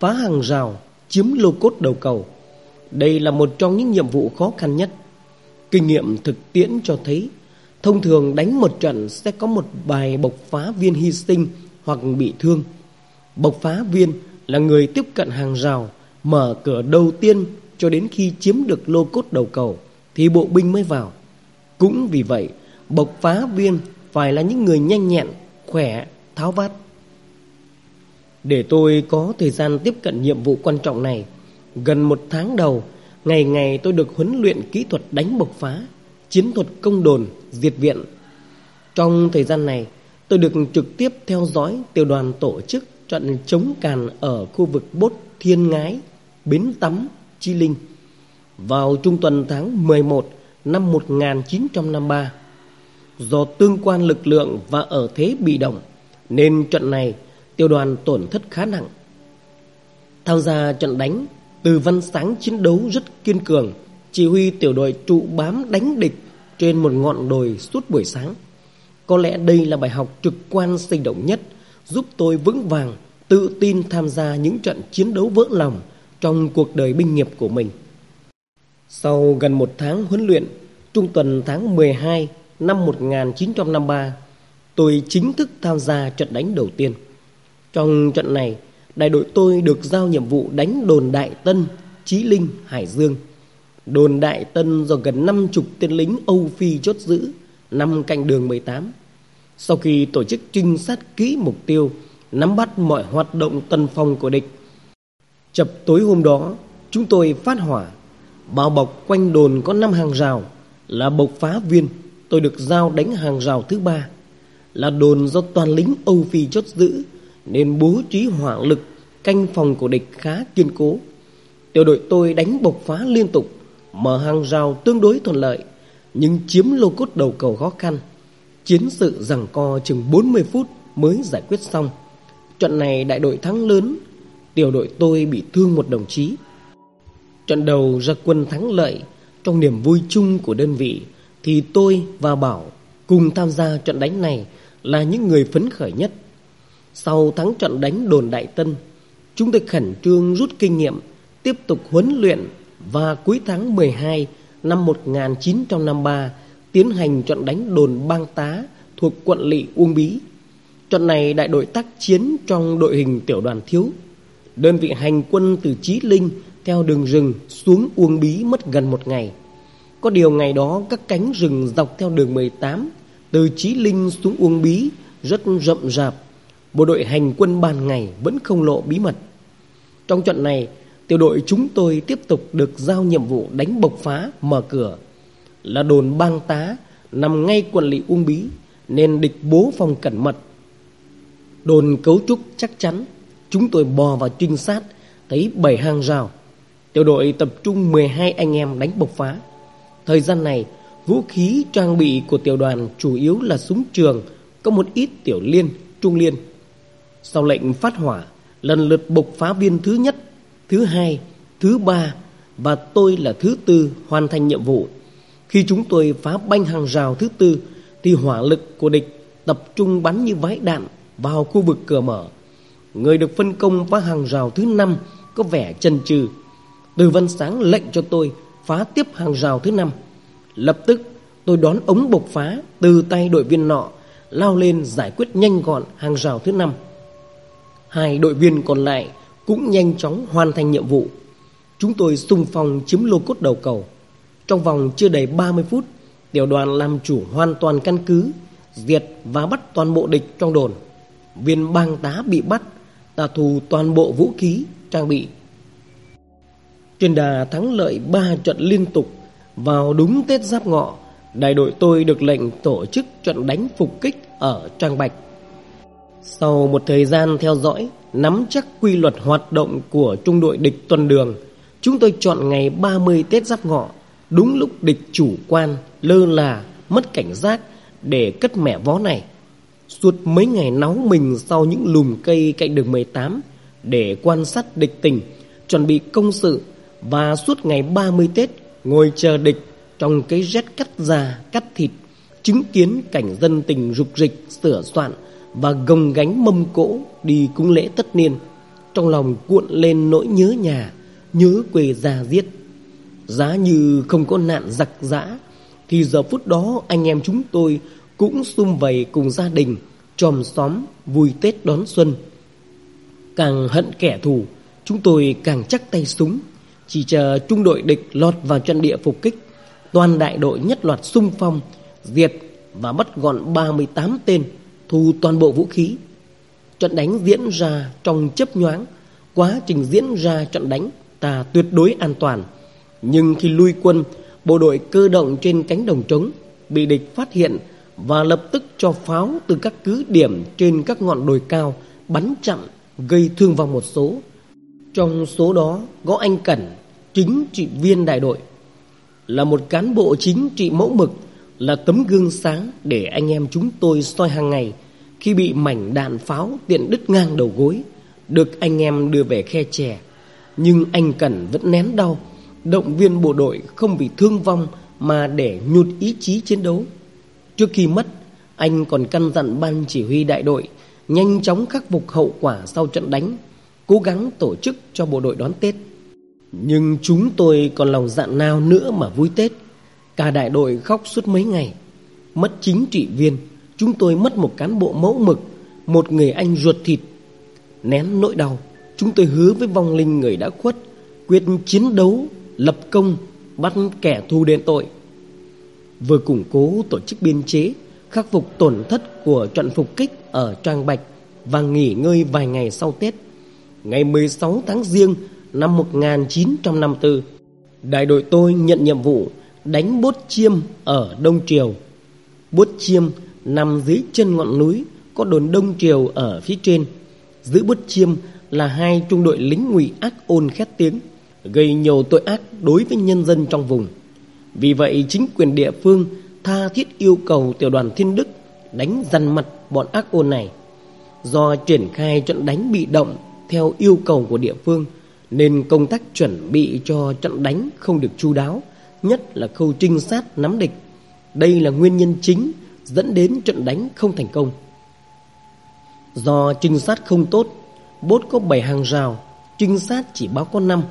phá hàng rào, chiếm lô cốt đầu cầu. Đây là một trong những nhiệm vụ khó khăn nhất. Kinh nghiệm thực tiễn cho thấy, thông thường đánh một trận sẽ có một vài bộc phá viên hy sinh hoặc bị thương. Bộc phá viên là người tiếp cận hàng rào, mở cửa đầu tiên cho đến khi chiếm được lô cốt đầu cầu thì bộ binh mới vào. Cũng vì vậy, bộc phá viên phải là những người nhanh nhẹn, khỏe, tháo vát. Để tôi có thời gian tiếp cận nhiệm vụ quan trọng này, gần một tháng đầu, ngày ngày tôi được huấn luyện kỹ thuật đánh bộc phá, chiến thuật công đồn, diệt viện. Trong thời gian này, tôi được trực tiếp theo dõi tiểu đoàn tổ chức trận chống càn ở khu vực Bốt Thiên Ngái, Bến Tắm, Chi Linh vào trung tuần tháng 11 năm 1953. Do tương quan lực lượng và ở thế bị động nên trận này tiểu đoàn tổn thất khá nặng. Tham gia trận đánh, Từ Văn Sáng chiến đấu rất kiên cường, chỉ huy tiểu đội trụ bám đánh địch trên một ngọn đồi suốt buổi sáng. Có lẽ đây là bài học trực quan sinh động nhất giúp tôi vững vàng, tự tin tham gia những trận chiến đấu vỡ lòng trong cuộc đời binh nghiệp của mình. Sau gần một tháng huấn luyện, trung tuần tháng 12 năm 1953, tôi chính thức tham gia trận đánh đầu tiên. Trong trận này, đại đội tôi được giao nhiệm vụ đánh đồn Đại Tân, Chí Linh, Hải Dương. Đồn Đại Tân do gần 50 tên lính Âu Phi chốt giữ, nằm cạnh đường 18. Sau khi tổ chức trinh sát kỹ mục tiêu, nắm bắt mọi hoạt động tân phong của địch. Chập tối hôm đó, chúng tôi phát hỏa, bao bọc quanh đồn có 5 hàng rào, là bộc phá viên, tôi được giao đánh hàng rào thứ ba. Là đồn do toàn lính Âu Phi chốt giữ, nên bố trí hỏa lực canh phòng của địch khá kiên cố. Tiểu đội tôi đánh bộc phá liên tục, mở hàng rào tương đối thuận lợi, nhưng chiếm lô cốt đầu cầu khó khăn. Chiến sự giằng co chừng 40 phút mới giải quyết xong. Trận này đại đội thắng lớn, tiểu đội tôi bị thương một đồng chí. Trận đầu ra quân thắng lợi, trong niềm vui chung của đơn vị thì tôi và Bảo cùng tham gia trận đánh này là những người phấn khởi nhất. Sau thắng trận đánh đồn Đại Tân, chúng tôi khẩn trương rút kinh nghiệm, tiếp tục huấn luyện và cuối tháng 12 năm 1953 tiến hành trận đánh đồn Bang Tá thuộc quận lỵ Uông Bí. Trận này đại đội tác chiến trong đội hình tiểu đoàn thiếu. Đơn vị hành quân từ Chí Linh theo đường rừng xuống Uông Bí mất gần một ngày. Có điều ngày đó các cánh rừng dọc theo đường 18 từ Chí Linh xuống Uông Bí rất rậm rạp. Bộ đội hành quân ban ngày vẫn không lộ bí mật. Trong trận này, tiểu đội chúng tôi tiếp tục được giao nhiệm vụ đánh bộc phá mở cửa là đồn bang tá nằm ngay quận lỵ Uông Bí nên địch bố phòng cẩn mật. Đồn cấu trúc chắc chắn, chúng tôi bò vào trinh sát thấy bảy hàng rào. Tiểu đội tập trung 12 anh em đánh bộc phá. Thời gian này, vũ khí trang bị của tiểu đoàn chủ yếu là súng trường, có một ít tiểu liên, trung liên. Sau lệnh phát hỏa, lần lượt bộc phá viên thứ nhất, thứ hai, thứ ba và tôi là thứ tư hoàn thành nhiệm vụ khi chúng tôi phá banh hàng rào thứ tư, thì hỏa lực của địch tập trung bắn như vái đạn vào khu vực cửa mở. Người được phân công phá hàng rào thứ năm có vẻ chần chừ. Từ Văn Sáng lệnh cho tôi phá tiếp hàng rào thứ năm. Lập tức, tôi đón ống bộc phá từ tay đội viên nọ, lao lên giải quyết nhanh gọn hàng rào thứ năm. Hai đội viên còn lại cũng nhanh chóng hoàn thành nhiệm vụ. Chúng tôi xung phong chiếm lô cốt đầu cầu. Trong vòng chưa đầy 30 phút, tiểu đoàn làm chủ hoàn toàn căn cứ, diệt và bắt toàn bộ địch trong đồn. Viên bang tá bị bắt, tà thù toàn bộ vũ khí, trang bị. Trên đà thắng lợi 3 trận liên tục, vào đúng Tết Giáp Ngọ, đại đội tôi được lệnh tổ chức trận đánh phục kích ở Trang Bạch. Sau một thời gian theo dõi, nắm chắc quy luật hoạt động của trung đội địch tuần đường, chúng tôi chọn ngày 30 Tết Giáp Ngọ Đúng lúc địch chủ quan, lơ là, mất cảnh giác để cất mẻ vó này. Suốt mấy ngày náu mình sau những lùm cây cạnh đường 18 để quan sát địch tình, chuẩn bị công sự và suốt ngày 30 Tết ngồi chờ địch trong cái rét cắt da, cắt thịt, chứng kiến cảnh dân tình rục rịch, sửa soạn và gồng gánh mâm cỗ đi cúng lễ tất niên. Trong lòng cuộn lên nỗi nhớ nhà, nhớ quê già giết. Giá như không có nạn giặc giã, thì giờ phút đó anh em chúng tôi cũng sum vầy cùng gia đình, tròm xóm vui Tết đón xuân. Càng hận kẻ thù, chúng tôi càng chắc tay súng, chỉ chờ trung đội địch lọt vào trận địa phục kích. Toàn đại đội nhất loạt xung phong, diệt và bắt gọn 38 tên, thu toàn bộ vũ khí. Trận đánh diễn ra trong chấp nhoáng, quá trình diễn ra trận đánh ta tuyệt đối an toàn. Nhưng khi lui quân, bộ đội cơ động trên cánh đồng trống bị địch phát hiện và lập tức cho pháo từ các cứ điểm trên các ngọn đồi cao bắn chặn gây thương vong một số. Trong số đó có anh Cẩn, chính trị viên đại đội, là một cán bộ chính trị mẫu mực, là tấm gương sáng để anh em chúng tôi soi hàng ngày khi bị mảnh đạn pháo tiện đứt ngang đầu gối, được anh em đưa về khe chè. Nhưng anh Cẩn vẫn nén đau, động viên bộ đội không bị thương vong mà để nhụt ý chí chiến đấu. Trước khi mất, anh còn căn dặn ban chỉ huy đại đội nhanh chóng khắc phục hậu quả sau trận đánh, cố gắng tổ chức cho bộ đội đón Tết. Nhưng chúng tôi còn lòng dạn nào nữa mà vui Tết. Cả đại đội khóc suốt mấy ngày. Mất chính trị viên, chúng tôi mất một cán bộ mẫu mực, một người anh ruột thịt. Nén nỗi đau, chúng tôi hứa với vong linh người đã khuất, quyết chiến đấu, lập công, bắt kẻ thù đền tội. Vừa củng cố tổ chức biên chế, khắc phục tổn thất của trận phục kích ở Trang Bạch và nghỉ ngơi vài ngày sau Tết. Ngày 16 tháng Giêng năm 1954, đại đội tôi nhận nhiệm vụ đánh bốt chiêm ở Đông Triều. Bốt chiêm nằm dưới chân ngọn núi, có đồn Đông Triều ở phía trên. Giữ bốt chiêm là hai trung đội lính ngụy ác ôn khét tiếng, gây nhiều tội ác đối với nhân dân trong vùng. Vì vậy chính quyền địa phương tha thiết yêu cầu tiểu đoàn Thiên Đức đánh dằn mặt bọn ác ôn này. Do triển khai trận đánh bị động theo yêu cầu của địa phương nên công tác chuẩn bị cho trận đánh không được chu đáo, nhất là khâu trinh sát nắm địch. Đây là nguyên nhân chính dẫn đến trận đánh không thành công. Do trinh sát không tốt, bốt có 7 hàng rào, trinh sát chỉ báo có 5,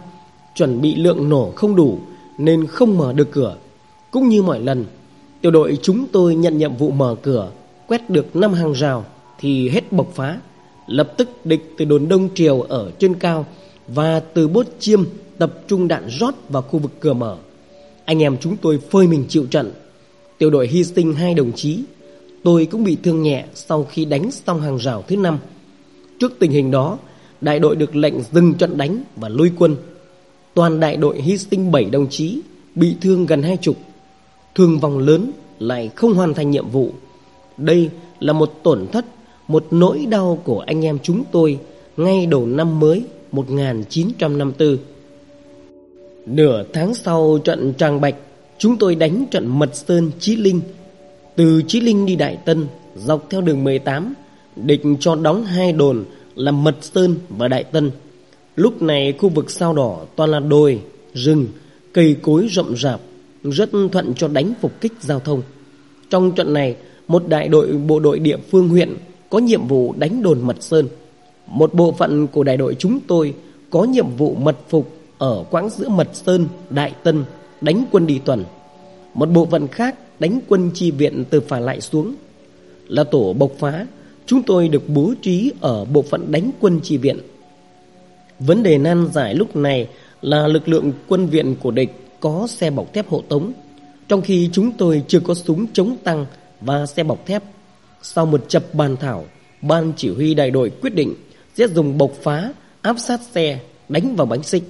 chuẩn bị lượng nổ không đủ nên không mở được cửa. Cũng như mọi lần, tiểu đội chúng tôi nhận nhiệm vụ mở cửa, quét được năm hàng rào thì hết bộc phá. Lập tức địch từ đồn đông triều ở trên cao và từ bốt chiêm tập trung đạn rót vào khu vực cửa mở. Anh em chúng tôi phơi mình chịu trận. Tiểu đội hy sinh hai đồng chí. Tôi cũng bị thương nhẹ sau khi đánh xong hàng rào thứ năm. Trước tình hình đó, đại đội được lệnh dừng trận đánh và lui quân. Toàn đại đội hy sinh 7 đồng chí, bị thương gần hai chục. Thương vong lớn lại không hoàn thành nhiệm vụ. Đây là một tổn thất, một nỗi đau của anh em chúng tôi ngay đầu năm mới 1954. Nửa tháng sau trận Tràng Bạch, chúng tôi đánh trận Mật Sơn Chí Linh. Từ Chí Linh đi Đại Tân, dọc theo đường 18, địch cho đóng hai đồn là Mật Sơn và Đại Tân. Lúc này khu vực sao đỏ toàn là đồi, rừng, cây cối rậm rạp, rất thuận cho đánh phục kích giao thông. Trong trận này, một đại đội bộ đội địa phương huyện có nhiệm vụ đánh đồn Mật Sơn. Một bộ phận của đại đội chúng tôi có nhiệm vụ mật phục ở quãng giữa Mật Sơn, Đại Tân, đánh quân đi tuần. Một bộ phận khác đánh quân chi viện từ phải lại xuống. Là tổ bộc phá, chúng tôi được bố trí ở bộ phận đánh quân chi viện. Vấn đề nan giải lúc này là lực lượng quân viện của địch có xe bọc thép hộ tống, trong khi chúng tôi chưa có súng chống tăng và xe bọc thép. Sau một chập bàn thảo, ban chỉ huy đại đội quyết định sẽ dùng bộc phá áp sát xe đánh vào bánh xích.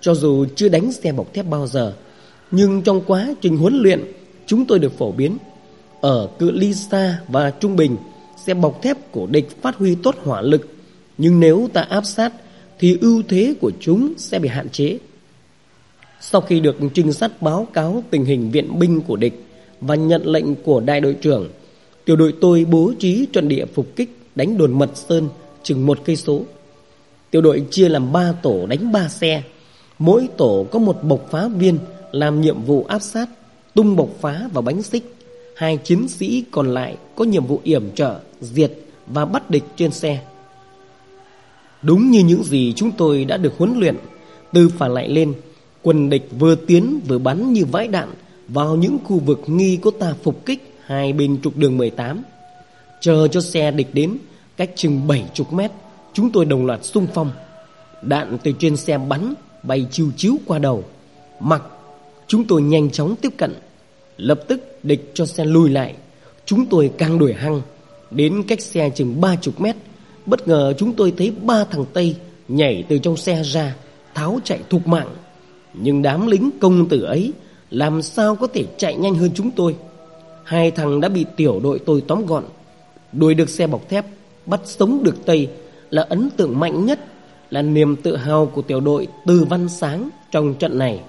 Cho dù chưa đánh xe bọc thép bao giờ, nhưng trong quá trình huấn luyện, chúng tôi được phổ biến. Ở cự ly xa và trung bình, xe bọc thép của địch phát huy tốt hỏa lực, nhưng nếu ta áp sát thì ưu thế của chúng sẽ bị hạn chế. Sau khi được trinh sát báo cáo tình hình viện binh của địch và nhận lệnh của đại đội trưởng, Tiểu đội tôi bố trí trận địa phục kích đánh đồn Mật Sơn chừng một cây số. Tiểu đội chia làm ba tổ đánh ba xe. Mỗi tổ có một bộc phá viên làm nhiệm vụ áp sát, tung bộc phá vào bánh xích. Hai chiến sĩ còn lại có nhiệm vụ yểm trợ, diệt và bắt địch trên xe. Đúng như những gì chúng tôi đã được huấn luyện, từ phản lại lên, quân địch vừa tiến vừa bắn như vãi đạn vào những khu vực nghi có ta phục kích hai bên trục đường 18. Chờ cho xe địch đến, cách chừng 70 mét, chúng tôi đồng loạt xung phong. Đạn từ trên xe bắn, bay chiêu chiếu qua đầu. Mặc, chúng tôi nhanh chóng tiếp cận. Lập tức địch cho xe lùi lại. Chúng tôi càng đuổi hăng, đến cách xe chừng 30 mét. Bất ngờ chúng tôi thấy ba thằng Tây nhảy từ trong xe ra, tháo chạy thục mạng. Nhưng đám lính công tử ấy làm sao có thể chạy nhanh hơn chúng tôi. Hai thằng đã bị tiểu đội tôi tóm gọn Đuổi được xe bọc thép Bắt sống được Tây Là ấn tượng mạnh nhất Là niềm tự hào của tiểu đội Từ Văn Sáng trong trận này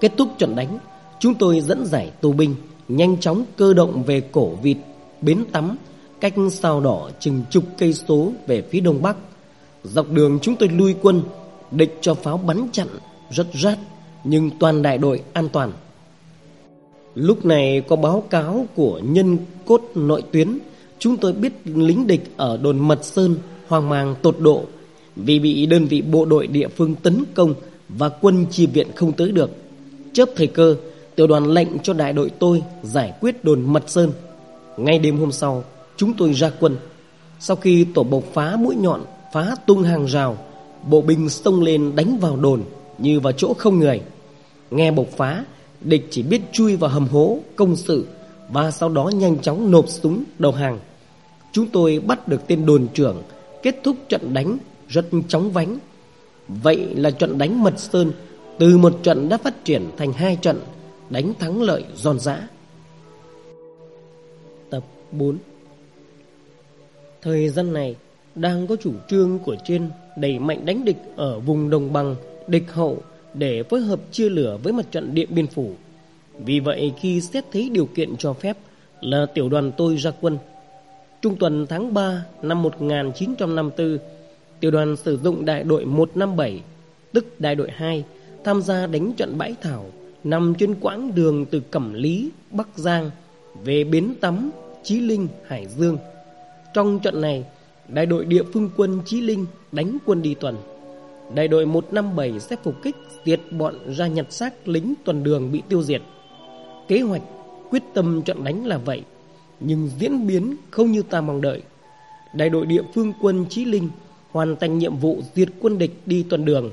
Kết thúc trận đánh Chúng tôi dẫn giải tù binh Nhanh chóng cơ động về cổ vịt Bến tắm Cách sao đỏ chừng chục cây số Về phía đông bắc. Dọc đường chúng tôi lui quân, Địch cho pháo bắn chặn Rất rát, Nhưng toàn đại đội an toàn. Lúc này có báo cáo của nhân cốt nội tuyến, Chúng tôi biết lính địch ở đồn Mật Sơn hoang mang tột độ. Vì bị đơn vị bộ đội địa phương tấn công Và quân chi viện không tới được, Chớp thời cơ, Tiểu đoàn lệnh cho đại đội tôi giải quyết đồn Mật Sơn. Ngay đêm hôm sau Chúng tôi ra quân. Sau khi tổ bộc phá mũi nhọn, Phá tung hàng rào, Bộ binh xông lên đánh vào đồn, Như vào chỗ không người. Nghe bộc phá, Địch chỉ biết chui vào hầm hố, công sự, Và sau đó nhanh chóng nộp súng đầu hàng. Chúng tôi bắt được tên đồn trưởng, Kết thúc trận đánh rất chóng vánh. Vậy là trận đánh Mật Sơn, Từ một trận đã phát triển thành hai trận, Đánh thắng lợi giòn giã. Tập 4 Thời gian này đang có chủ trương của trên đẩy mạnh đánh địch ở vùng đồng bằng, địch hậu để phối hợp chia lửa với mặt trận Điện Biên Phủ. Vì vậy khi xét thấy điều kiện cho phép là tiểu đoàn tôi ra quân. Trung tuần tháng 3 năm 1954, tiểu đoàn sử dụng đại đội 157, tức đại đội 2, tham gia đánh trận Bãi Thảo nằm trên quãng đường từ Cẩm Lý, Bắc Giang về Bến Tắm, Chí Linh, Hải Dương. Trong trận này, đại đội địa phương quân Chí Linh đánh quân đi tuần. Đại đội 157 sẽ phục kích diệt bọn ra nhặt xác lính tuần đường bị tiêu diệt. Kế hoạch, quyết tâm trận đánh là vậy, nhưng diễn biến không như ta mong đợi. Đại đội địa phương quân Chí Linh hoàn thành nhiệm vụ diệt quân địch đi tuần đường.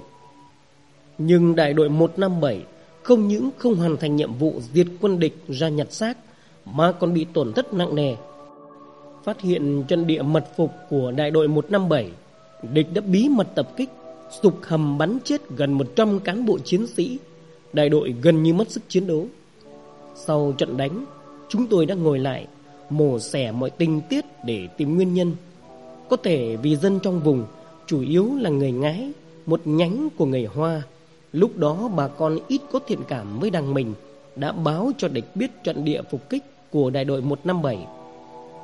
Nhưng đại đội 157 không những không hoàn thành nhiệm vụ diệt quân địch ra nhặt xác mà còn bị tổn thất nặng nề. Phát hiện trận địa mật phục của đại đội 157, địch đã bí mật tập kích sục hầm bắn chết gần 100 cán bộ chiến sĩ, đại đội gần như mất sức chiến đấu. Sau trận đánh, chúng tôi đã ngồi lại, mổ xẻ mọi tình tiết để tìm nguyên nhân. Có thể vì dân trong vùng, chủ yếu là người ngái, một nhánh của người Hoa. Lúc đó bà con ít có thiện cảm với đảng mình, đã báo cho địch biết trận địa phục kích của đại đội 157.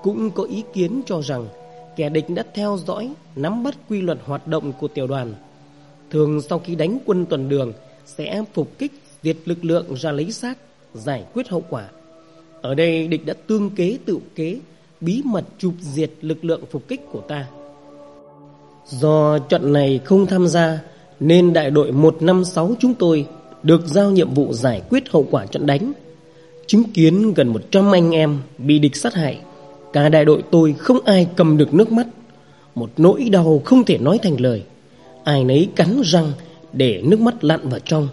Cũng có ý kiến cho rằng kẻ địch đã theo dõi, nắm bắt quy luật hoạt động của tiểu đoàn. Thường sau khi đánh quân tuần đường Sẽ phục kích diệt lực lượng ra lấy xác Giải quyết hậu quả. Ở đây địch đã tương kế tự kế Bí mật chụp diệt lực lượng phục kích của ta. Do trận này không tham gia Nên đại đội 156 chúng tôi Được giao nhiệm vụ giải quyết hậu quả trận đánh. Chứng kiến gần 100 anh em bị địch sát hại. Cả đại đội tôi không ai cầm được nước mắt. Một nỗi đau không thể nói thành lời. Ai nấy cắn răng để nước mắt lặn vào trong,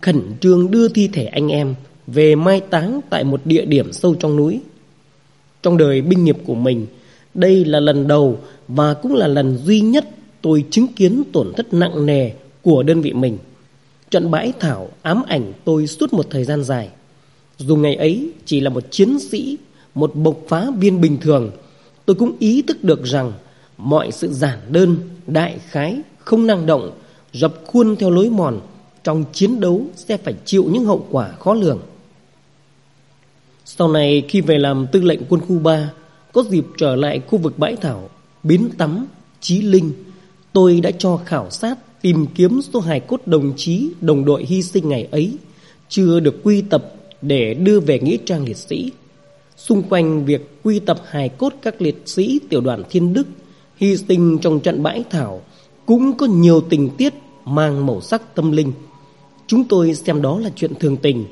Khẩn trương đưa thi thể anh em Về mai táng tại một địa điểm sâu trong núi. Trong đời binh nghiệp của mình, Đây là lần đầu Và cũng là lần duy nhất Tôi chứng kiến tổn thất nặng nề Của đơn vị mình. Trận bãi thảo ám ảnh tôi suốt một thời gian dài. Dù ngày ấy chỉ là một chiến sĩ một bộc phá viên bình thường Tôi cũng ý thức được rằng Mọi sự giản đơn, đại khái không năng động, dập khuôn theo lối mòn, trong chiến đấu sẽ phải chịu những hậu quả khó lường. Sau này khi về làm tư lệnh quân khu 3 Có dịp trở lại khu vực bãi thảo Biến tắm, Chí Linh Tôi đã cho khảo sát Tìm kiếm số hài cốt đồng chí Đồng đội hy sinh ngày ấy Chưa được quy tập Để đưa về nghĩa trang liệt sĩ Xung quanh việc quy tập hài cốt các liệt sĩ tiểu đoàn Thiên Đức hy sinh trong trận bãi thảo cũng có nhiều tình tiết mang màu sắc tâm linh. Chúng tôi xem đó là chuyện thường tình.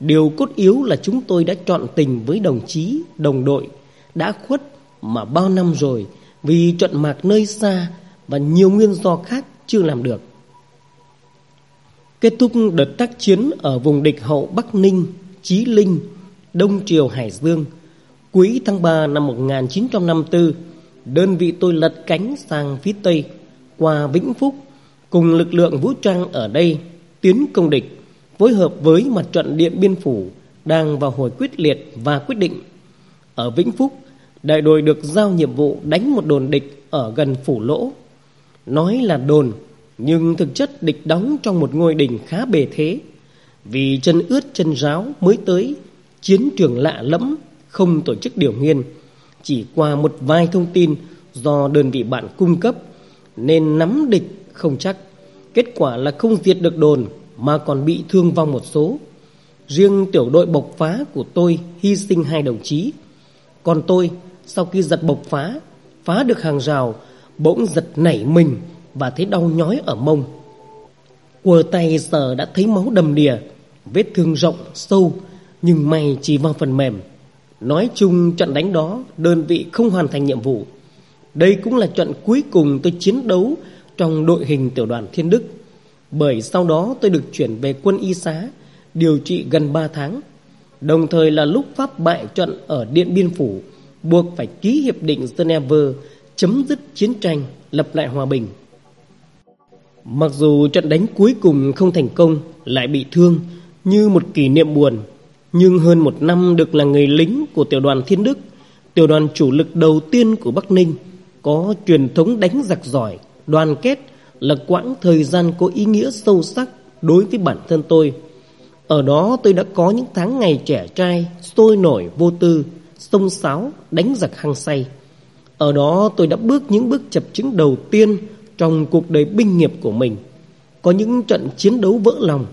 Điều cốt yếu là chúng tôi đã chọn tình với đồng chí, đồng đội đã khuất mà bao năm rồi vì trận mạc nơi xa và nhiều nguyên do khác chưa làm được. Kết thúc đợt tác chiến ở vùng địch hậu Bắc Ninh, Chí Linh, Đông Triều Hải Dương, cuối tháng 3 năm 1954, đơn vị tôi lật cánh sang phía Tây qua Vĩnh Phúc cùng lực lượng vũ trang ở đây tiến công địch phối hợp với mặt trận Điện Biên Phủ đang vào hồi quyết liệt và quyết định. Ở Vĩnh Phúc, đại đội được giao nhiệm vụ đánh một đồn địch ở gần Phủ Lỗ. Nói là đồn, nhưng thực chất địch đóng trong một ngôi đình khá bề thế. Vì chân ướt chân ráo mới tới, chiến trường lạ lẫm, không tổ chức điều nghiên. Chỉ qua một vài thông tin do đơn vị bạn cung cấp nên nắm địch không chắc. Kết quả là không diệt được đồn mà còn bị thương vong một số. Riêng tiểu đội bộc phá của tôi hy sinh hai đồng chí. Còn tôi sau khi giật bộc phá, phá được hàng rào, bỗng giật nảy mình và thấy đau nhói ở mông. Quờ tay giờ đã thấy máu đầm đìa, vết thương rộng, sâu, nhưng may chỉ vào phần mềm. Nói chung trận đánh đó đơn vị không hoàn thành nhiệm vụ. Đây cũng là trận cuối cùng tôi chiến đấu trong đội hình tiểu đoàn Thiên Đức. Bởi sau đó tôi được chuyển về quân y xá, điều trị gần 3 tháng. Đồng thời là lúc Pháp bại trận ở Điện Biên Phủ, buộc phải ký hiệp định Geneva chấm dứt chiến tranh, lập lại hòa bình. Mặc dù trận đánh cuối cùng không thành công, lại bị thương như một kỷ niệm buồn, nhưng hơn một năm được là người lính của tiểu đoàn Thiên Đức, tiểu đoàn chủ lực đầu tiên của Bắc Ninh, có truyền thống đánh giặc giỏi, đoàn kết là quãng thời gian có ý nghĩa sâu sắc đối với bản thân tôi. Ở đó tôi đã có những tháng ngày trẻ trai, sôi nổi vô tư, sông sáo, đánh giặc hăng say. Ở đó tôi đã bước những bước chập chứng đầu tiên trong cuộc đời binh nghiệp của mình. Có những trận chiến đấu vỡ lòng,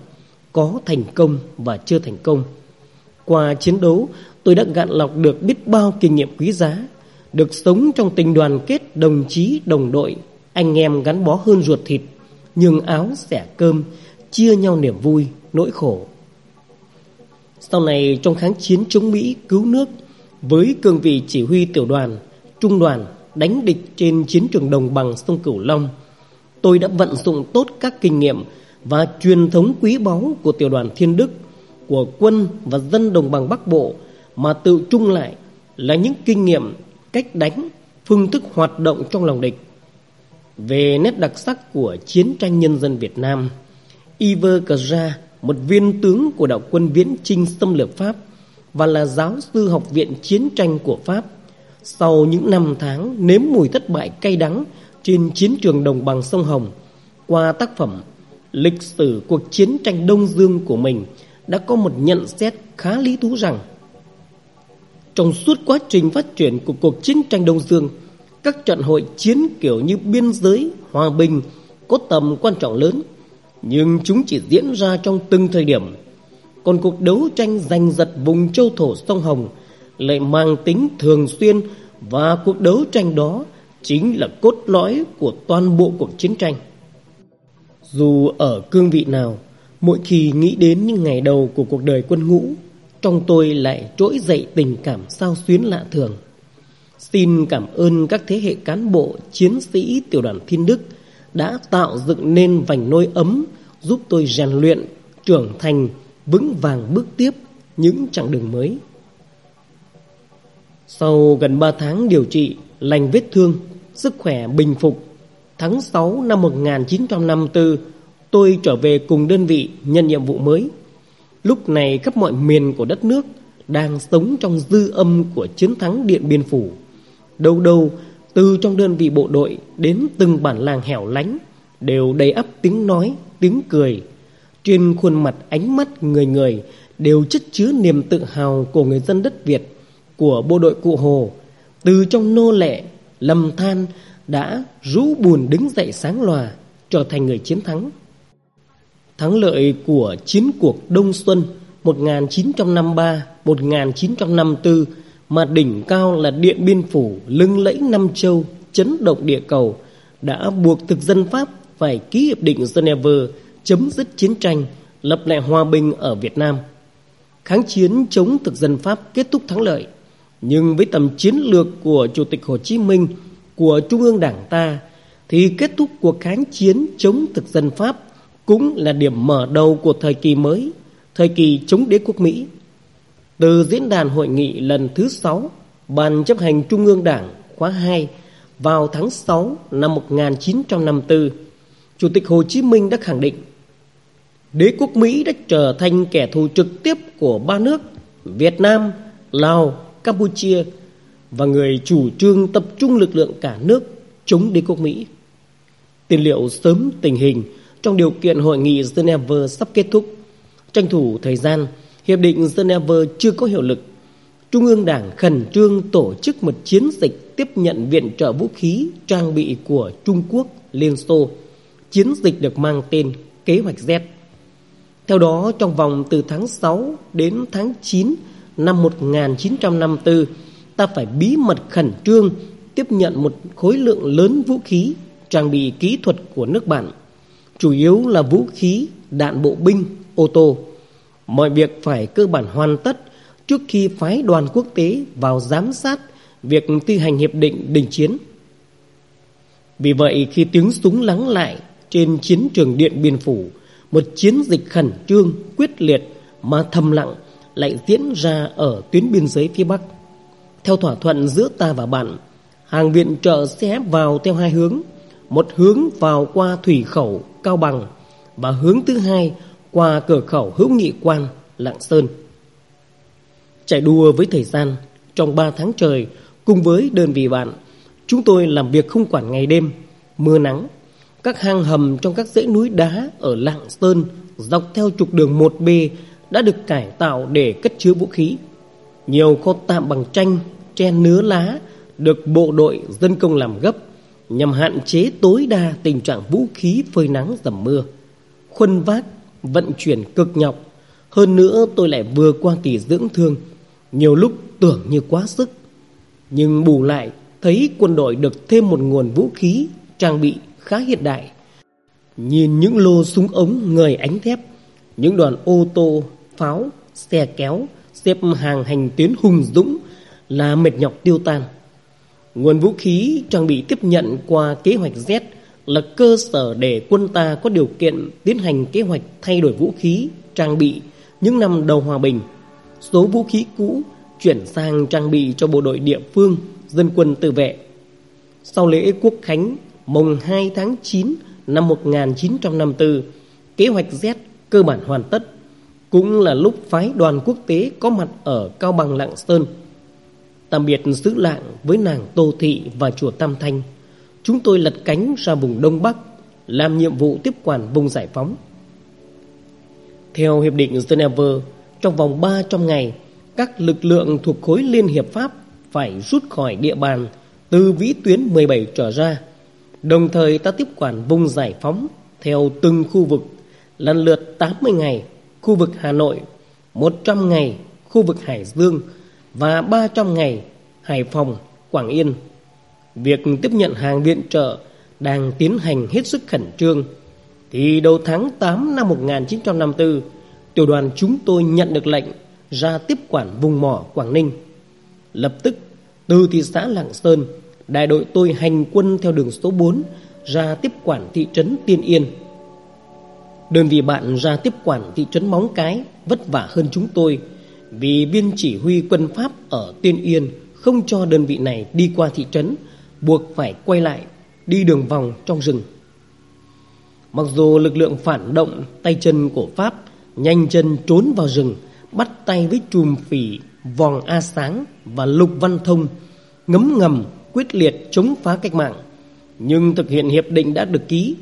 có thành công và chưa thành công. Qua chiến đấu, tôi đã gạn lọc được biết bao kinh nghiệm quý giá, được sống trong tình đoàn kết đồng chí, đồng đội, anh em gắn bó hơn ruột thịt, nhường áo, xẻ cơm, chia nhau niềm vui, nỗi khổ. Sau này trong kháng chiến chống Mỹ cứu nước, với cương vị chỉ huy tiểu đoàn, trung đoàn đánh địch trên chiến trường đồng bằng sông Cửu Long, tôi đã vận dụng tốt các kinh nghiệm và truyền thống quý báu của tiểu đoàn Thiên Đức, của quân và dân đồng bằng Bắc Bộ mà tự trung lại là những kinh nghiệm, cách đánh, phương thức hoạt động trong lòng địch. Về nét đặc sắc của chiến tranh nhân dân Việt Nam, Iver Cazra, một viên tướng của đạo quân viễn chinh xâm lược Pháp và là giáo sư học viện chiến tranh của Pháp, sau những năm tháng nếm mùi thất bại cay đắng trên chiến trường đồng bằng sông Hồng, qua tác phẩm Lịch sử cuộc chiến tranh Đông Dương của mình đã có một nhận xét khá lý thú rằng trong suốt quá trình phát triển của cuộc chiến tranh Đông Dương, các trận hội chiến kiểu như biên giới, hòa bình có tầm quan trọng lớn, nhưng chúng chỉ diễn ra trong từng thời điểm. Còn cuộc đấu tranh giành giật vùng châu thổ sông Hồng lại mang tính thường xuyên và cuộc đấu tranh đó chính là cốt lõi của toàn bộ cuộc chiến tranh. Dù ở cương vị nào, mỗi khi nghĩ đến những ngày đầu của cuộc đời quân ngũ, trong tôi lại trỗi dậy tình cảm sao xuyến lạ thường. Xin cảm ơn các thế hệ cán bộ, chiến sĩ tiểu đoàn Thiên Đức đã tạo dựng nên vành nôi ấm giúp tôi rèn luyện, trưởng thành, vững vàng bước tiếp những chặng đường mới. Sau gần 3 tháng điều trị, lành vết thương, sức khỏe bình phục, tháng 6 năm 1954, tôi trở về cùng đơn vị nhận nhiệm vụ mới. Lúc này khắp mọi miền của đất nước đang sống trong dư âm của chiến thắng Điện Biên Phủ. Đâu đâu, từ trong đơn vị bộ đội đến từng bản làng hẻo lánh, đều đầy ắp tiếng nói, tiếng cười. Trên khuôn mặt ánh mắt người người đều chất chứa niềm tự hào của người dân đất Việt, của bộ đội cụ Hồ, từ trong nô lệ, lầm than đã rũ buồn đứng dậy sáng lòa, trở thành người chiến thắng. Thắng lợi của chiến cuộc Đông Xuân 1953-1954 mà đỉnh cao là Điện Biên Phủ lưng lẫy năm châu chấn động địa cầu đã buộc thực dân Pháp phải ký hiệp định Geneva chấm dứt chiến tranh, lập lại hòa bình ở Việt Nam. Kháng chiến chống thực dân Pháp kết thúc thắng lợi, nhưng với tầm chiến lược của Chủ tịch Hồ Chí Minh, của Trung ương Đảng ta, thì kết thúc cuộc kháng chiến chống thực dân Pháp cũng là điểm mở đầu của thời kỳ mới, thời kỳ chống đế quốc Mỹ. Từ diễn đàn hội nghị lần thứ 6, Ban chấp hành Trung ương Đảng khóa 2 vào tháng 6 năm 1954, Chủ tịch Hồ Chí Minh đã khẳng định đế quốc Mỹ đã trở thành kẻ thù trực tiếp của ba nước Việt Nam, Lào, Campuchia và người chủ trương tập trung lực lượng cả nước chống đế quốc Mỹ. Tiền liệu sớm tình hình trong điều kiện hội nghị Geneva sắp kết thúc, tranh thủ thời gian, hiệp định Geneva chưa có hiệu lực. Trung ương Đảng khẩn trương tổ chức một chiến dịch tiếp nhận viện trợ vũ khí trang bị của Trung Quốc, Liên Xô. Chiến dịch được mang tên Kế hoạch Z. Theo đó, trong vòng từ tháng 6 đến tháng 9 năm 1954, ta phải bí mật khẩn trương tiếp nhận một khối lượng lớn vũ khí trang bị kỹ thuật của nước bạn, chủ yếu là vũ khí, đạn bộ binh, ô tô. Mọi việc phải cơ bản hoàn tất trước khi phái đoàn quốc tế vào giám sát việc thi hành hiệp định đình chiến. Vì vậy khi tiếng súng lắng lại trên chiến trường Điện Biên Phủ, một chiến dịch khẩn trương, quyết liệt mà thầm lặng lại diễn ra ở tuyến biên giới phía Bắc. Theo thỏa thuận giữa ta và bạn, hàng viện trợ sẽ vào theo hai hướng, một hướng vào qua thủy khẩu Cao Bằng và hướng thứ hai qua cửa khẩu Hữu Nghị Quan Lạng Sơn. Chạy đua với thời gian, trong 3 tháng trời, cùng với đơn vị bạn, chúng tôi làm việc không quản ngày đêm, mưa nắng. Các hang hầm trong các dãy núi đá ở Lạng Sơn dọc theo trục đường 1B đã được cải tạo để cất chứa vũ khí. Nhiều kho tạm bằng tranh, tre nứa lá được bộ đội dân công làm gấp nhằm hạn chế tối đa tình trạng vũ khí phơi nắng dầm mưa. Khuân vác, vận chuyển cực nhọc. Hơn nữa tôi lại vừa qua kỳ dưỡng thương, nhiều lúc tưởng như quá sức. Nhưng bù lại thấy quân đội được thêm một nguồn vũ khí trang bị khá hiện đại. Nhìn những lô súng ống ngời ánh thép, những đoàn ô tô, pháo, xe kéo xếp hàng hành tuyến hùng dũng là mệt nhọc tiêu tan. Nguồn vũ khí trang bị tiếp nhận qua kế hoạch Z là cơ sở để quân ta có điều kiện tiến hành kế hoạch thay đổi vũ khí, trang bị những năm đầu hòa bình. Số vũ khí cũ chuyển sang trang bị cho bộ đội địa phương, dân quân tự vệ. Sau lễ quốc khánh mùng 2 tháng 9 năm 1954, kế hoạch Z cơ bản hoàn tất, cũng là lúc phái đoàn quốc tế có mặt ở Cao Bằng Lạng Sơn Tạm biệt xứ lạng với nàng Tô Thị và chùa Tam Thanh. Chúng tôi lật cánh ra vùng Đông Bắc, Làm nhiệm vụ tiếp quản vùng giải phóng. Theo Hiệp định Geneva, Trong vòng 300 ngày, Các lực lượng thuộc khối Liên Hiệp Pháp Phải rút khỏi địa bàn Từ vĩ tuyến 17 trở ra. Đồng thời ta tiếp quản vùng giải phóng Theo từng khu vực, Lần lượt 80 ngày Khu vực Hà Nội 100 ngày Khu vực Hải Dương và 300 ngày Hải Phòng, Quảng Yên. Việc tiếp nhận hàng viện trợ đang tiến hành hết sức khẩn trương. Thì đầu tháng 8 năm 1954, tiểu đoàn chúng tôi nhận được lệnh ra tiếp quản vùng mỏ Quảng Ninh. Lập tức, từ thị xã Lạng Sơn, đại đội tôi hành quân theo đường số 4 ra tiếp quản thị trấn Tiên Yên. Đơn vị bạn ra tiếp quản thị trấn Móng Cái vất vả hơn chúng tôi vì viên chỉ huy quân Pháp ở Tiên Yên không cho đơn vị này đi qua thị trấn, buộc phải quay lại, đi đường vòng trong rừng. Mặc dù lực lượng phản động tay chân của Pháp nhanh chân trốn vào rừng, bắt tay với trùm phỉ Vòng A Sáng và Lục Văn Thông, ngấm ngầm quyết liệt chống phá cách mạng. Nhưng thực hiện hiệp định đã được ký,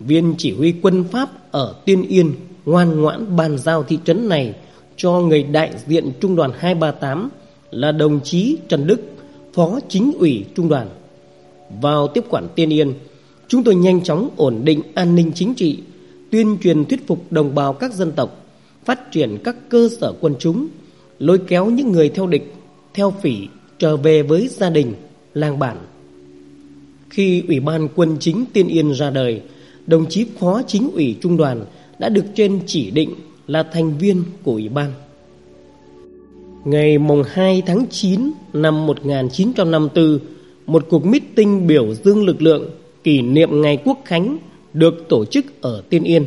viên chỉ huy quân Pháp ở Tiên Yên ngoan ngoãn bàn giao thị trấn này cho người đại diện Trung đoàn 238 là đồng chí Trần Đức, Phó Chính ủy Trung đoàn. Vào tiếp quản Tiên Yên, chúng tôi nhanh chóng ổn định an ninh chính trị, tuyên truyền thuyết phục đồng bào các dân tộc, phát triển các cơ sở quân chúng, lôi kéo những người theo địch, theo phỉ trở về với gia đình, làng bản. Khi Ủy ban Quân chính Tiên Yên ra đời, đồng chí Phó Chính ủy Trung đoàn đã được trên chỉ định là thành viên của Ủy ban. Ngày mùng 2 tháng 9 năm 1954, một cuộc meeting biểu dương lực lượng kỷ niệm ngày Quốc Khánh được tổ chức ở Tiên Yên.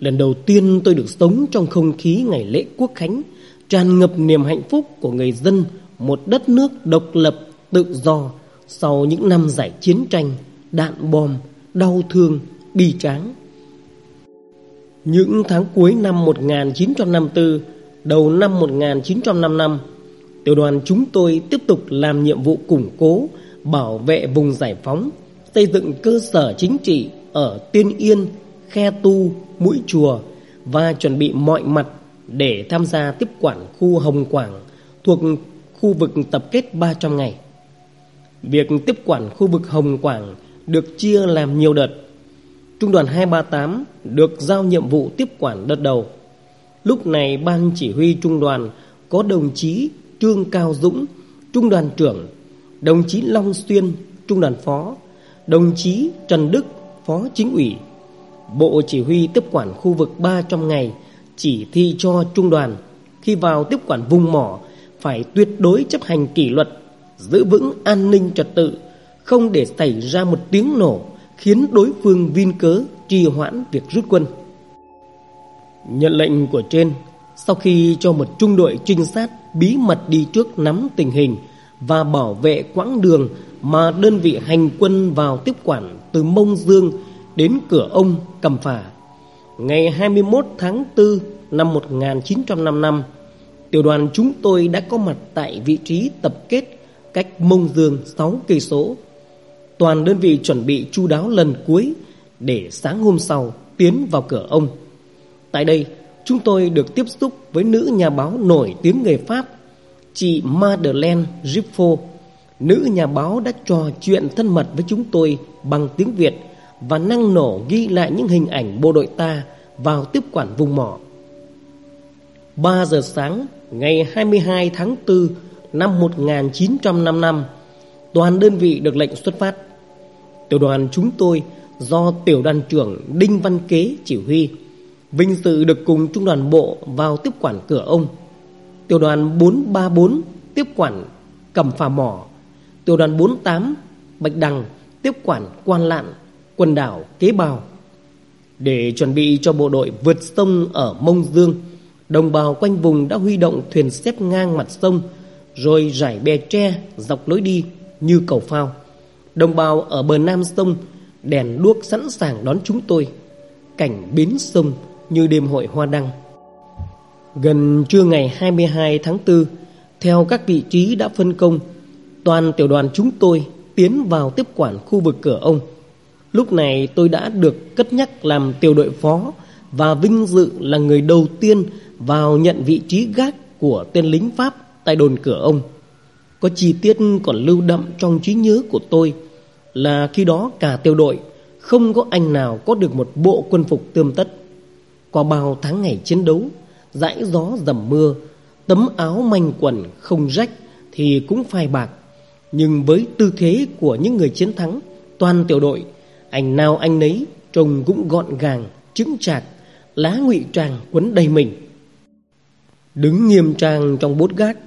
Lần đầu tiên tôi được sống trong không khí ngày lễ Quốc Khánh, tràn ngập niềm hạnh phúc của người dân một đất nước độc lập, tự do sau những năm giải chiến tranh, đạn bom, đau thương, bi tráng. Những tháng cuối năm 1954, đầu năm 1955, tiểu đoàn chúng tôi tiếp tục làm nhiệm vụ củng cố, bảo vệ vùng giải phóng, xây dựng cơ sở chính trị ở Tiên Yên, Khe Tu, Mũi Chùa và chuẩn bị mọi mặt để tham gia tiếp quản khu Hồng Quảng thuộc khu vực tập kết 300 ngày. Việc tiếp quản khu vực Hồng Quảng được chia làm nhiều đợt. Trung đoàn 238 được giao nhiệm vụ tiếp quản đợt đầu. Lúc này ban chỉ huy trung đoàn có đồng chí Trương Cao Dũng, trung đoàn trưởng, đồng chí Long Xuyên, trung đoàn phó, đồng chí Trần Đức, phó chính ủy. Bộ chỉ huy tiếp quản khu vực 300 ngày chỉ thị cho trung đoàn khi vào tiếp quản vùng mỏ phải tuyệt đối chấp hành kỷ luật, giữ vững an ninh trật tự, không để xảy ra một tiếng nổ khiến đối phương vin cớ trì hoãn việc rút quân. Nhận lệnh của trên, sau khi cho một trung đội trinh sát bí mật đi trước nắm tình hình và bảo vệ quãng đường mà đơn vị hành quân vào tiếp quản từ Mông Dương đến cửa ông Cầm Phả. Ngày 21 tháng 4 năm 1955, tiểu đoàn chúng tôi đã có mặt tại vị trí tập kết cách Mông Dương 6 cây số. Toàn đơn vị chuẩn bị chu đáo lần cuối để sáng hôm sau tiến vào cửa ông. Tại đây, chúng tôi được tiếp xúc với nữ nhà báo nổi tiếng người Pháp, chị Madeleine Giffo. Nữ nhà báo đã trò chuyện thân mật với chúng tôi bằng tiếng Việt và năng nổ ghi lại những hình ảnh bộ đội ta vào tiếp quản vùng mỏ. 3 giờ sáng ngày 22 tháng 4 năm 1955, toàn đơn vị được lệnh xuất phát. Tiểu đoàn chúng tôi do tiểu đoàn trưởng Đinh Văn Kế chỉ huy, vinh dự được cùng trung đoàn bộ vào tiếp quản cửa ông. Tiểu đoàn 434 tiếp quản cẩm Phà Mỏ, tiểu đoàn 48 Bạch Đằng tiếp quản Quan Lạn, quần đảo Kế Bào. Để chuẩn bị cho bộ đội vượt sông ở Mông Dương, Đồng bào quanh vùng đã huy động thuyền xếp ngang mặt sông Rồi rải bè tre dọc lối đi như cầu phao Đồng bào ở bờ nam sông, Đèn đuốc sẵn sàng đón chúng tôi. Cảnh bến sông như đêm hội hoa đăng. Gần trưa ngày 22 tháng 4 Theo các vị trí đã phân công, Toàn tiểu đoàn chúng tôi tiến vào tiếp quản khu vực cửa ông. Lúc này tôi đã được cất nhắc làm tiểu đội phó Và vinh dự là người đầu tiên vào nhận vị trí gác của tên lính Pháp tại đồn cửa ông. Có chi tiết còn lưu đậm trong trí nhớ của tôi là khi đó cả tiêu đội không có anh nào có được một bộ quân phục tươm tất. Qua bao tháng ngày chiến đấu, dãi gió dầm mưa, tấm áo manh quần không rách thì cũng phai bạc. Nhưng với tư thế của những người chiến thắng, toàn tiểu đội, anh nào anh nấy trông cũng gọn gàng, chứng chạc, lá ngụy trang quấn đầy mình. Đứng nghiêm trang trong bốt gác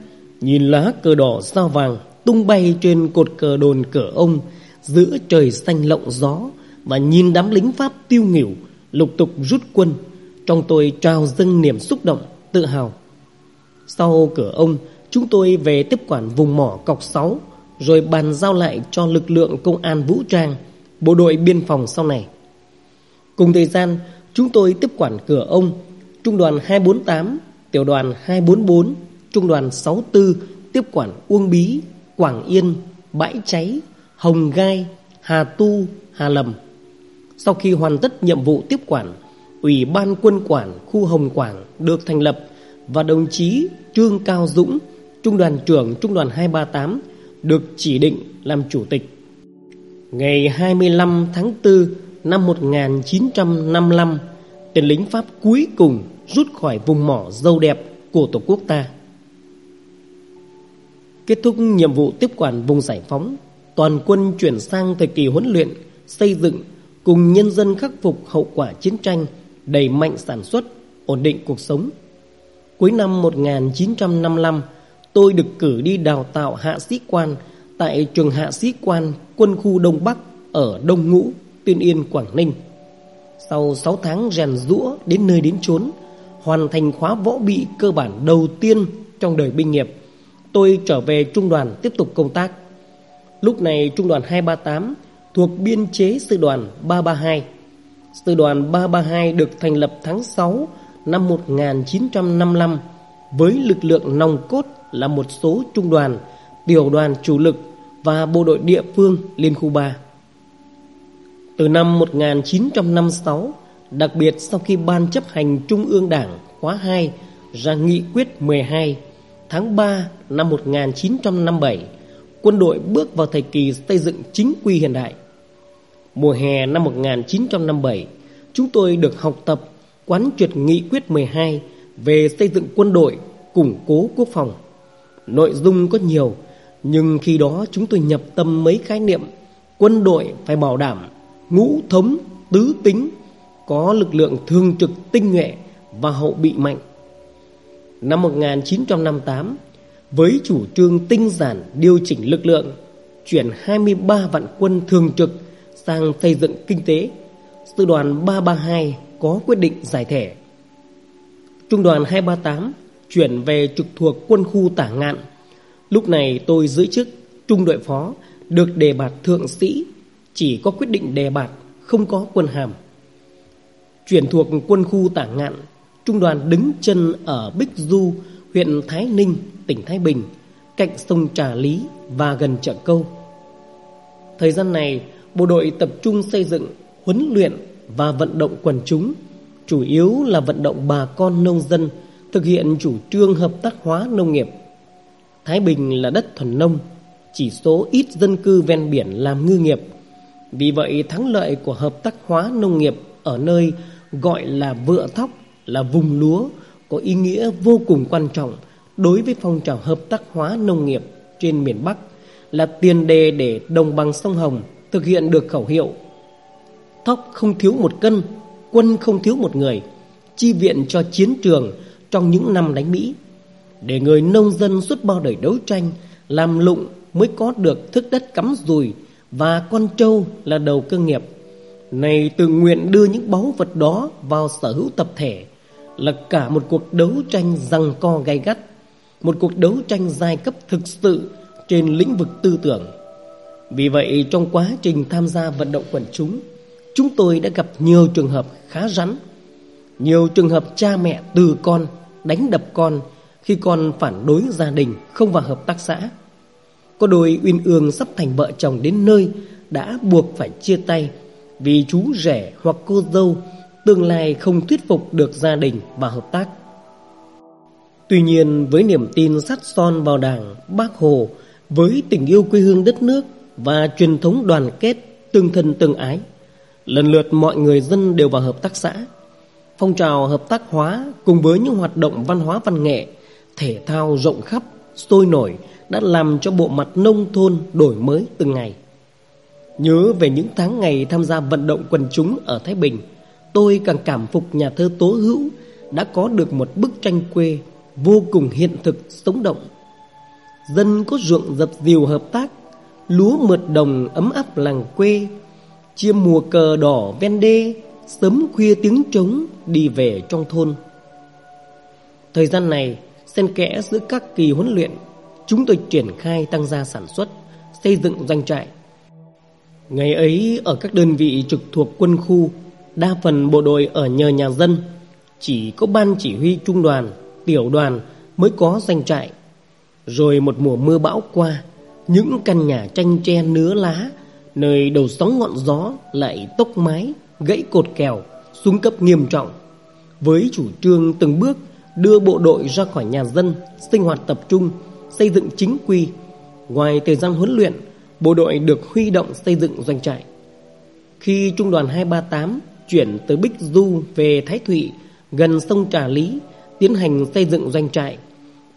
Nhìn lá cờ đỏ sao vàng Tung bay trên cột cờ đồn cửa ông Giữa trời xanh lộng gió Và nhìn đám lính Pháp tiêu nghỉu Lục tục rút quân Trong tôi trào dâng niềm xúc động Tự hào. Sau cửa ông Chúng tôi về tiếp quản vùng mỏ cọc 6 Rồi bàn giao lại cho lực lượng công an vũ trang Bộ đội biên phòng sau này. Cùng thời gian Chúng tôi tiếp quản cửa ông Trung đoàn 248 Tiểu đoàn 244, Trung đoàn 64 tiếp quản Uông Bí, Quảng Yên, Bãi Cháy, Hồng Gai, Hà Tu, Hà Lầm. Sau khi hoàn tất nhiệm vụ tiếp quản, Ủy ban quân quản khu Hồng Quảng được thành lập và đồng chí Trương Cao Dũng, Trung đoàn trưởng Trung đoàn 238 được chỉ định làm chủ tịch. Ngày 25 tháng 4 năm 1955, tên lính Pháp cuối cùng rút khỏi vùng mỏ dâu đẹp của Tổ quốc ta. Kết thúc nhiệm vụ tiếp quản vùng giải phóng, toàn quân chuyển sang thời kỳ huấn luyện, xây dựng cùng nhân dân khắc phục hậu quả chiến tranh, đẩy mạnh sản xuất, ổn định cuộc sống. Cuối năm 1955, tôi được cử đi đào tạo hạ sĩ quan tại trường hạ sĩ quan quân khu Đông Bắc ở Đông Ngũ, Tiên Yên, Quảng Ninh. Sau 6 tháng rèn rũa đến nơi đến chốn, hoàn thành khóa võ bị cơ bản đầu tiên trong đời binh nghiệp, tôi trở về trung đoàn tiếp tục công tác. Lúc này trung đoàn 238 thuộc biên chế sư đoàn 332. Sư đoàn 332 được thành lập tháng 6 năm 1955 với lực lượng nòng cốt là một số trung đoàn, tiểu đoàn chủ lực và bộ đội địa phương liên khu 3. Từ năm 1956, đặc biệt sau khi Ban chấp hành Trung ương Đảng khóa 2 ra nghị quyết 12 tháng 3 năm 1957, quân đội bước vào thời kỳ xây dựng chính quy hiện đại. Mùa hè năm 1957, chúng tôi được học tập quán triệt nghị quyết 12 về xây dựng quân đội, củng cố quốc phòng. Nội dung có nhiều, nhưng khi đó chúng tôi nhập tâm mấy khái niệm quân đội phải bảo đảm ngũ thống, tứ tính, có lực lượng thường trực tinh nhuệ và hậu bị mạnh. Năm 1958, với chủ trương tinh giản điều chỉnh lực lượng, chuyển 23 vạn quân thường trực sang xây dựng kinh tế, sư đoàn 332 có quyết định giải thể. Trung đoàn 238 chuyển về trực thuộc quân khu Tả Ngạn. Lúc này tôi giữ chức trung đội phó, được đề bạt thượng sĩ, chỉ có quyết định đề bạt, không có quân hàm. Chuyển thuộc quân khu Tả Ngạn, trung đoàn đứng chân ở Bích Du, huyện Thái Ninh, tỉnh Thái Bình, cạnh sông Trà Lý và gần chợ Câu. Thời gian này, bộ đội tập trung xây dựng, huấn luyện và vận động quần chúng, chủ yếu là vận động bà con nông dân thực hiện chủ trương hợp tác hóa nông nghiệp. Thái Bình là đất thuần nông, chỉ số ít dân cư ven biển làm ngư nghiệp. Vì vậy thắng lợi của hợp tác hóa nông nghiệp ở nơi gọi là vựa thóc là vùng lúa có ý nghĩa vô cùng quan trọng đối với phong trào hợp tác hóa nông nghiệp trên miền Bắc là tiền đề để đồng bằng sông Hồng thực hiện được khẩu hiệu Thóc không thiếu một cân, quân không thiếu một người, chi viện cho chiến trường trong những năm đánh Mỹ. Để người nông dân suốt bao đời đấu tranh, làm lụng mới có được thức đất cắm rùi và con trâu là đầu cơ nghiệp. Này tự nguyện đưa những báu vật đó vào sở hữu tập thể là cả một cuộc đấu tranh răng co gay gắt, một cuộc đấu tranh giai cấp thực sự trên lĩnh vực tư tưởng. Vì vậy trong quá trình tham gia vận động quần chúng, chúng tôi đã gặp nhiều trường hợp khá rắn. Nhiều trường hợp cha mẹ từ con đánh đập con khi con phản đối gia đình không vào hợp tác xã. Có đôi uyên ương sắp thành vợ chồng đến nơi đã buộc phải chia tay vì chú rể hoặc cô dâu tương lai không thuyết phục được gia đình và hợp tác. Tuy nhiên với niềm tin sắt son vào Đảng, Bác Hồ, với tình yêu quê hương đất nước và truyền thống đoàn kết tương thân tương ái, lần lượt mọi người dân đều vào hợp tác xã. Phong trào hợp tác hóa cùng với những hoạt động văn hóa văn nghệ, thể thao rộng khắp, sôi nổi đã làm cho bộ mặt nông thôn đổi mới từng ngày. Nhớ về những tháng ngày tham gia vận động quần chúng ở Thái Bình, tôi càng cảm phục nhà thơ Tố Hữu đã có được một bức tranh quê vô cùng hiện thực sống động. Dân có ruộng dập dìu hợp tác, lúa mượt đồng ấm áp làng quê, chiêm mùa cờ đỏ ven đê, sớm khuya tiếng trống đi về trong thôn. Thời gian này, xen kẽ giữa các kỳ huấn luyện, chúng tôi triển khai tăng gia sản xuất, xây dựng doanh trại. Ngày ấy ở các đơn vị trực thuộc quân khu, đa phần bộ đội ở nhờ nhà dân, chỉ có ban chỉ huy trung đoàn, tiểu đoàn mới có doanh trại. Rồi một mùa mưa bão qua, những căn nhà tranh tre nứa lá, nơi đầu sóng ngọn gió lại tốc mái, gãy cột kèo, xuống cấp nghiêm trọng. Với chủ trương từng bước đưa bộ đội ra khỏi nhà dân, sinh hoạt tập trung, xây dựng chính quy. Ngoài thời gian huấn luyện, bộ đội được huy động xây dựng doanh trại. Khi trung đoàn 238 chuyển từ Bích Du về Thái Thụy, gần sông Trà Lý, tiến hành xây dựng doanh trại,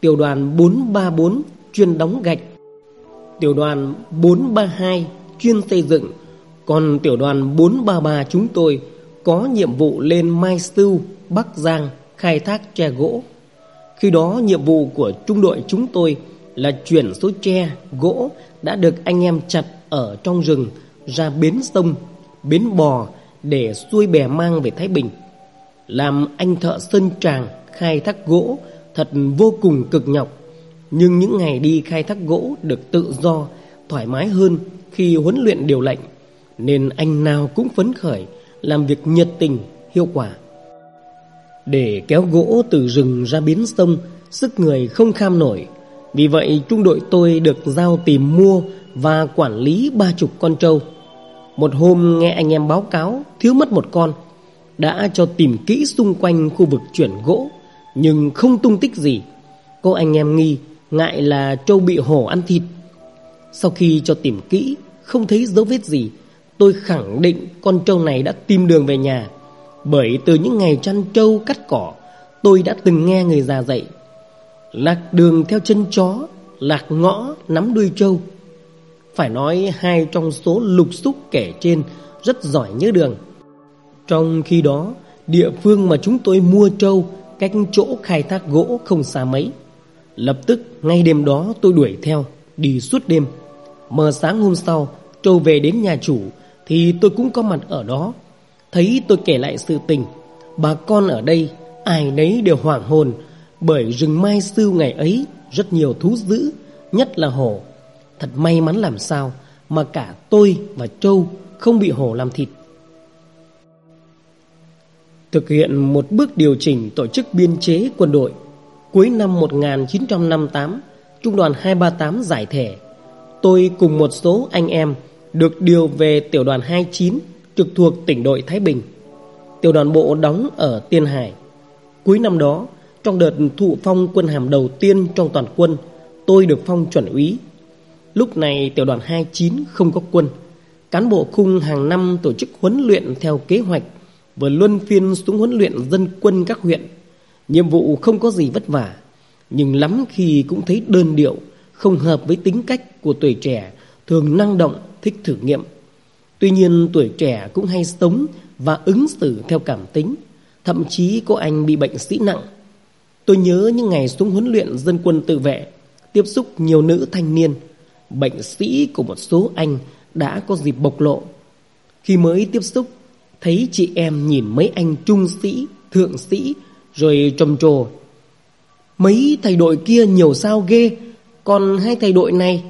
tiểu đoàn 434 chuyên đóng gạch, tiểu đoàn 432 chuyên xây dựng, còn tiểu đoàn 433 chúng tôi có nhiệm vụ lên Mai Sưu, Bắc Giang khai thác tre gỗ. Khi đó nhiệm vụ của trung đội chúng tôi là chuyển số tre, gỗ đã được anh em chặt ở trong rừng ra bến sông, bến bò để xuôi bè mang về Thái Bình. Làm anh thợ sơn tràng khai thác gỗ thật vô cùng cực nhọc. Nhưng những ngày đi khai thác gỗ được tự do, thoải mái hơn khi huấn luyện điều lệnh, nên anh nào cũng phấn khởi, làm việc nhiệt tình, hiệu quả. Để kéo gỗ từ rừng ra bến sông, sức người không kham nổi. Vì vậy trung đội tôi được giao tìm mua và quản lý ba chục con trâu. Một hôm nghe anh em báo cáo thiếu mất một con, đã cho tìm kỹ xung quanh khu vực chuyển gỗ, nhưng không tung tích gì. Cô anh em nghi ngại là trâu bị hổ ăn thịt. Sau khi cho tìm kỹ, không thấy dấu vết gì, tôi khẳng định con trâu này đã tìm đường về nhà. Bởi từ những ngày chăn trâu cắt cỏ, tôi đã từng nghe người già dạy. Lạc đường theo chân chó, lạc ngõ nắm đuôi trâu. Phải nói hai trong số lục xúc kể trên rất giỏi nhớ đường. Trong khi đó, địa phương mà chúng tôi mua trâu cách chỗ khai thác gỗ không xa mấy. Lập tức ngay đêm đó tôi đuổi theo, đi suốt đêm. Mờ sáng hôm sau, trâu về đến nhà chủ thì tôi cũng có mặt ở đó. Thấy tôi kể lại sự tình, bà con ở đây ai nấy đều hoảng hồn bởi rừng mai sưu ngày ấy rất nhiều thú dữ, nhất là hổ. Thật may mắn làm sao mà cả tôi và trâu không bị hổ làm thịt. Thực hiện một bước điều chỉnh tổ chức biên chế quân đội. Cuối năm 1958 Trung đoàn 238 giải thể, Tôi cùng một số anh em Được điều về tiểu đoàn 29 Trực thuộc tỉnh đội Thái Bình. Tiểu đoàn bộ đóng ở Tiên Hải. Cuối năm đó, Trong đợt thụ phong quân hàm đầu tiên trong toàn quân, Tôi được phong chuẩn úy. Lúc này tiểu đoàn 29 không có quân. Cán bộ khung hàng năm tổ chức huấn luyện theo kế hoạch Vừa luân phiên xuống huấn luyện dân quân các huyện. Nhiệm vụ không có gì vất vả Nhưng lắm khi cũng thấy đơn điệu Không hợp với tính cách của tuổi trẻ Thường năng động, thích thử nghiệm. Tuy nhiên tuổi trẻ cũng hay sống Và ứng xử theo cảm tính Thậm chí có anh bị bệnh sĩ nặng. Tôi nhớ những ngày xuống huấn luyện dân quân tự vệ Tiếp xúc nhiều nữ thanh niên Bệnh sĩ của một số anh đã có dịp bộc lộ. Khi mới tiếp xúc Thấy chị em nhìn mấy anh trung sĩ, thượng sĩ Rồi trầm trồ. Mấy thầy đội kia nhiều sao ghê Còn hai thầy đội này.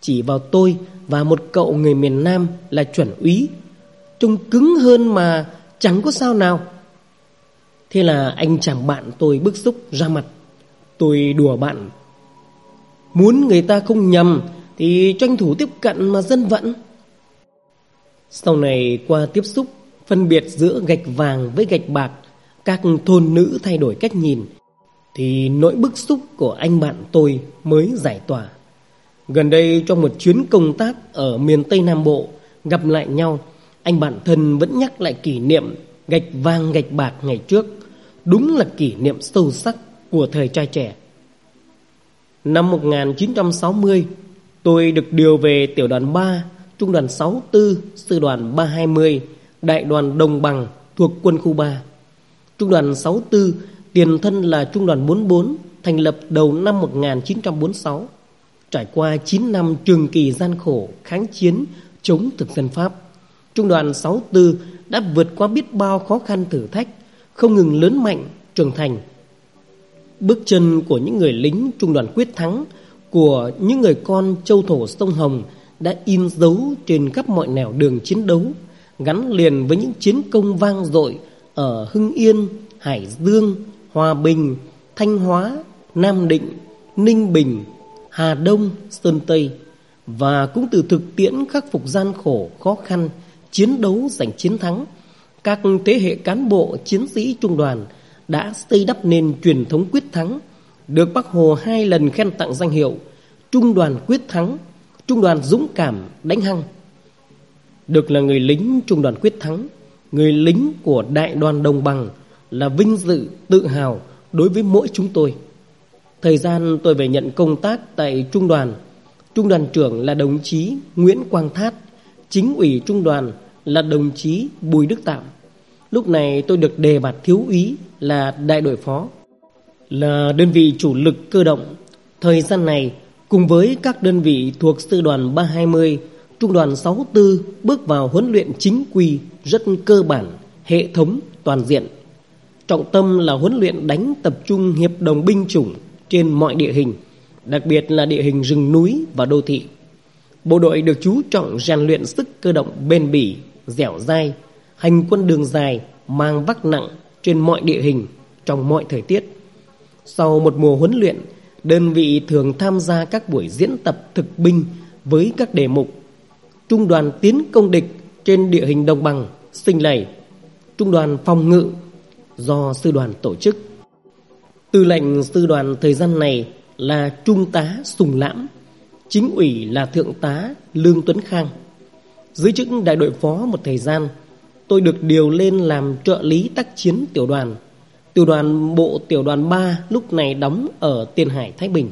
Chỉ vào tôi và một cậu người miền Nam là chuẩn úy. Trông cứng hơn mà chẳng có sao nào. Thế là anh chàng bạn tôi bức xúc ra mặt. Tôi đùa bạn. Muốn người ta không nhầm Thì tranh thủ tiếp cận mà dân vận. Sau này qua tiếp xúc Phân biệt giữa gạch vàng với gạch bạc, Các thôn nữ thay đổi cách nhìn, Thì nỗi bức xúc của anh bạn tôi mới giải tỏa. Gần đây trong một chuyến công tác ở miền Tây Nam Bộ, Gặp lại nhau, Anh bạn thân vẫn nhắc lại kỷ niệm Gạch vàng gạch bạc ngày trước. Đúng là kỷ niệm sâu sắc của thời trai trẻ. Năm 1960 Tôi được điều về tiểu đoàn 3 Trung đoàn 64 Sư đoàn 320 Đại đoàn Đồng Bằng thuộc quân khu 3. Trung đoàn 64 tiền thân là Trung đoàn 44 thành lập đầu năm 1946. Trải qua 9 năm trường kỳ gian khổ kháng chiến chống thực dân Pháp, Trung đoàn 64 đã vượt qua biết bao khó khăn thử thách, không ngừng lớn mạnh, trưởng thành. Bước chân của những người lính Trung đoàn quyết thắng, của những người con châu thổ sông Hồng đã in dấu trên khắp mọi nẻo đường chiến đấu gắn liền với những chiến công vang dội ở Hưng Yên, Hải Dương, Hòa Bình, Thanh Hóa, Nam Định, Ninh Bình, Hà Đông, Sơn Tây và cũng từ thực tiễn khắc phục gian khổ, khó khăn, chiến đấu giành chiến thắng, các thế hệ cán bộ chiến sĩ trung đoàn đã xây đắp nên truyền thống quyết thắng, được Bác Hồ hai lần khen tặng danh hiệu Trung đoàn quyết thắng, Trung đoàn dũng cảm đánh hăng. Được là người lính Trung đoàn quyết thắng, người lính của Đại đoàn Đồng Bằng là vinh dự, tự hào đối với mỗi chúng tôi. Thời gian tôi về nhận công tác tại Trung đoàn, Trung đoàn trưởng là đồng chí Nguyễn Quang Thát, chính ủy Trung đoàn là đồng chí Bùi Đức Tạm. Lúc này tôi được đề bạt thiếu úy là đại đội phó, là đơn vị chủ lực cơ động. Thời gian này, cùng với các đơn vị thuộc sư đoàn 320, trung đoàn 64 bước vào huấn luyện chính quy rất cơ bản, hệ thống, toàn diện. Trọng tâm là huấn luyện đánh tập trung hiệp đồng binh chủng trên mọi địa hình, đặc biệt là địa hình rừng núi và đô thị. Bộ đội được chú trọng rèn luyện sức cơ động bền bỉ, dẻo dai, hành quân đường dài, mang vác nặng trên mọi địa hình, trong mọi thời tiết. Sau một mùa huấn luyện, đơn vị thường tham gia các buổi diễn tập thực binh với các đề mục Trung đoàn tiến công địch trên địa hình đồng bằng, sinh lầy, Trung đoàn phòng ngự do sư đoàn tổ chức. Tư lệnh sư đoàn thời gian này là Trung tá Sùng Lãm, chính ủy là Thượng tá Lương Tuấn Khang. Dưới chức đại đội phó một thời gian, tôi được điều lên làm trợ lý tác chiến tiểu đoàn. Tiểu đoàn bộ tiểu đoàn 3 lúc này đóng ở Tiền Hải, Thái Bình.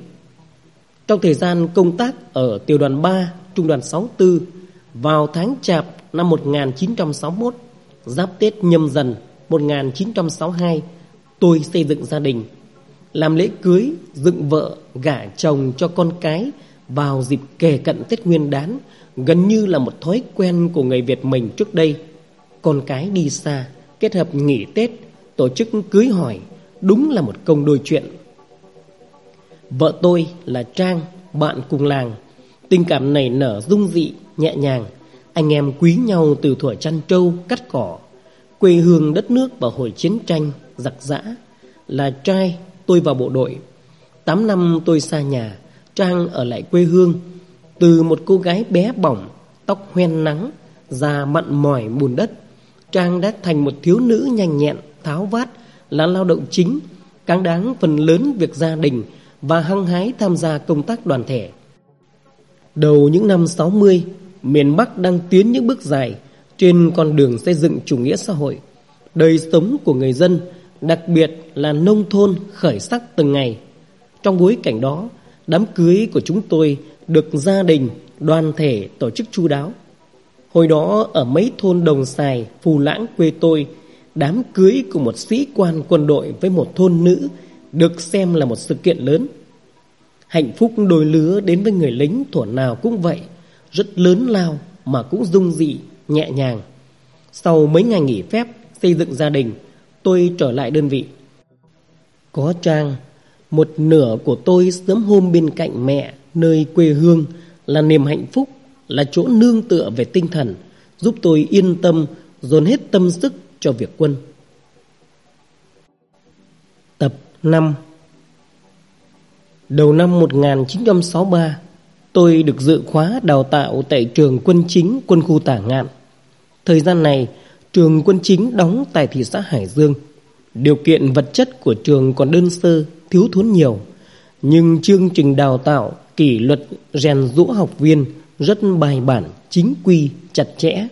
Trong thời gian công tác ở tiểu đoàn 3, trung đoàn 64, vào tháng Chạp năm 1961, giáp Tết nhâm dần 1962, tôi xây dựng gia đình, làm lễ cưới, dựng vợ, gả chồng cho con cái vào dịp kề cận Tết Nguyên đán, gần như là một thói quen của người Việt mình trước đây. Con cái đi xa, kết hợp nghỉ Tết, tổ chức cưới hỏi, đúng là một công đôi chuyện. Vợ tôi là Trang, bạn cùng làng, tình cảm nảy nở dung dị, nhẹ nhàng. Anh em quý nhau từ thuở chăn trâu, cắt cỏ, quê hương đất nước vào hồi chiến tranh, giặc giã. Là trai, tôi vào bộ đội. Tám năm tôi xa nhà, Trang ở lại quê hương. Từ một cô gái bé bỏng, tóc hoen nắng, da mặn mỏi bùn đất. Trang đã thành một thiếu nữ nhanh nhẹn, tháo vát, là lao động chính, cáng đáng phần lớn việc gia đình và hăng hái tham gia công tác đoàn thể. Đầu những năm 60, miền Bắc đang tiến những bước dài trên con đường xây dựng chủ nghĩa xã hội. Đời sống của người dân, đặc biệt là nông thôn khởi sắc từng ngày. Trong bối cảnh đó, đám cưới của chúng tôi được gia đình, đoàn thể tổ chức chu đáo. Hồi đó ở mấy thôn đồng xài, phù lãng quê tôi, đám cưới của một sĩ quan quân đội với một thôn nữ được xem là một sự kiện lớn. Hạnh phúc đôi lứa đến với người lính thuở nào cũng vậy, rất lớn lao mà cũng dung dị, nhẹ nhàng. Sau mấy ngày nghỉ phép xây dựng gia đình, tôi trở lại đơn vị. Có Trang, một nửa của tôi sớm hôm bên cạnh mẹ nơi quê hương là niềm hạnh phúc, là chỗ nương tựa về tinh thần, giúp tôi yên tâm dồn hết tâm sức cho việc quân. Tập 5 Đầu năm 1963, tôi được dự khóa đào tạo tại trường quân chính quân khu Tả Ngạn. Thời gian này, trường quân chính đóng tại thị xã Hải Dương. Điều kiện vật chất của trường còn đơn sơ, thiếu thốn nhiều. Nhưng chương trình đào tạo, kỷ luật, rèn rũ học viên rất bài bản, chính quy, chặt chẽ.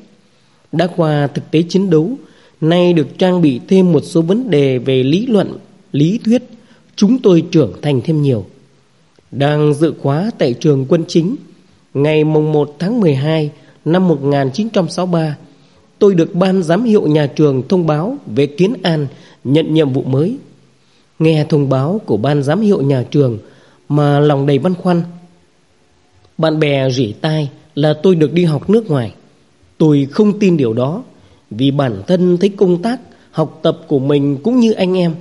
Đã qua thực tế chiến đấu, nay được trang bị thêm một số vấn đề về lý luận, lý thuyết, chúng tôi trưởng thành thêm nhiều. Đang dự khóa tại trường quân chính, ngày mùng 1 tháng 12 năm 1963, tôi được ban giám hiệu nhà trường thông báo về Kiến An nhận nhiệm vụ mới. Nghe thông báo của ban giám hiệu nhà trường mà lòng đầy băn khoăn. Bạn bè rỉ tai là tôi được đi học nước ngoài. Tôi không tin điều đó vì bản thân thấy công tác, học tập của mình cũng như anh em.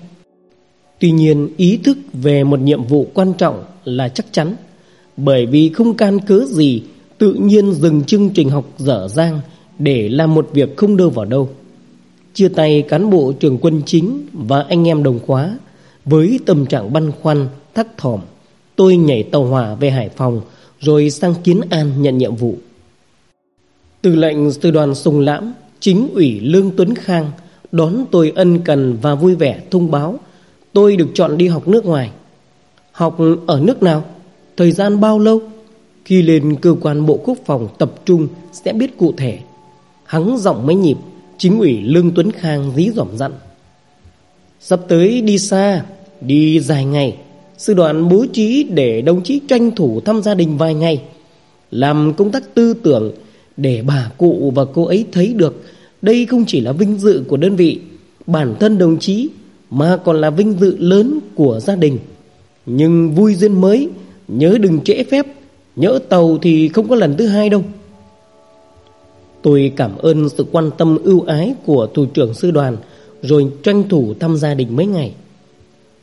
Tuy nhiên ý thức về một nhiệm vụ quan trọng là chắc chắn bởi vì không can cớ gì tự nhiên dừng chương trình học dở dang để làm một việc không đâu vào đâu. Chia tay cán bộ trường quân chính và anh em đồng khóa với tâm trạng băn khoăn, thắc thỏm, tôi nhảy tàu hỏa về Hải Phòng rồi sang Kiến An nhận nhiệm vụ. Từ lệnh sư đoàn Sùng Lãm, chính ủy Lương Tuấn Khang Đón tôi ân cần và vui vẻ thông báo Tôi được chọn đi học nước ngoài. Học ở nước nào? Thời gian bao lâu? Khi lên cơ quan bộ quốc phòng tập trung Sẽ biết cụ thể. Hắn giọng mấy nhịp, Chính ủy Lương Tuấn Khang dí dỏm dặn. Sắp tới đi xa, Đi dài ngày. Sư đoàn bố trí để đồng chí tranh thủ thăm gia đình vài ngày. Làm công tác tư tưởng Để bà cụ và cô ấy thấy được Đây không chỉ là vinh dự của đơn vị, Bản thân đồng chí mà còn là vinh dự lớn của gia đình. Nhưng vui duyên mới Nhớ đừng trễ phép Nhỡ tàu thì không có lần thứ hai đâu. Tôi cảm ơn sự quan tâm ưu ái của thủ trưởng sư đoàn Rồi tranh thủ thăm gia đình mấy ngày.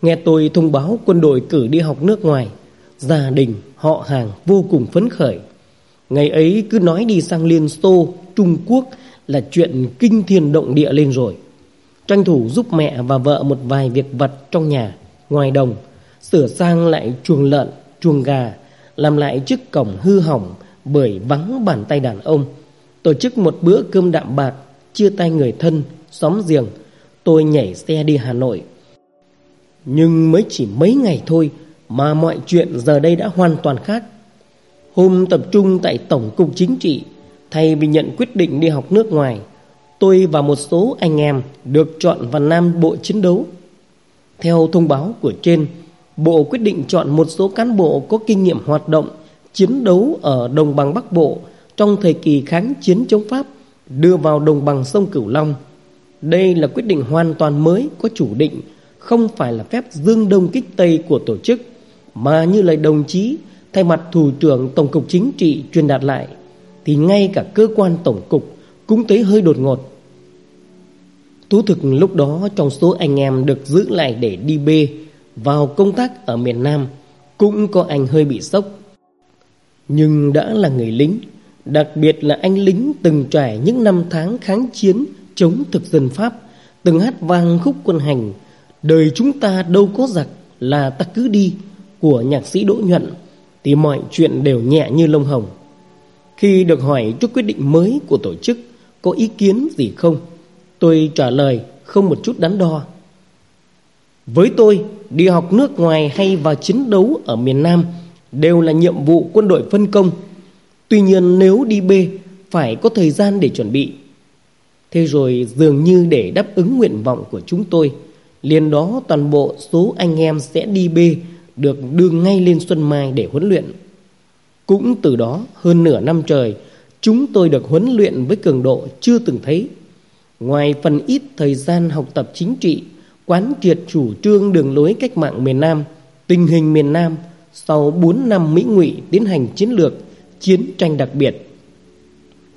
Nghe tôi thông báo quân đội cử đi học nước ngoài Gia đình, họ hàng vô cùng phấn khởi. Ngày ấy cứ nói đi sang Liên Xô, Trung Quốc Là chuyện kinh thiên động địa lên rồi. Tranh thủ giúp mẹ và vợ một vài việc vật trong nhà, ngoài đồng Sửa sang lại chuồng lợn, chuồng gà Làm lại chiếc cổng hư hỏng bởi vắng bàn tay đàn ông. Tổ chức một bữa cơm đạm bạc Chia tay người thân, xóm giềng. Tôi nhảy xe đi Hà Nội. Nhưng mới chỉ mấy ngày thôi Mà mọi chuyện giờ đây đã hoàn toàn khác. Hôm tập trung tại Tổng cục Chính trị Thay vì nhận quyết định đi học nước ngoài Tôi và một số anh em được chọn vào Nam Bộ chiến đấu Theo thông báo của trên Bộ quyết định chọn một số cán bộ có kinh nghiệm hoạt động Chiến đấu ở Đồng bằng Bắc Bộ trong thời kỳ kháng chiến chống Pháp đưa vào đồng bằng sông Cửu Long. Đây là quyết định hoàn toàn mới có chủ định, không phải là phép dương đông kích tây của tổ chức, mà như lời đồng chí thay mặt thủ trưởng Tổng cục Chính trị truyền đạt lại, thì ngay cả cơ quan Tổng cục cũng thấy hơi đột ngột tú thực lúc đó trong số anh em được giữ lại để đi bê vào công tác ở miền Nam cũng có anh hơi bị sốc. Nhưng đã là người lính Đặc biệt là anh lính từng trải những năm tháng kháng chiến chống thực dân Pháp, từng hát vang khúc quân hành, đời chúng ta đâu có giặc là ta cứ đi của nhạc sĩ Đỗ Nhuận thì mọi chuyện đều nhẹ như lông hồng. Khi được hỏi trước quyết định mới của tổ chức có ý kiến gì không, tôi trả lời không một chút đắn đo. Với tôi, đi học nước ngoài hay vào chiến đấu ở miền Nam đều là nhiệm vụ quân đội phân công Tuy nhiên nếu đi B phải có thời gian để chuẩn bị. Thế rồi dường như để đáp ứng nguyện vọng của chúng tôi, liền đó toàn bộ số anh em sẽ đi B được đưa ngay lên Xuân Mai để huấn luyện. Cũng từ đó hơn nửa năm trời, chúng tôi được huấn luyện với cường độ chưa từng thấy. Ngoài phần ít thời gian học tập chính trị, quán triệt chủ trương đường lối cách mạng miền Nam, tình hình miền Nam sau 4 năm Mỹ ngụy tiến hành chiến lược chiến tranh đặc biệt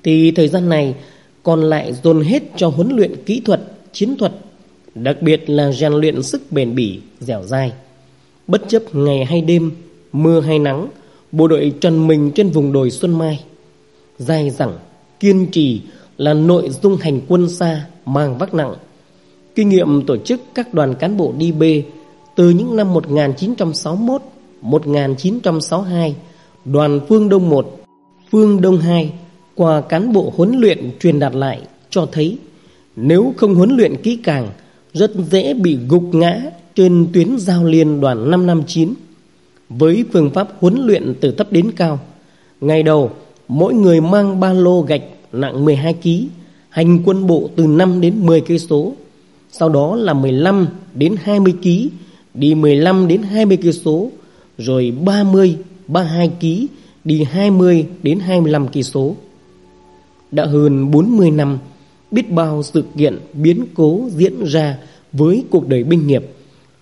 thì thời gian này còn lại dồn hết cho huấn luyện kỹ thuật, chiến thuật, đặc biệt là rèn luyện sức bền bỉ, dẻo dai. Bất chấp ngày hay đêm, mưa hay nắng, bộ đội trần mình trên vùng đồi Xuân Mai. dai dẳng, kiên trì là nội dung hành quân xa mang vác nặng. Kinh nghiệm tổ chức các đoàn cán bộ đi B từ những năm 1961, 1962 đoàn Phương Đông 1, Phương Đông 2 qua cán bộ huấn luyện truyền đạt lại cho thấy nếu không huấn luyện kỹ càng rất dễ bị gục ngã trên tuyến giao liên đoàn 559 với phương pháp huấn luyện từ thấp đến cao. Ngày đầu, mỗi người mang ba lô gạch nặng 12 kg, hành quân bộ từ 5 đến 10 cây số. Sau đó là 15 đến 20 kg, đi 15 đến 20 cây số, rồi 30 32 kg đi 20 đến 25 cây số. Đã hơn 40 năm, biết bao sự kiện biến cố diễn ra với cuộc đời binh nghiệp,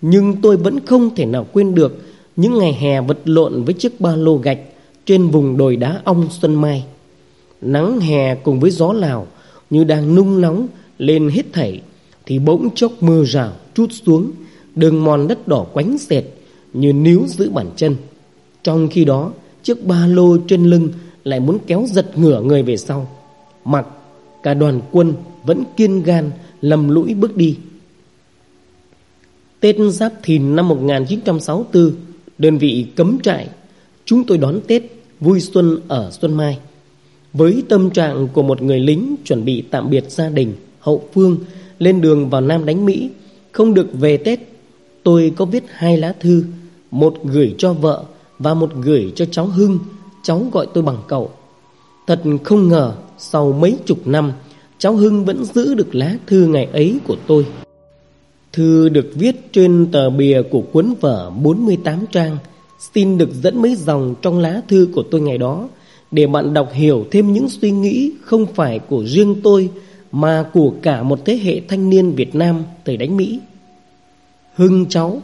nhưng tôi vẫn không thể nào quên được những ngày hè vật lộn với chiếc ba lô gạch trên vùng đồi đá ong Xuân Mai. Nắng hè cùng với gió Lào như đang nung nóng lên hết thảy thì bỗng chốc mưa rào trút xuống, đường mòn đất đỏ quánh xẹt như níu giữ bàn chân. Trong khi đó Chiếc ba lô trên lưng Lại muốn kéo giật ngửa người về sau. Mặc cả đoàn quân Vẫn kiên gan lầm lũi bước đi. Tết Giáp Thìn năm 1964 Đơn vị cấm trại Chúng tôi đón Tết vui xuân ở Xuân Mai. Với tâm trạng của một người lính Chuẩn bị tạm biệt gia đình Hậu phương lên đường vào Nam đánh Mỹ, không được về Tết. Tôi có viết hai lá thư, một gửi cho vợ và một gửi cho cháu Hưng, cháu gọi tôi bằng cậu. Thật không ngờ, sau mấy chục năm, cháu Hưng vẫn giữ được lá thư ngày ấy của tôi. Thư được viết trên tờ bìa của cuốn vở 48 trang, xin được dẫn mấy dòng trong lá thư của tôi ngày đó để bạn đọc hiểu thêm những suy nghĩ không phải của riêng tôi mà của cả một thế hệ thanh niên Việt Nam tới đánh Mỹ. Hưng cháu,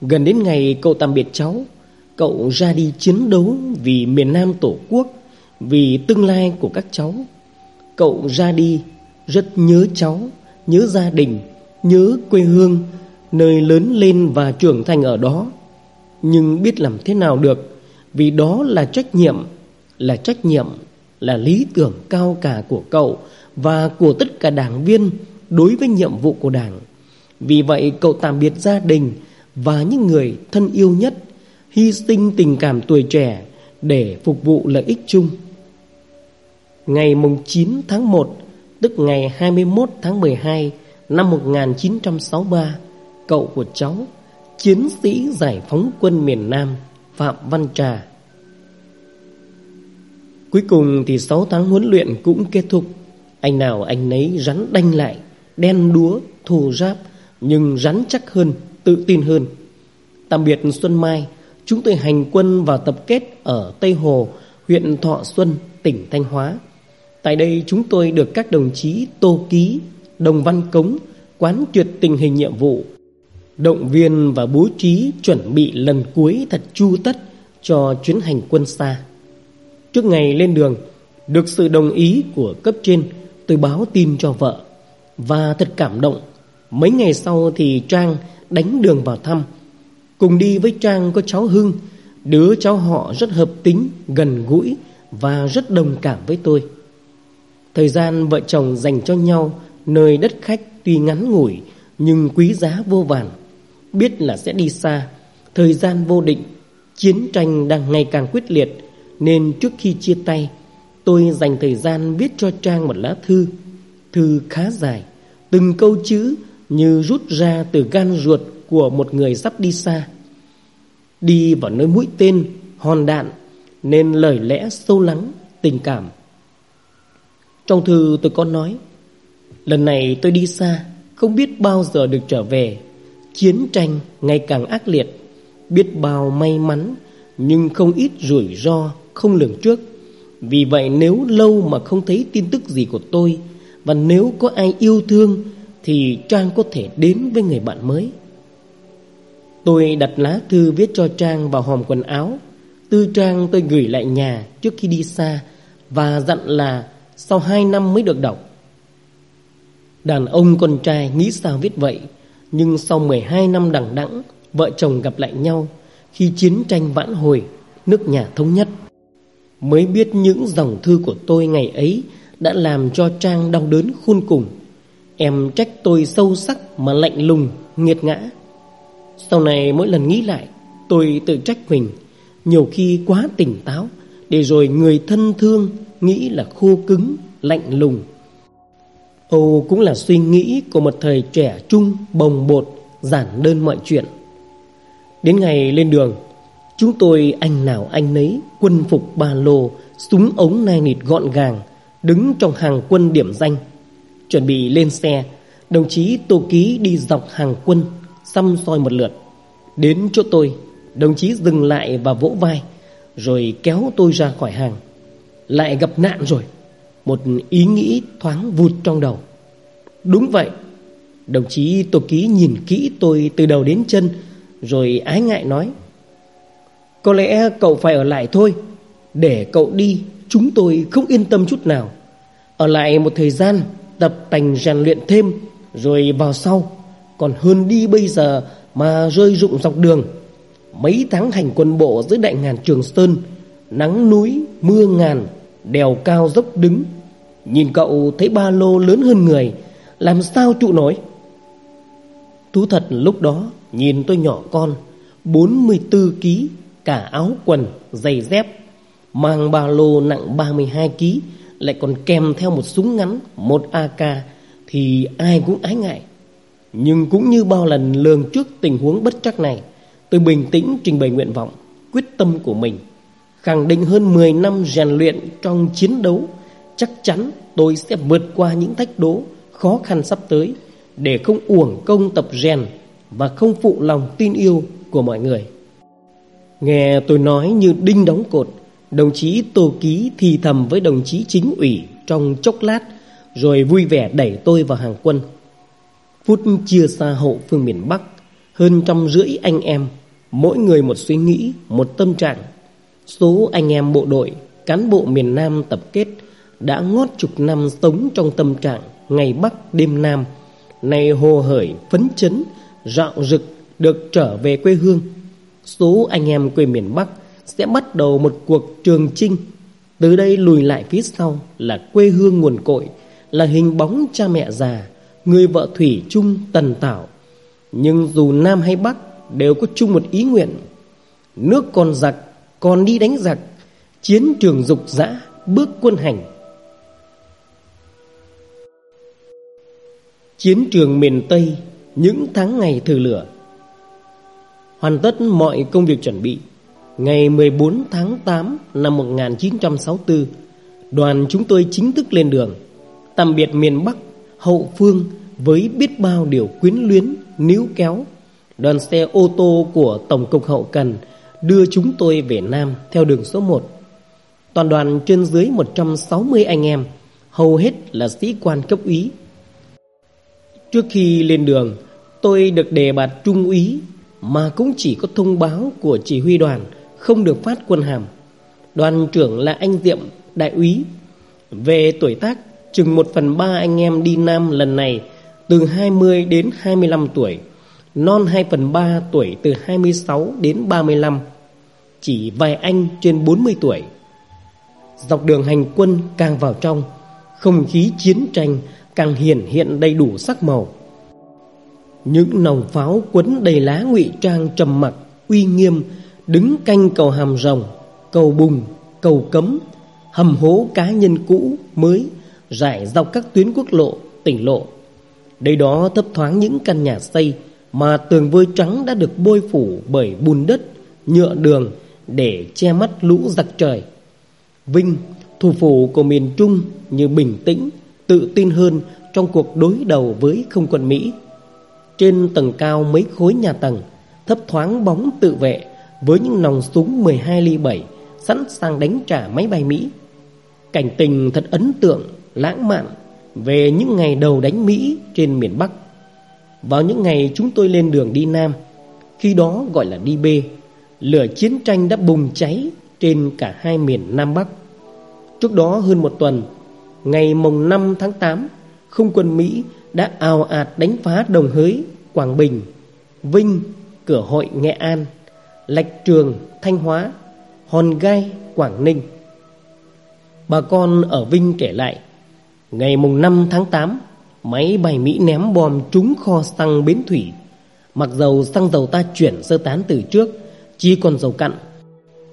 gần đến ngày cậu tạm biệt cháu, cậu ra đi chiến đấu vì miền Nam Tổ quốc, vì tương lai của các cháu. Cậu ra đi rất nhớ cháu, nhớ gia đình, nhớ quê hương, nơi lớn lên và trưởng thành ở đó. Nhưng biết làm thế nào được, vì đó là trách nhiệm là trách nhiệm, là lý tưởng cao cả của cậu và của tất cả đảng viên đối với nhiệm vụ của đảng. Vì vậy cậu tạm biệt gia đình và những người thân yêu nhất, hy sinh tình cảm tuổi trẻ để phục vụ lợi ích chung. Ngày mùng 9 tháng 1, tức ngày 21 tháng 12 năm 1963, cậu của cháu, chiến sĩ giải phóng quân miền Nam Phạm Văn Trà Cuối cùng thì 6 tháng huấn luyện cũng kết thúc. Anh nào anh nấy rắn đanh lại Đen đúa, thù ráp Nhưng rắn chắc hơn, tự tin hơn. Tạm biệt Xuân Mai Chúng tôi hành quân vào tập kết Ở Tây Hồ, huyện Thọ Xuân, tỉnh Thanh Hóa. Tại đây chúng tôi được các đồng chí Tô Ký, Đồng Văn Cống Quán triệt tình hình nhiệm vụ. Động viên và bố trí chuẩn bị lần cuối thật chu tất Cho chuyến hành quân xa. Trước ngày lên đường, Được sự đồng ý của cấp trên, Tôi báo tin cho vợ. Và thật cảm động, Mấy ngày sau thì Trang đánh đường vào thăm. Cùng đi với Trang có cháu Hưng, Đứa cháu họ rất hợp tính, Gần gũi Và rất đồng cảm với tôi. Thời gian vợ chồng dành cho nhau, Nơi đất khách tuy ngắn ngủi Nhưng quý giá vô vàn, Biết là sẽ đi xa. Thời gian vô định, Chiến tranh đang ngày càng quyết liệt nên trước khi chia tay Tôi dành thời gian viết cho Trang một lá thư. Thư khá dài Từng câu chữ như rút ra từ gan ruột của một người sắp đi xa. Đi vào nơi mũi tên, hòn đạn Nên lời lẽ sâu lắng, tình cảm. Trong thư tôi có nói Lần này tôi đi xa Không biết bao giờ được trở về. Chiến tranh ngày càng ác liệt Biết bao may mắn Nhưng không ít rủi ro không lường trước. Vì vậy nếu lâu mà không thấy tin tức gì của tôi, Và nếu có ai yêu thương, Thì Trang có thể đến với người bạn mới. Tôi đặt lá thư viết cho Trang vào hòm quần áo. Tư Trang tôi gửi lại nhà trước khi đi xa, Và dặn là sau hai năm mới được đọc. Đàn ông con trai nghĩ sao viết vậy, Nhưng sau 12 năm đằng đẵng, Vợ chồng gặp lại nhau, Khi chiến tranh vãn hồi, Nước nhà thống nhất. Mới biết những dòng thư của tôi ngày ấy Đã làm cho Trang đau đớn khôn cùng. Em trách tôi sâu sắc mà lạnh lùng, nghiệt ngã. Sau này mỗi lần nghĩ lại Tôi tự trách mình. Nhiều khi quá tỉnh táo Để rồi người thân thương Nghĩ là khô cứng, lạnh lùng. Âu cũng là suy nghĩ của một thời trẻ trung, bồng bột, giản đơn mọi chuyện. Đến ngày lên đường Chúng tôi anh nào anh nấy, Quân phục ba lô, Súng ống nai nịt gọn gàng, Đứng trong hàng quân điểm danh. Chuẩn bị lên xe, Đồng chí Tô Ký đi dọc hàng quân, Xăm soi một lượt. Đến chỗ tôi, Đồng chí dừng lại và vỗ vai, Rồi kéo tôi ra khỏi hàng. Lại gặp nạn rồi, Một ý nghĩ thoáng vụt trong đầu. Đúng vậy, Đồng chí Tô Ký nhìn kỹ tôi từ đầu đến chân, Rồi ái ngại nói có lẽ cậu phải ở lại thôi. Để cậu đi Chúng tôi không yên tâm chút nào. Ở lại một thời gian Tập tành rèn luyện thêm Rồi vào sau. Còn hơn đi bây giờ Mà rơi rụng dọc đường. Mấy tháng hành quân bộ dưới đại ngàn Trường Sơn Nắng núi, mưa ngàn Đèo cao dốc đứng. Nhìn cậu thấy ba lô lớn hơn người Làm sao trụ nổi? Thú thật lúc đó Nhìn tôi nhỏ con 44 ký cả áo quần, giày dép, mang ba lô nặng 32 kg, lại còn kèm theo một súng ngắn, một AK thì ai cũng ái ngại. Nhưng cũng như bao lần lường trước tình huống bất chắc này, tôi bình tĩnh trình bày nguyện vọng, quyết tâm của mình. Khẳng định hơn 10 năm rèn luyện trong chiến đấu, chắc chắn tôi sẽ vượt qua những thách đố khó khăn sắp tới để không uổng công tập rèn và không phụ lòng tin yêu của mọi người. Nghe tôi nói như đinh đóng cột, đồng chí Tô Ký thì thầm với đồng chí chính ủy trong chốc lát rồi vui vẻ đẩy tôi vào hàng quân. Phút chia xa hậu phương miền Bắc, hơn trăm rưỡi anh em, mỗi người một suy nghĩ, một tâm trạng. Số anh em bộ đội, cán bộ miền Nam tập kết đã ngót chục năm sống trong tâm trạng ngày Bắc đêm Nam, nay hồ hởi phấn chấn, rạo rực được trở về quê hương. Số anh em quê miền Bắc sẽ bắt đầu một cuộc trường chinh. Từ đây lùi lại phía sau là quê hương nguồn cội, là hình bóng cha mẹ già, người vợ thủy chung tần tảo. Nhưng dù Nam hay Bắc đều có chung một ý nguyện. Nước còn giặc, còn đi đánh giặc, chiến trường dục dã, bước quân hành. Chiến trường miền Tây, những tháng ngày thử lửa. Hoàn tất mọi công việc chuẩn bị. Ngày 14 tháng 8 năm 1964, đoàn chúng tôi chính thức lên đường. Tạm biệt miền Bắc, hậu phương với biết bao điều quyến luyến, níu kéo. Đoàn xe ô tô của Tổng cục Hậu Cần đưa chúng tôi về Nam theo đường số 1. Toàn đoàn trên dưới 160 anh em, hầu hết là sĩ quan cấp úy. Trước khi lên đường, tôi được đề bạt trung úy mà cũng chỉ có thông báo của chỉ huy đoàn không được phát quân hàm. Đoàn trưởng là anh Diệm, đại úy. Về tuổi tác, chừng một phần ba anh em đi Nam lần này từ 20 đến 25 tuổi, non 2 phần 3 tuổi từ 26 đến 35, chỉ vài anh trên 40 tuổi. Dọc đường hành quân càng vào trong, không khí chiến tranh càng hiển hiện đầy đủ sắc màu. Những nòng pháo quấn đầy lá ngụy trang trầm mặc, uy nghiêm, đứng canh cầu hàm rồng, cầu bùng, cầu cấm, hầm hố cá nhân cũ, mới, rải dọc các tuyến quốc lộ, tỉnh lộ. Đây đó thấp thoáng những căn nhà xây mà tường vôi trắng đã được bôi phủ bởi bùn đất, nhựa đường để che mắt lũ giặc trời. Vinh, thủ phủ của miền Trung như bình tĩnh, tự tin hơn trong cuộc đối đầu với không quân Mỹ. Trên tầng cao mấy khối nhà tầng, thấp thoáng bóng tự vệ với những nòng súng 12 ly 7 sẵn sàng đánh trả máy bay Mỹ. Cảnh tình thật ấn tượng, lãng mạn về những ngày đầu đánh Mỹ trên miền Bắc. Vào những ngày chúng tôi lên đường đi Nam, khi đó gọi là đi B, lửa chiến tranh đã bùng cháy trên cả hai miền Nam Bắc. Trước đó hơn một tuần, ngày mùng 5 tháng 8, không quân Mỹ đã ào ạt đánh phá Đồng Hới, Quảng Bình, Vinh, Cửa Hội Nghệ An, Lạch Trường, Thanh Hóa, Hòn Gai, Quảng Ninh. Bà con ở Vinh kể lại, ngày mùng 5 tháng 8, máy bay Mỹ ném bom trúng kho xăng Bến Thủy. Mặc dầu xăng dầu ta chuyển sơ tán từ trước, chỉ còn dầu cặn,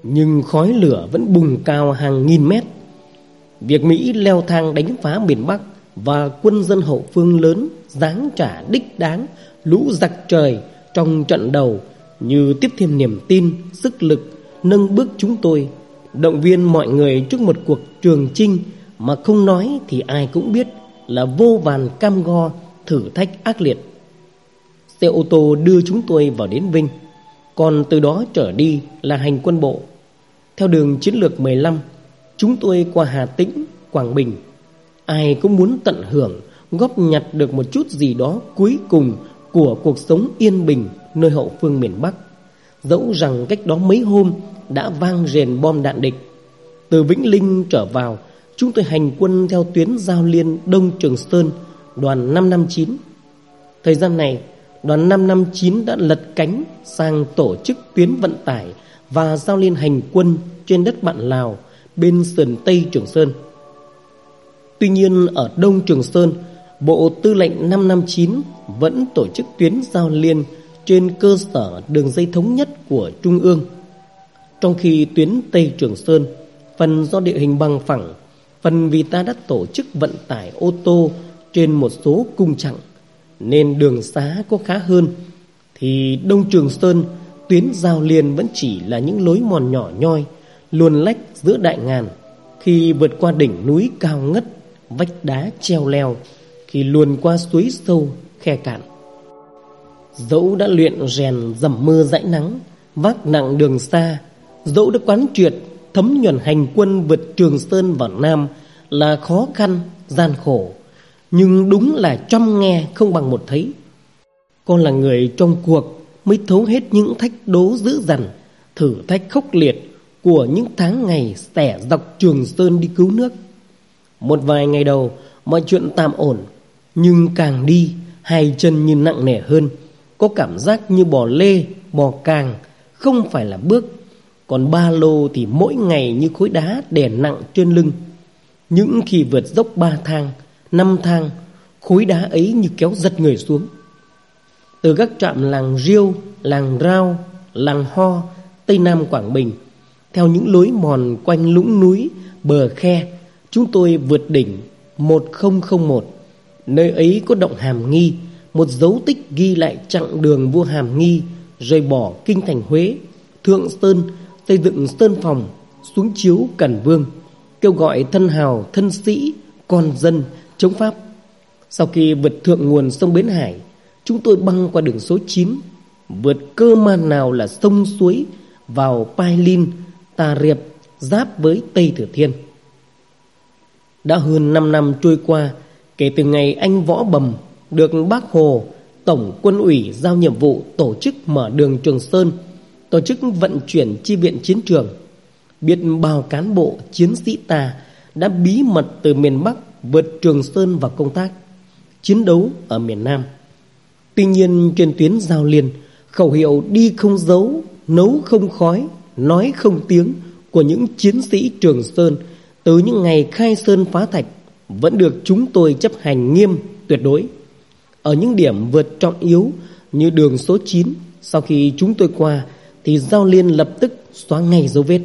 nhưng khói lửa vẫn bùng cao hàng nghìn mét. Việc Mỹ leo thang đánh phá miền Bắc và quân dân hậu phương lớn giáng trả đích đáng lũ giặc trời trong trận đầu như tiếp thêm niềm tin, sức lực, nâng bước chúng tôi, động viên mọi người trước một cuộc trường chinh mà không nói thì ai cũng biết là vô vàn cam go, thử thách ác liệt. Xe ô tô đưa chúng tôi vào đến Vinh, còn từ đó trở đi là hành quân bộ. Theo đường chiến lược 15, chúng tôi qua Hà Tĩnh, Quảng Bình. Ai cũng muốn tận hưởng, góp nhặt được một chút gì đó cuối cùng của cuộc sống yên bình nơi hậu phương miền Bắc. Dẫu rằng cách đó mấy hôm đã vang rền bom đạn địch. Từ Vĩnh Linh trở vào, chúng tôi hành quân theo tuyến giao liên Đông Trường Sơn, đoàn 559. Thời gian này, đoàn 559 đã lật cánh sang tổ chức tuyến vận tải và giao liên hành quân trên đất bạn Lào bên sườn Tây Trường Sơn. Tuy nhiên ở Đông Trường Sơn, Bộ Tư lệnh 559 vẫn tổ chức tuyến giao liên trên cơ sở đường dây thống nhất của Trung ương. Trong khi tuyến Tây Trường Sơn, phần do địa hình bằng phẳng, phần vì ta đã tổ chức vận tải ô tô trên một số cung chặng nên đường xá có khá hơn thì Đông Trường Sơn tuyến giao liên vẫn chỉ là những lối mòn nhỏ nhoi luồn lách giữa đại ngàn khi vượt qua đỉnh núi cao ngất vách đá treo leo khi luồn qua suối sâu khe cạn. Dẫu đã luyện rèn dầm mưa dãi nắng, vác nặng đường xa, dẫu đã quán triệt thấm nhuần hành quân vượt trường sơn vào nam là khó khăn, gian khổ, nhưng đúng là trăm nghe không bằng một thấy. Con là người trong cuộc mới thấu hết những thách đố dữ dằn, thử thách khốc liệt của những tháng ngày xẻ dọc trường sơn đi cứu nước một vài ngày đầu, mọi chuyện tạm ổn, nhưng càng đi, hai chân như nặng nề hơn. Có cảm giác như bò lê, bò càng, không phải là bước. Còn ba lô thì mỗi ngày như khối đá đè nặng trên lưng. Những khi vượt dốc ba thang, năm thang, khối đá ấy như kéo giật người xuống. Từ các trạm làng riêu, làng rao, làng ho, tây nam quảng bình, theo những lối mòn quanh lũng núi, bờ khe chúng tôi vượt đỉnh 1001 nơi ấy có động hàm nghi, một dấu tích ghi lại chặng đường vua hàm nghi, rời bỏ kinh thành huế, thượng sơn, xây dựng sơn phòng, xuống chiếu cẩn vương, kêu gọi thân hào, thân sĩ, con dân chống pháp. Sau khi vượt thượng nguồn sông bến hải, chúng tôi băng qua đường số 9 vượt cơ man nào là sông suối vào pai lin tà riệp giáp với tây thừa thiên đã hơn 5 năm trôi qua kể từ ngày anh võ bầm được bác hồ tổng quân ủy giao nhiệm vụ tổ chức mở đường trường sơn tổ chức vận chuyển chi viện chiến trường biết bao cán bộ chiến sĩ ta đã bí mật từ miền Bắc vượt Trường Sơn vào công tác chiến đấu ở miền Nam. Tuy nhiên trên tuyến giao liên, khẩu hiệu đi không dấu, nấu không khói, nói không tiếng của những chiến sĩ Trường Sơn từ những ngày khai sơn phá thạch vẫn được chúng tôi chấp hành nghiêm tuyệt đối. Ở những điểm vượt trọng yếu như đường số 9, sau khi chúng tôi qua thì giao liên lập tức xóa ngay dấu vết.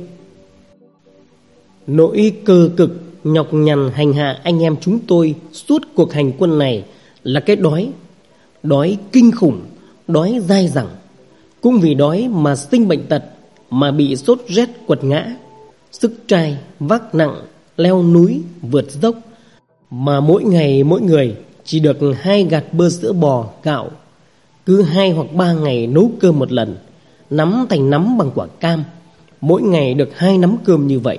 Nỗi cơ cực nhọc nhằn hành hạ anh em chúng tôi suốt cuộc hành quân này là cái đói. Đói kinh khủng, đói dai dẳng. Cũng vì đói mà sinh bệnh tật, mà bị sốt rét quật ngã. Sức trai, vác nặng, leo núi, vượt dốc. Mà mỗi ngày mỗi người chỉ được hai gạt bơ sữa bò, gạo. Cứ hai hoặc ba ngày nấu cơm một lần, nắm thành nắm bằng quả cam. Mỗi ngày được hai nắm cơm như vậy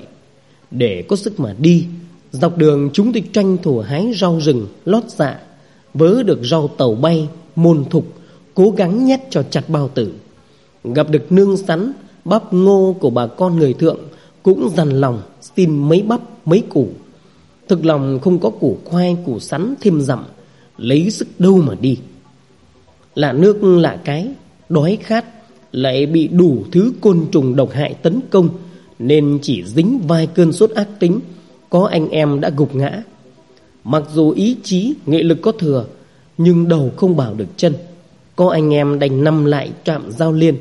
để có sức mà đi Dọc đường chúng tôi tranh thủ hái rau rừng Lót dạ Vớ được rau tàu bay Môn thục Cố gắng nhét cho chặt bao tử Gặp được nương sắn Bắp ngô của bà con người thượng cũng dằn lòng xin mấy bắp mấy củ. Thực lòng không có củ khoai Củ sắn thêm dặm Lấy sức đâu mà đi. Lạ nước lạ cái Đói khát Lại bị đủ thứ côn trùng độc hại tấn công nên chỉ dính vài cơn sốt ác tính Có anh em đã gục ngã. Mặc dù ý chí, nghị lực có thừa Nhưng đầu không bảo được chân. Có anh em đành nằm lại trạm giao liên.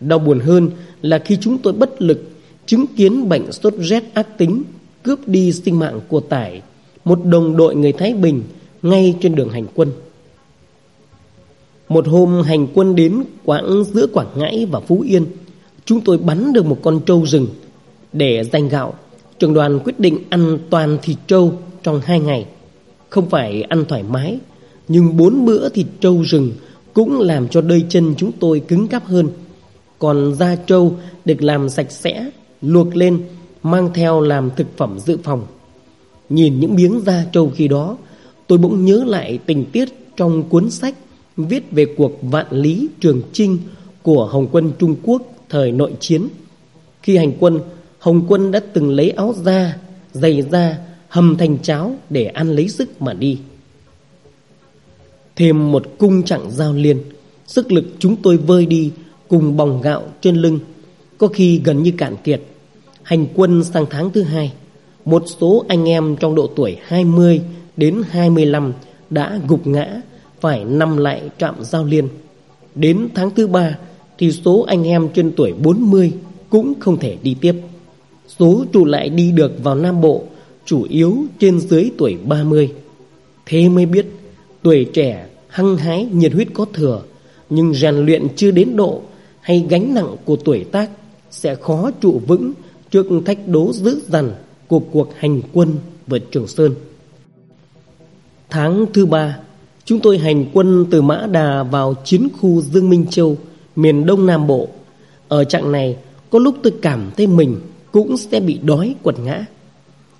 Đau buồn hơn là khi chúng tôi bất lực Chứng kiến bệnh sốt rét ác tính, Cướp đi sinh mạng của Tải Một đồng đội người Thái Bình Ngay trên đường hành quân. Một hôm hành quân đến quãng giữa Quảng Ngãi và Phú Yên, Chúng tôi bắn được một con trâu rừng Để dành gạo. Trường đoàn quyết định ăn toàn thịt trâu trong hai ngày, Không phải ăn thoải mái, Nhưng bốn bữa thịt trâu rừng Cũng làm cho đôi chân chúng tôi cứng cáp hơn. Còn da trâu được làm sạch sẽ Luộc lên Mang theo làm thực phẩm dự phòng Nhìn những miếng da trâu khi đó Tôi bỗng nhớ lại tình tiết trong cuốn sách Viết về cuộc vạn lý trường chinh Của Hồng quân Trung Quốc thời nội chiến. Khi hành quân, Hồng quân đã từng lấy áo da, giày da, hầm thành cháo để ăn lấy sức mà đi. Thêm một cung chặng giao liên, sức lực chúng tôi vơi đi cùng bòng gạo trên lưng, có khi gần như cạn kiệt. Hành quân sang tháng thứ hai, một số anh em trong độ tuổi 20 đến 25 đã gục ngã phải nằm lại trạm giao liên. Đến tháng thứ ba, thì số anh em trên tuổi 40 cũng không thể đi tiếp. Số trụ lại đi được vào Nam Bộ chủ yếu trên dưới tuổi 30. Thế mới biết tuổi trẻ hăng hái nhiệt huyết có thừa nhưng rèn luyện chưa đến độ hay gánh nặng của tuổi tác sẽ khó trụ vững trước thách đố dữ dằn của cuộc hành quân vượt Trường Sơn. Tháng thứ ba, chúng tôi hành quân từ Mã Đà vào chiến khu Dương Minh Châu, miền Đông Nam Bộ. Ở trạng này, có lúc tôi cảm thấy mình cũng sẽ bị đói quật ngã.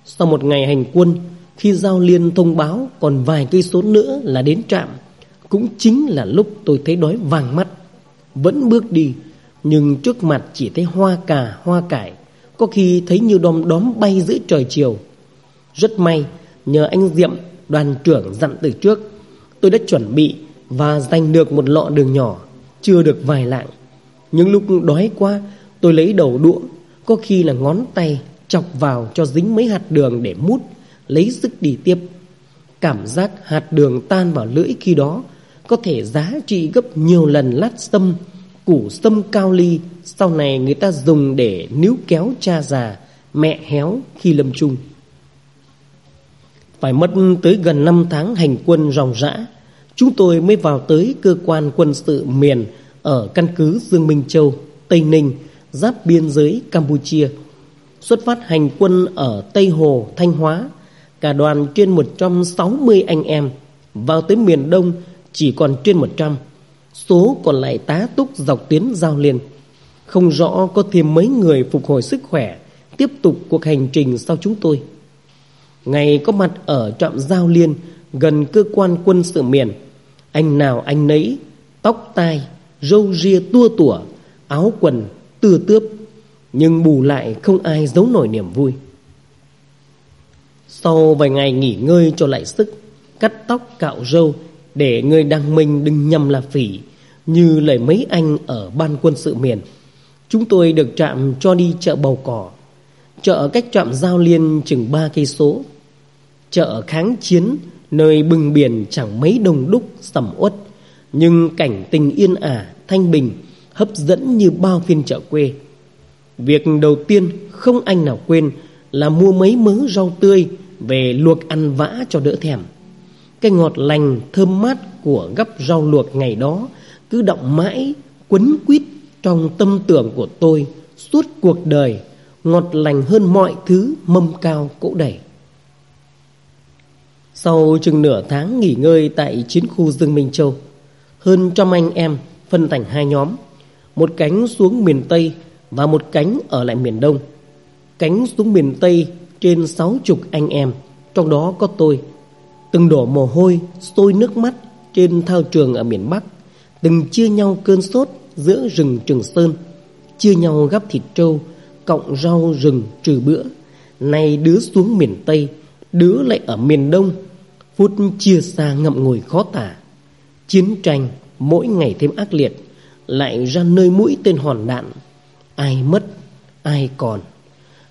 Sau một ngày hành quân, khi giao liên thông báo còn vài cây số nữa là đến trạm, cũng chính là lúc tôi thấy đói vàng mắt. Vẫn bước đi, nhưng trước mặt chỉ thấy hoa cà, hoa cải, có khi thấy như đom đóm bay giữa trời chiều. Rất may, nhờ anh Diệm, đoàn trưởng dặn từ trước, tôi đã chuẩn bị và giành được một lọ đường nhỏ, chưa được vài lạng. Những lúc đói quá, tôi lấy đầu đũa, có khi là ngón tay chọc vào cho dính mấy hạt đường để mút, lấy sức đi tiếp. Cảm giác hạt đường tan vào lưỡi khi đó có thể giá trị gấp nhiều lần lát sâm, củ sâm cao ly sau này người ta dùng để níu kéo cha già, mẹ héo khi lâm chung. Phải mất tới gần 5 tháng hành quân ròng rã, chúng tôi mới vào tới cơ quan quân sự miền ở căn cứ Dương Minh Châu, Tây Ninh, giáp biên giới Campuchia. Xuất phát hành quân ở Tây Hồ, Thanh Hóa, cả đoàn trên 160 anh em vào tới miền Đông chỉ còn trên 100. Số còn lại tá túc dọc tuyến giao liên. Không rõ có thêm mấy người phục hồi sức khỏe tiếp tục cuộc hành trình sau chúng tôi. Ngày có mặt ở trạm giao liên gần cơ quan quân sự miền, anh nào anh nấy, tóc tai, râu ria tua tủa, áo quần tưa tướp, nhưng bù lại không ai giấu nổi niềm vui. Sau vài ngày nghỉ ngơi cho lại sức, cắt tóc cạo râu để người đăng minh đừng nhầm là phỉ, như lời mấy anh ở ban quân sự miền. Chúng tôi được trạm cho đi chợ bầu cỏ, chợ cách trạm giao liên chừng ba cây số. Chợ kháng chiến nơi bừng biển chẳng mấy đông đúc sầm uất, nhưng cảnh tình yên ả, thanh bình hấp dẫn như bao phiên chợ quê. Việc đầu tiên không anh nào quên là mua mấy mớ rau tươi về luộc ăn vã cho đỡ thèm. Cái ngọt lành thơm mát của gắp rau luộc ngày đó cứ động mãi quấn quýt trong tâm tưởng của tôi suốt cuộc đời ngọt lành hơn mọi thứ mâm cao cỗ đầy. Sau chừng nửa tháng nghỉ ngơi tại chiến khu Dương Minh Châu, hơn trăm anh em phân thành hai nhóm, một cánh xuống miền Tây và một cánh ở lại miền Đông. Cánh xuống miền Tây trên sáu chục anh em, trong đó có tôi, từng đổ mồ hôi, sôi nước mắt trên thao trường ở miền Bắc, từng chia nhau cơn sốt giữa rừng Trường Sơn, chia nhau gắp thịt trâu, cộng rau rừng trừ bữa. Nay đứa xuống miền Tây, đứa lại ở miền Đông, phút chia xa ngậm ngùi khó tả. Chiến tranh mỗi ngày thêm ác liệt, lại ra nơi mũi tên hòn đạn. Ai mất, ai còn.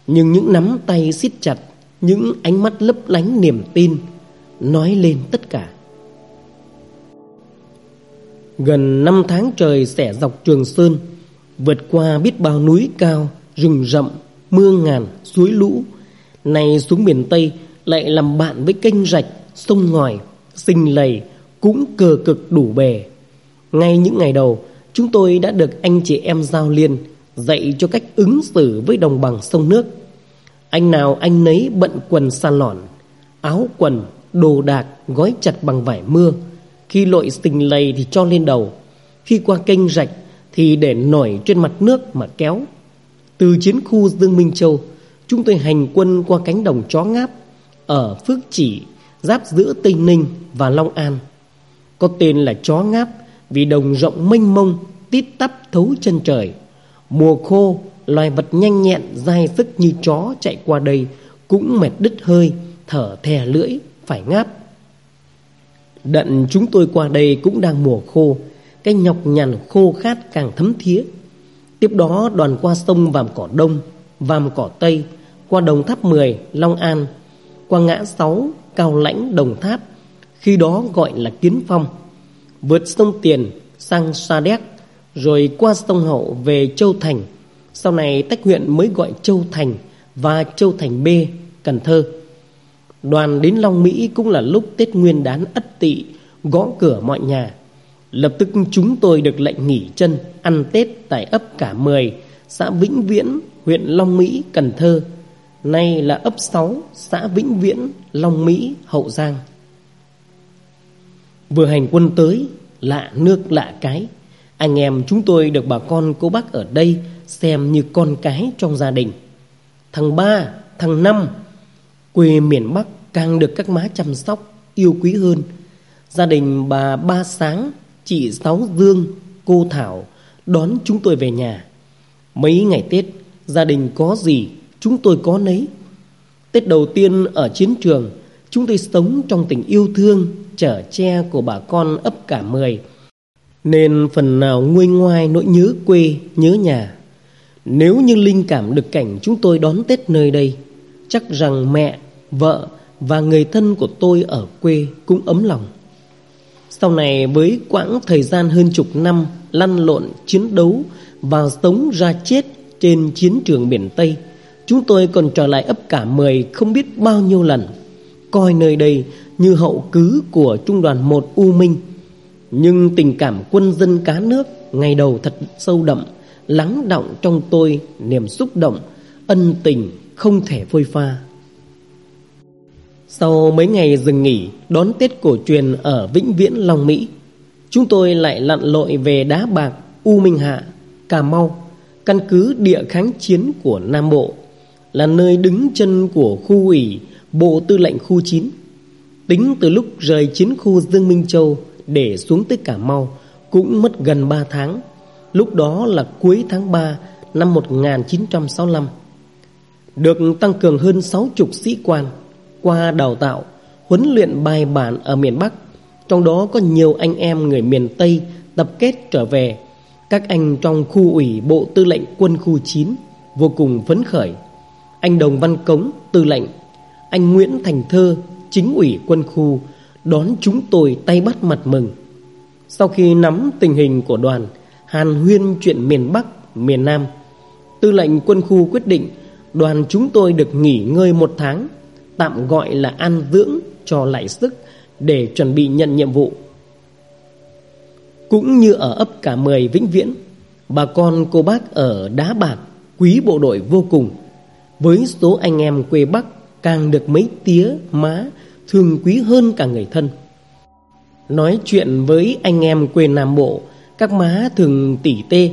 Nhưng những nắm tay siết chặt, những ánh mắt lấp lánh niềm tin, nói lên tất cả. Gần năm tháng trời xẻ dọc Trường Sơn, vượt qua biết bao núi cao, rừng rậm, mưa ngàn, suối lũ. nay xuống miền Tây lại làm bạn với kênh rạch, sông ngòi, sinh lầy, cũng cờ cực đủ bề. Ngay những ngày đầu, chúng tôi đã được anh chị em giao liên dạy cho cách ứng xử với đồng bằng sông nước. Anh nào anh nấy bận quần sa lỏn, áo quần đồ đạc gói chặt bằng vải mưa. Khi lội sình lầy thì cho lên đầu. Khi qua kênh rạch thì để nổi trên mặt nước mà kéo. Từ chiến khu Dương Minh Châu, chúng tôi hành quân qua cánh đồng chó ngáp ở Phước Chỉ, giáp giữa Tây Ninh và Long An. Có tên là chó ngáp vì đồng rộng mênh mông, tít tắp thấu chân trời. Mùa khô, loài vật nhanh nhẹn, dai sức như chó chạy qua đây cũng mệt đứt hơi, thở thè lưỡi, phải ngáp. Đận chúng tôi qua đây cũng đang mùa khô, cái nhọc nhằn khô khát càng thấm thía. Tiếp đó đoàn qua sông Vàm Cỏ Đông, Vàm Cỏ Tây, qua Đồng Tháp 10, Long An, qua ngã 6, Cao Lãnh, Đồng Tháp, khi đó gọi là Kiến Phong. Vượt sông Tiền sang Sa Đéc, rồi qua sông Hậu về Châu Thành. Sau này tách huyện mới gọi Châu Thành và Châu Thành B, Cần Thơ. Đoàn đến Long Mỹ cũng là lúc Tết Nguyên đán Ất Tỵ gõ cửa mọi nhà. Lập tức chúng tôi được lệnh nghỉ chân ăn Tết tại ấp Cả Mười, xã Vĩnh Viễn, huyện Long Mỹ, Cần Thơ. Nay là ấp 6, xã Vĩnh Viễn, Long Mỹ, Hậu Giang. Vừa hành quân tới, lạ nước lạ cái. Anh em chúng tôi được bà con cô bác ở đây xem như con cái trong gia đình. Thằng ba, thằng năm, quê miền Bắc càng được các má chăm sóc, yêu quý hơn. Gia đình bà Ba Sáng, chị Sáu Dương, cô Thảo đón chúng tôi về nhà. Mấy ngày Tết, gia đình có gì, chúng tôi có nấy. Tết đầu tiên ở chiến trường, chúng tôi sống trong tình yêu thương, chở che của bà con ấp cả mười. Nên phần nào nguôi ngoai nỗi nhớ quê, nhớ nhà. Nếu như linh cảm được cảnh chúng tôi đón Tết nơi đây, chắc rằng mẹ, vợ và người thân của tôi ở quê cũng ấm lòng. Sau này với quãng thời gian hơn chục năm lăn lộn chiến đấu và sống ra chết trên chiến trường miền Tây, chúng tôi còn trở lại ấp cả mười không biết bao nhiêu lần, coi nơi đây như hậu cứ của trung đoàn một U Minh. Nhưng tình cảm quân dân cá nước ngày đầu thật sâu đậm, lắng động trong tôi niềm xúc động, ân tình không thể phôi pha. Sau mấy ngày dừng nghỉ đón Tết cổ truyền ở Vĩnh Viễn Long Mỹ, chúng tôi lại lặn lội về Đá Bạc, U Minh Hạ, Cà Mau, căn cứ địa kháng chiến của Nam Bộ, là nơi đứng chân của khu ủy Bộ Tư lệnh khu 9. Tính từ lúc rời chiến khu Dương Minh Châu để xuống tới Cà Mau cũng mất gần 3 tháng. Lúc đó là cuối tháng 3 năm 1965. Được tăng cường hơn 60 sĩ quan qua đào tạo, huấn luyện bài bản ở miền Bắc, trong đó có nhiều anh em người miền Tây tập kết trở về. Các anh trong khu ủy Bộ Tư lệnh Quân khu 9 vô cùng phấn khởi. Anh Đồng Văn Cống, tư lệnh, anh Nguyễn Thành Thơ, chính ủy quân khu đón chúng tôi tay bắt mặt mừng. Sau khi nắm tình hình của đoàn, Hàn huyên chuyện miền Bắc, miền Nam, tư lệnh quân khu quyết định đoàn chúng tôi được nghỉ ngơi một tháng tạm gọi là an dưỡng cho lại sức để chuẩn bị nhận nhiệm vụ. Cũng như ở ấp cả mười vĩnh viễn, bà con cô bác ở Đá Bạc quý bộ đội vô cùng. Với số anh em quê Bắc càng được mấy tía, má thương quý hơn cả người thân. Nói chuyện với anh em quê Nam Bộ, các má thường tỉ tê.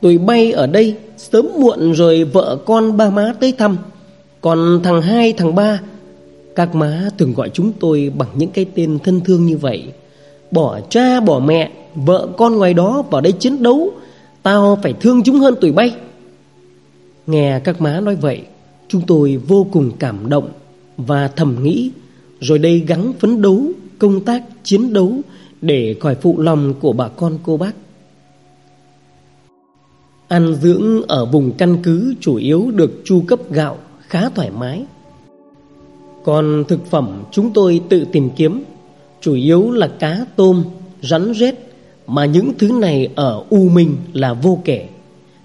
Tôi bay ở đây, sớm muộn rồi vợ con ba má tới thăm. Còn thằng hai, thằng ba Các má thường gọi chúng tôi bằng những cái tên thân thương như vậy. Bỏ cha, bỏ mẹ Vợ con ngoài đó vào đây chiến đấu Tao phải thương chúng hơn tuổi bay. Nghe các má nói vậy Chúng tôi vô cùng cảm động Và thầm nghĩ Rồi đây gắng phấn đấu Công tác chiến đấu Để khỏi phụ lòng của bà con cô bác. Ăn dưỡng ở vùng căn cứ chủ yếu được chu cấp gạo khá thoải mái. Còn thực phẩm chúng tôi tự tìm kiếm, chủ yếu là cá tôm, rắn rết, mà những thứ này ở U Minh là vô kể.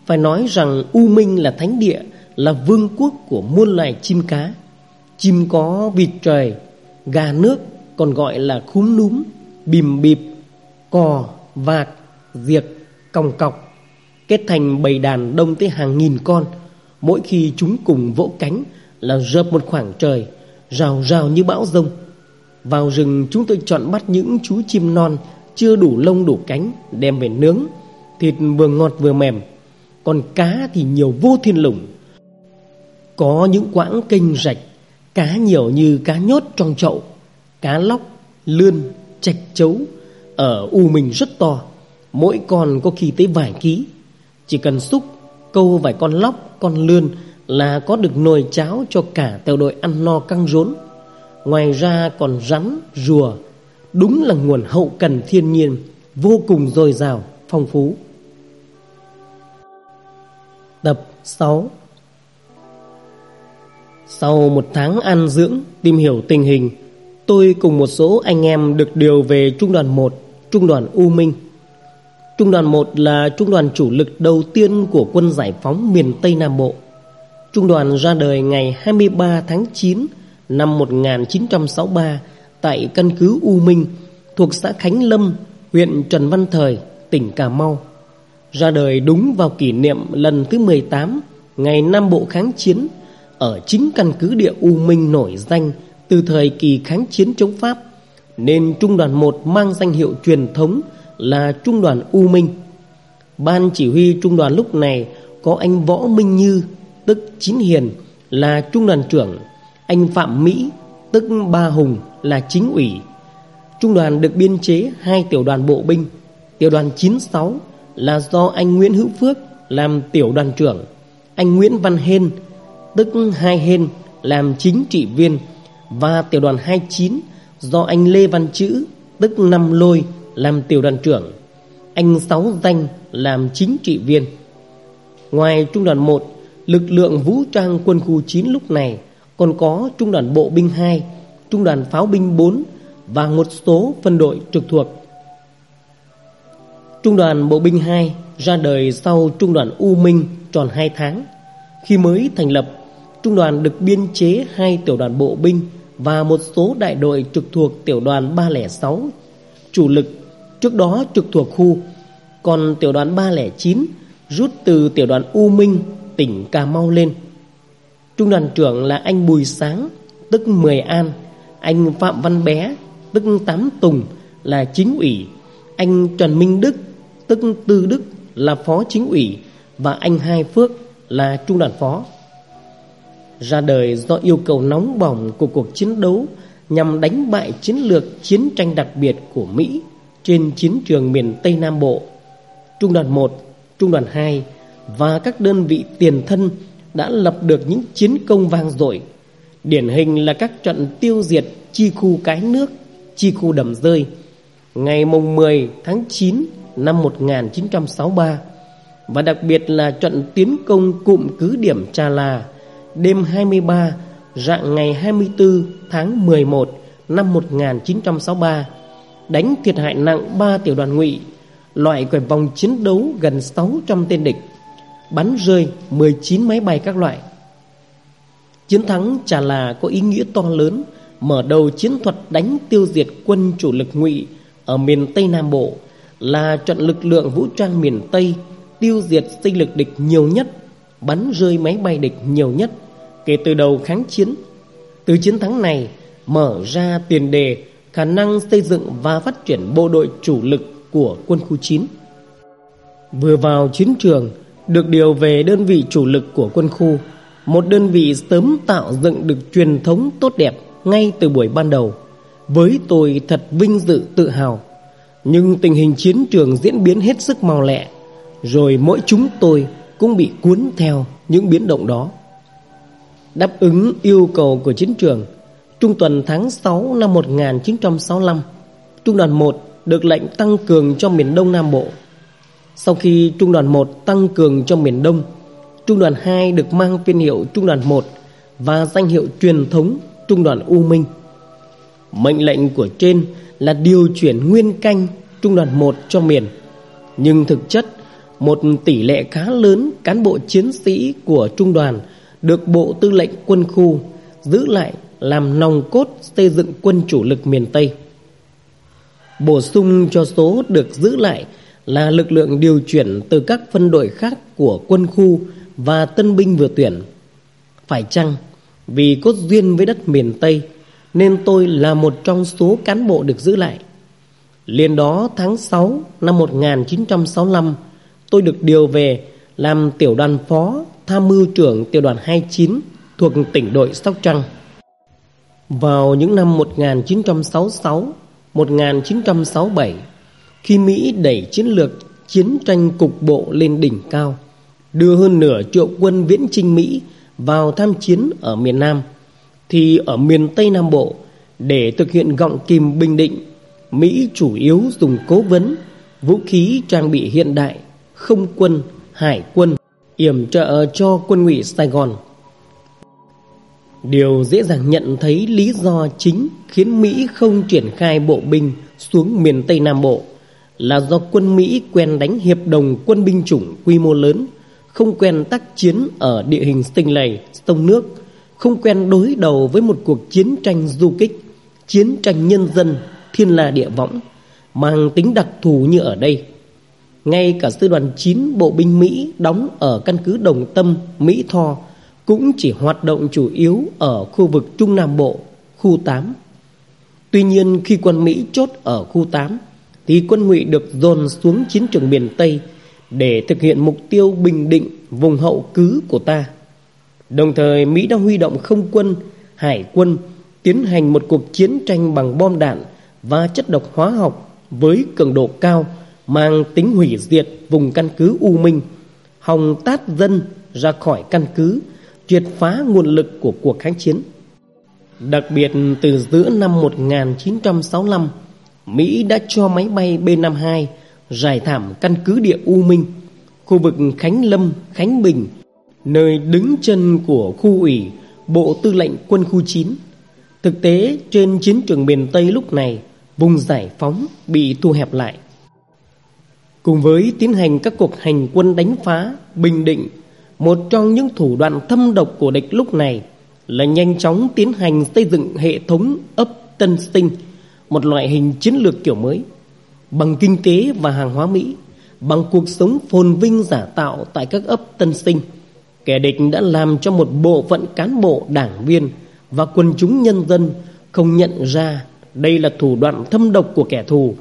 Phải nói rằng U Minh là thánh địa, là vương quốc của muôn loài chim cá. Chim có vịt trời, gà nước, còn gọi là khúm núm, bìm bịp, cò, vạc, diệt, còng cọc, kết thành bầy đàn đông tới hàng nghìn con, Mỗi khi chúng cùng vỗ cánh là rợp một khoảng trời, rào rào như bão rông. Vào rừng chúng tôi chọn bắt những chú chim non chưa đủ lông đủ cánh đem về nướng, thịt vừa ngọt vừa mềm. Còn cá thì nhiều vô thiên lủng. Có những quãng kênh rạch, cá nhiều như cá nhốt trong chậu, cá lóc, lươn, trạch chấu ở u mình rất to, mỗi con có khi tới vài ký. Chỉ cần xúc câu vài con lóc, con lươn là có được nồi cháo cho cả tiểu đội ăn no căng rốn. Ngoài ra còn rắn, rùa, đúng là nguồn hậu cần thiên nhiên vô cùng dồi dào, phong phú. Tập 6 Sau một tháng ăn dưỡng, tìm hiểu tình hình, tôi cùng một số anh em được điều về Trung đoàn 1, Trung đoàn U Minh. Trung đoàn 1 là trung đoàn chủ lực đầu tiên của quân giải phóng miền Tây Nam Bộ. Trung đoàn ra đời ngày 23 tháng 9 năm 1963 tại căn cứ U Minh thuộc xã Khánh Lâm, huyện Trần Văn Thời, tỉnh Cà Mau. Ra đời đúng vào kỷ niệm lần thứ 18 ngày Nam Bộ kháng chiến ở chính căn cứ địa U Minh nổi danh từ thời kỳ kháng chiến chống Pháp nên trung đoàn 1 mang danh hiệu truyền thống là trung đoàn U Minh. Ban chỉ huy trung đoàn lúc này có anh Võ Minh Như, tức Chín Hiền, là trung đoàn trưởng, anh Phạm Mỹ, tức Ba Hùng, là chính ủy. Trung đoàn được biên chế hai tiểu đoàn bộ binh, tiểu đoàn 96 là do anh Nguyễn Hữu Phước làm tiểu đoàn trưởng, anh Nguyễn Văn Hên, tức Hai Hên, làm chính trị viên và tiểu đoàn 29 do anh Lê Văn Chữ, tức Năm Lôi, làm tiểu đoàn trưởng, anh Sáu Danh làm chính trị viên. Ngoài trung đoàn 1, lực lượng vũ trang quân khu 9 lúc này còn có trung đoàn bộ binh 2, trung đoàn pháo binh 4 và một số phân đội trực thuộc. Trung đoàn bộ binh 2 ra đời sau trung đoàn U Minh tròn 2 tháng. Khi mới thành lập, trung đoàn được biên chế hai tiểu đoàn bộ binh và một số đại đội trực thuộc tiểu đoàn 306 chủ lực trước đó trực thuộc khu, còn tiểu đoàn 309 rút từ tiểu đoàn U Minh, tỉnh Cà Mau lên. Trung đoàn trưởng là anh Bùi Sáng, tức Mười An, anh Phạm Văn Bé, tức Tám Tùng là chính ủy, anh Trần Minh Đức, tức Tư Đức là phó chính ủy và anh Hai Phước là trung đoàn phó. Ra đời do yêu cầu nóng bỏng của cuộc chiến đấu nhằm đánh bại chiến lược chiến tranh đặc biệt của Mỹ trên chiến trường miền Tây Nam Bộ. Trung đoàn 1, Trung đoàn 2 và các đơn vị tiền thân đã lập được những chiến công vang dội. Điển hình là các trận tiêu diệt chi khu cái nước, chi khu đầm rơi ngày mùng 10 tháng 9 năm 1963 và đặc biệt là trận tiến công cụm cứ điểm Trà Là đêm 23 rạng ngày 24 tháng 11 năm 1963 đánh thiệt hại nặng 3 tiểu đoàn ngụy, loại quẻ vòng chiến đấu gần 600 tên địch, bắn rơi 19 máy bay các loại. Chiến thắng Trà Là có ý nghĩa to lớn, mở đầu chiến thuật đánh tiêu diệt quân chủ lực ngụy ở miền Tây Nam Bộ, là trận lực lượng vũ trang miền Tây tiêu diệt sinh lực địch nhiều nhất, bắn rơi máy bay địch nhiều nhất kể từ đầu kháng chiến. Từ chiến thắng này mở ra tiền đề khả năng xây dựng và phát triển bộ đội chủ lực của quân khu 9. Vừa vào chiến trường, được điều về đơn vị chủ lực của quân khu, một đơn vị sớm tạo dựng được truyền thống tốt đẹp ngay từ buổi ban đầu. Với tôi thật vinh dự tự hào, nhưng tình hình chiến trường diễn biến hết sức mau lẹ, rồi mỗi chúng tôi cũng bị cuốn theo những biến động đó. Đáp ứng yêu cầu của chiến trường, Trung tuần tháng 6 năm 1965, Trung đoàn 1 được lệnh tăng cường cho miền Đông Nam Bộ. Sau khi Trung đoàn 1 tăng cường cho miền Đông, Trung đoàn 2 được mang phiên hiệu Trung đoàn 1 và danh hiệu truyền thống Trung đoàn U Minh. Mệnh lệnh của trên là điều chuyển nguyên canh Trung đoàn 1 cho miền. Nhưng thực chất, một tỷ lệ khá lớn cán bộ chiến sĩ của Trung đoàn được Bộ Tư lệnh Quân khu giữ lại làm nòng cốt xây dựng quân chủ lực miền Tây. Bổ sung cho số được giữ lại là lực lượng điều chuyển từ các phân đội khác của quân khu và tân binh vừa tuyển. Phải chăng vì cốt duyên với đất miền Tây nên tôi là một trong số cán bộ được giữ lại. Liên đó tháng 6 năm 1965 tôi được điều về làm tiểu đoàn phó tham mưu trưởng tiểu đoàn 29 thuộc tỉnh đội Sóc Trăng. Vào những năm 1966, 1967, khi Mỹ đẩy chiến lược chiến tranh cục bộ lên đỉnh cao, đưa hơn nửa triệu quân viễn chinh Mỹ vào tham chiến ở miền Nam, thì ở miền Tây Nam Bộ, để thực hiện gọng kìm Bình Định, Mỹ chủ yếu dùng cố vấn, vũ khí trang bị hiện đại, không quân, hải quân, yểm trợ cho quân ngụy Sài Gòn. Điều dễ dàng nhận thấy lý do chính khiến Mỹ không triển khai bộ binh xuống miền Tây Nam Bộ là do quân Mỹ quen đánh hiệp đồng quân binh chủng quy mô lớn, không quen tác chiến ở địa hình sinh lầy, sông nước, không quen đối đầu với một cuộc chiến tranh du kích, chiến tranh nhân dân, thiên la địa võng, mang tính đặc thù như ở đây. Ngay cả sư đoàn 9 bộ binh Mỹ đóng ở căn cứ Đồng Tâm, Mỹ Tho cũng chỉ hoạt động chủ yếu ở khu vực Trung Nam Bộ, khu 8. Tuy nhiên khi quân Mỹ chốt ở khu 8 thì quân ngụy được dồn xuống chiến trường miền Tây để thực hiện mục tiêu bình định vùng hậu cứ của ta. Đồng thời Mỹ đã huy động không quân, hải quân tiến hành một cuộc chiến tranh bằng bom đạn và chất độc hóa học với cường độ cao mang tính hủy diệt vùng căn cứ U Minh, hòng tát dân ra khỏi căn cứ, triệt phá nguồn lực của cuộc kháng chiến. Đặc biệt từ giữa năm 1965, Mỹ đã cho máy bay B-52 rải thảm căn cứ địa U Minh, khu vực Khánh Lâm, Khánh Bình, nơi đứng chân của khu ủy Bộ Tư lệnh Quân khu 9. Thực tế, trên chiến trường miền Tây lúc này, vùng giải phóng bị thu hẹp lại. Cùng với tiến hành các cuộc hành quân đánh phá, bình định, một trong những thủ đoạn thâm độc của địch lúc này là nhanh chóng tiến hành xây dựng hệ thống ấp tân sinh, một loại hình chiến lược kiểu mới, bằng kinh tế và hàng hóa Mỹ, bằng cuộc sống phồn vinh giả tạo tại các ấp tân sinh. Kẻ địch đã làm cho một bộ phận cán bộ, đảng viên và quần chúng nhân dân không nhận ra đây là thủ đoạn thâm độc của kẻ thù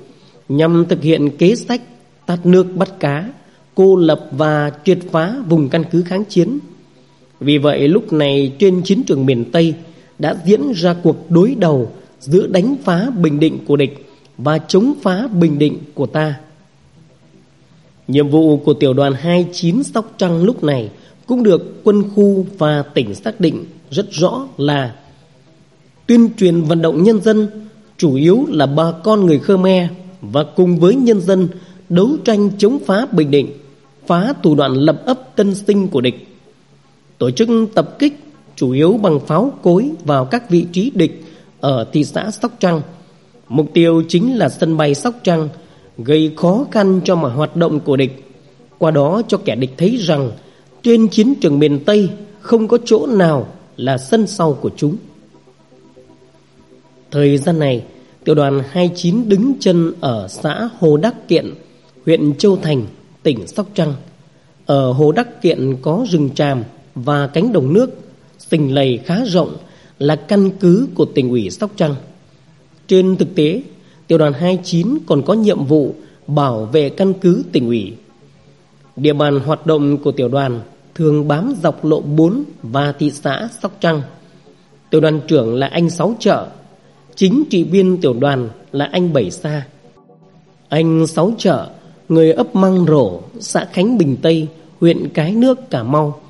nhằm thực hiện kế sách tát nước bắt cá, cô lập và triệt phá vùng căn cứ kháng chiến. Vì vậy lúc này trên chiến trường miền Tây đã diễn ra cuộc đối đầu giữa đánh phá Bình Định của địch và chống phá Bình Định của ta. Nhiệm vụ của tiểu đoàn 29 Sóc Trăng lúc này cũng được quân khu và tỉnh xác định rất rõ là tuyên truyền vận động nhân dân chủ yếu là bà con người Khmer và cùng với nhân dân đấu tranh chống phá Bình Định, phá thủ đoạn lập ấp tân sinh của địch. Tổ chức tập kích chủ yếu bằng pháo cối vào các vị trí địch ở thị xã Sóc Trăng. Mục tiêu chính là sân bay Sóc Trăng, gây khó khăn cho mọi hoạt động của địch. Qua đó cho kẻ địch thấy rằng trên chiến trường miền Tây không có chỗ nào là sân sau của chúng. Thời gian này, tiểu đoàn 29 đứng chân ở xã Hồ Đắc Kiện, huyện Châu Thành, tỉnh Sóc Trăng. Ở Hồ Đắc Kiện có rừng tràm và cánh đồng nước, sình lầy khá rộng là căn cứ của tỉnh ủy Sóc Trăng. Trên thực tế, tiểu đoàn 29 còn có nhiệm vụ bảo vệ căn cứ tỉnh ủy. Địa bàn hoạt động của tiểu đoàn thường bám dọc lộ 4 và thị xã Sóc Trăng. Tiểu đoàn trưởng là anh Sáu Chợ, chính trị viên tiểu đoàn là anh Bảy Sa. Anh Sáu Chợ, người ấp Măng Rổ, xã Khánh Bình Tây, huyện Cái Nước, Cà Mau.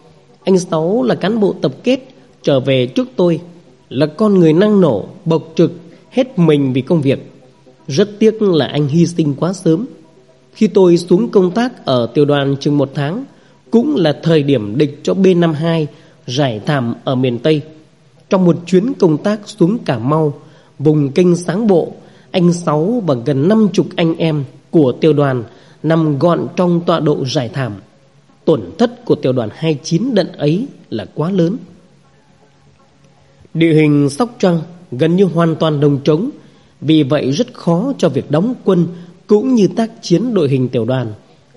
Anh Sáu là cán bộ tập kết trở về trước tôi, là con người năng nổ, bộc trực, hết mình vì công việc. Rất tiếc là anh hy sinh quá sớm. Khi tôi xuống công tác ở tiểu đoàn chừng một tháng, cũng là thời điểm địch cho B-52 giải thảm ở miền Tây. Trong một chuyến công tác xuống Cà Mau, vùng kênh sáng bộ, anh Sáu và gần năm chục anh em của tiểu đoàn nằm gọn trong tọa độ giải thảm. Tổn thất của tiểu đoàn 29 đận ấy là quá lớn. Địa hình Sóc Trăng gần như hoàn toàn đồng trống, vì vậy rất khó cho việc đóng quân cũng như tác chiến đội hình tiểu đoàn.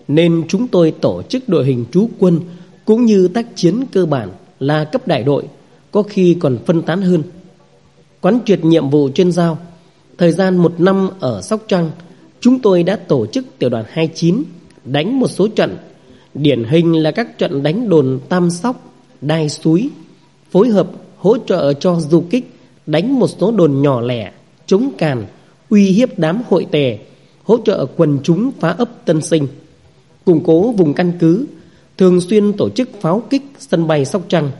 Nên chúng tôi tổ chức đội hình trú quân cũng như tác chiến cơ bản là cấp đại đội, có khi còn phân tán hơn. Quán triệt nhiệm vụ trên giao, thời gian một năm ở Sóc Trăng, chúng tôi đã tổ chức tiểu đoàn 29 đánh một số trận, điển hình là các trận đánh đồn Tam Sóc, Đai Suối, phối hợp hỗ trợ cho du kích đánh một số đồn nhỏ lẻ, chống càn, uy hiếp đám hội tề, hỗ trợ quần chúng phá ấp tân sinh, củng cố vùng căn cứ, thường xuyên tổ chức pháo kích sân bay Sóc Trăng,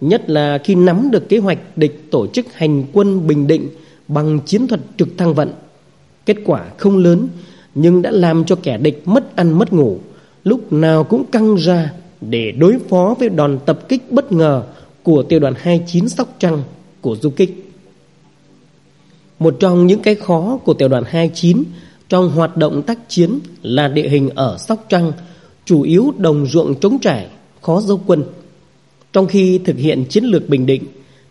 nhất là khi nắm được kế hoạch địch tổ chức hành quân Bình Định bằng chiến thuật trực thăng vận. Kết quả không lớn nhưng đã làm cho kẻ địch mất ăn mất ngủ, lúc nào cũng căng ra để đối phó với đòn tập kích bất ngờ của tiểu đoàn 29 Sóc Trăng của du kích. Một trong những cái khó của tiểu đoàn 29 trong hoạt động tác chiến là địa hình ở Sóc Trăng chủ yếu đồng ruộng trống trải, khó dâu quân. Trong khi thực hiện chiến lược bình định,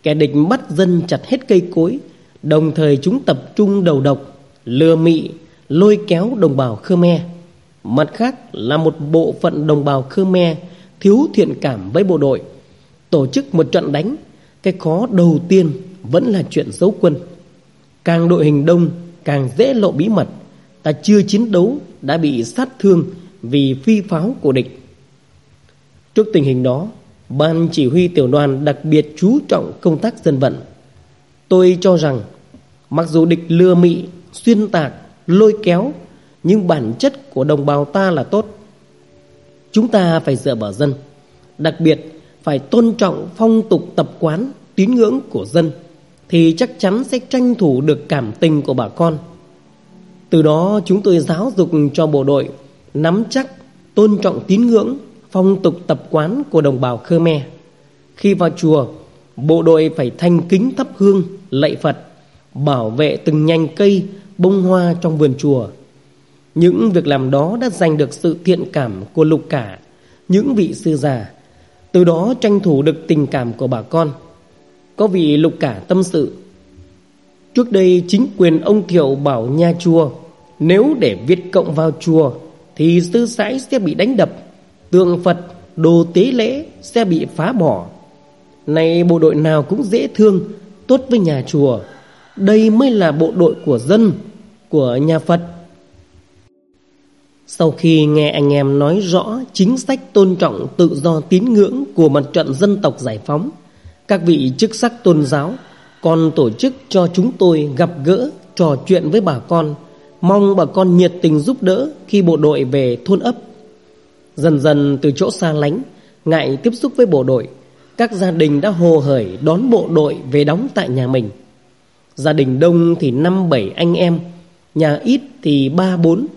Kẻ địch bắt dân chặt hết cây cối Đồng thời chúng tập trung đầu độc Lừa mị, Lôi kéo đồng bào Khmer. Mặt khác là một bộ phận đồng bào Khmer Thiếu thiện cảm với bộ đội, Tổ chức một trận đánh. Cái khó đầu tiên vẫn là chuyện giấu quân. Càng đội hình đông, Càng dễ lộ bí mật. Ta chưa chiến đấu Đã bị sát thương Vì phi pháo của địch. Trước tình hình đó, Ban chỉ huy tiểu đoàn đặc biệt chú trọng công tác dân vận. Tôi cho rằng, Mặc dù địch lừa mị Xuyên tạc Lôi kéo Nhưng bản chất của đồng bào ta là tốt Chúng ta phải dựa vào dân Đặc biệt phải tôn trọng phong tục tập quán tín ngưỡng của dân thì chắc chắn sẽ tranh thủ được cảm tình của bà con. Từ đó chúng tôi giáo dục cho bộ đội nắm chắc tôn trọng tín ngưỡng, phong tục tập quán của đồng bào Khmer. Khi vào chùa, bộ đội phải thanh kính thắp hương, lạy Phật, bảo vệ từng nhành cây, bông hoa trong vườn chùa. Những việc làm đó đã giành được sự thiện cảm của lục cả, những vị sư già, từ đó tranh thủ được tình cảm của bà con. Có vị lục cả tâm sự Trước đây chính quyền ông Thiệu bảo nhà chùa Nếu để Việt Cộng vào chùa Thì sư sãi sẽ bị đánh đập Tượng Phật, đồ tế lễ sẽ bị phá bỏ nay bộ đội nào cũng dễ thương Tốt với nhà chùa đây mới là bộ đội của dân Của nhà Phật Sau khi nghe anh em nói rõ Chính sách tôn trọng tự do tín ngưỡng Của mặt trận dân tộc giải phóng các vị chức sắc tôn giáo còn tổ chức cho chúng tôi gặp gỡ, trò chuyện với bà con, mong bà con nhiệt tình giúp đỡ khi bộ đội về thôn ấp. Dần dần từ chỗ xa lánh, ngại tiếp xúc với bộ đội, các gia đình đã hồ hởi đón bộ đội về đóng tại nhà mình. Gia đình đông thì năm bảy anh em, nhà ít thì ba bốn.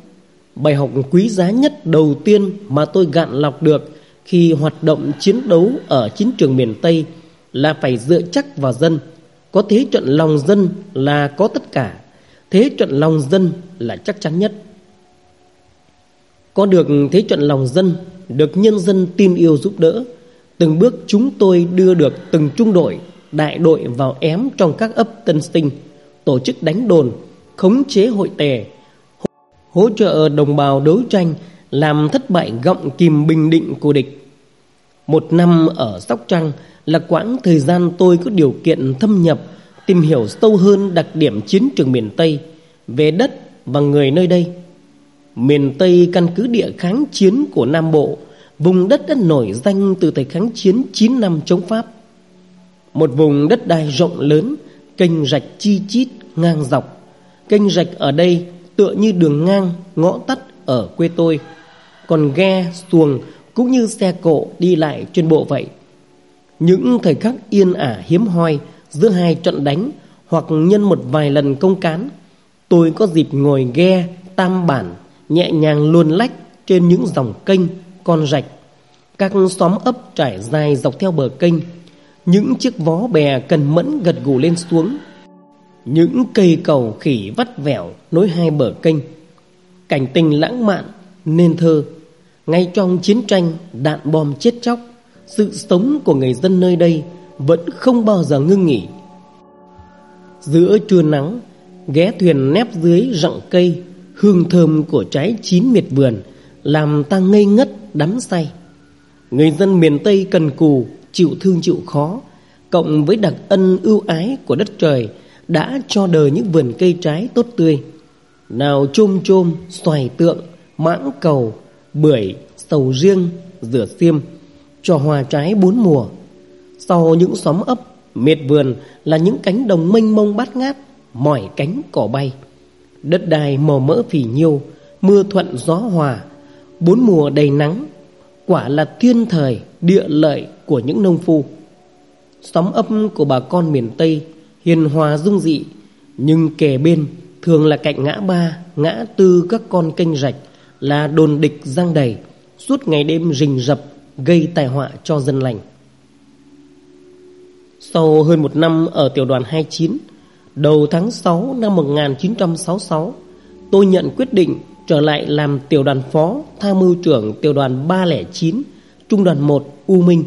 Bài học quý giá nhất đầu tiên mà tôi gạn lọc được khi hoạt động chiến đấu ở chiến trường miền Tây là phải dựa chắc vào dân. Có thế trận lòng dân là có tất cả. Thế trận lòng dân là chắc chắn nhất. Có được thế trận lòng dân, được nhân dân tin yêu giúp đỡ, từng bước chúng tôi đưa được từng trung đội, đại đội vào ém trong các ấp tân sinh, tổ chức đánh đồn, khống chế hội tề, hỗ trợ đồng bào đấu tranh, làm thất bại gọng kìm bình định của địch. Một năm ở Sóc Trăng, là quãng thời gian tôi có điều kiện thâm nhập, tìm hiểu sâu hơn đặc điểm chiến trường miền Tây, về đất và người nơi đây. Miền Tây căn cứ địa kháng chiến của Nam Bộ, vùng đất đã nổi danh từ thời kháng chiến 9 năm chống Pháp. Một vùng đất đai rộng lớn, kênh rạch chi chít ngang dọc. Kênh rạch ở đây tựa như đường ngang, ngõ tắt ở quê tôi. Còn ghe, xuồng cũng như xe cộ đi lại trên bộ vậy. Những thời khắc yên ả hiếm hoi giữa hai trận đánh hoặc nhân một vài lần công cán, tôi có dịp ngồi ghe tam bản nhẹ nhàng luồn lách trên những dòng kênh, con rạch. Các xóm ấp trải dài dọc theo bờ kênh, những chiếc vó bè cần mẫn gật gù lên xuống. Những cây cầu khỉ vắt vẻo nối hai bờ kênh. Cảnh tình lãng mạn, nên thơ. Ngay trong chiến tranh, đạn bom chết chóc sự sống của người dân nơi đây vẫn không bao giờ ngưng nghỉ. Giữa trưa nắng, ghé thuyền nép dưới rặng cây, hương thơm của trái chín miệt vườn làm ta ngây ngất đắm say. Người dân miền Tây cần cù, chịu thương chịu khó, cộng với đặc ân ưu ái của đất trời đã cho đời những vườn cây trái tốt tươi. Nào chôm chôm, xoài tượng, mãng cầu, bưởi, sầu riêng, rửa xiêm, cho hoa trái bốn mùa. Sau những xóm ấp, miệt vườn là những cánh đồng mênh mông bát ngát, mỏi cánh cỏ bay. Đất đai màu mỡ phì nhiêu, mưa thuận gió hòa, bốn mùa đầy nắng, quả là thiên thời, địa lợi của những nông phu. Xóm ấp của bà con miền Tây hiền hòa dung dị, nhưng kề bên thường là cạnh ngã ba, ngã tư các con kênh rạch là đồn địch giang đầy, suốt ngày đêm rình rập gây tai họa cho dân lành. Sau hơn một năm ở tiểu đoàn 29, đầu tháng 6 năm 1966, tôi nhận quyết định trở lại làm tiểu đoàn phó tham mưu trưởng tiểu đoàn 309, trung đoàn 1 U Minh.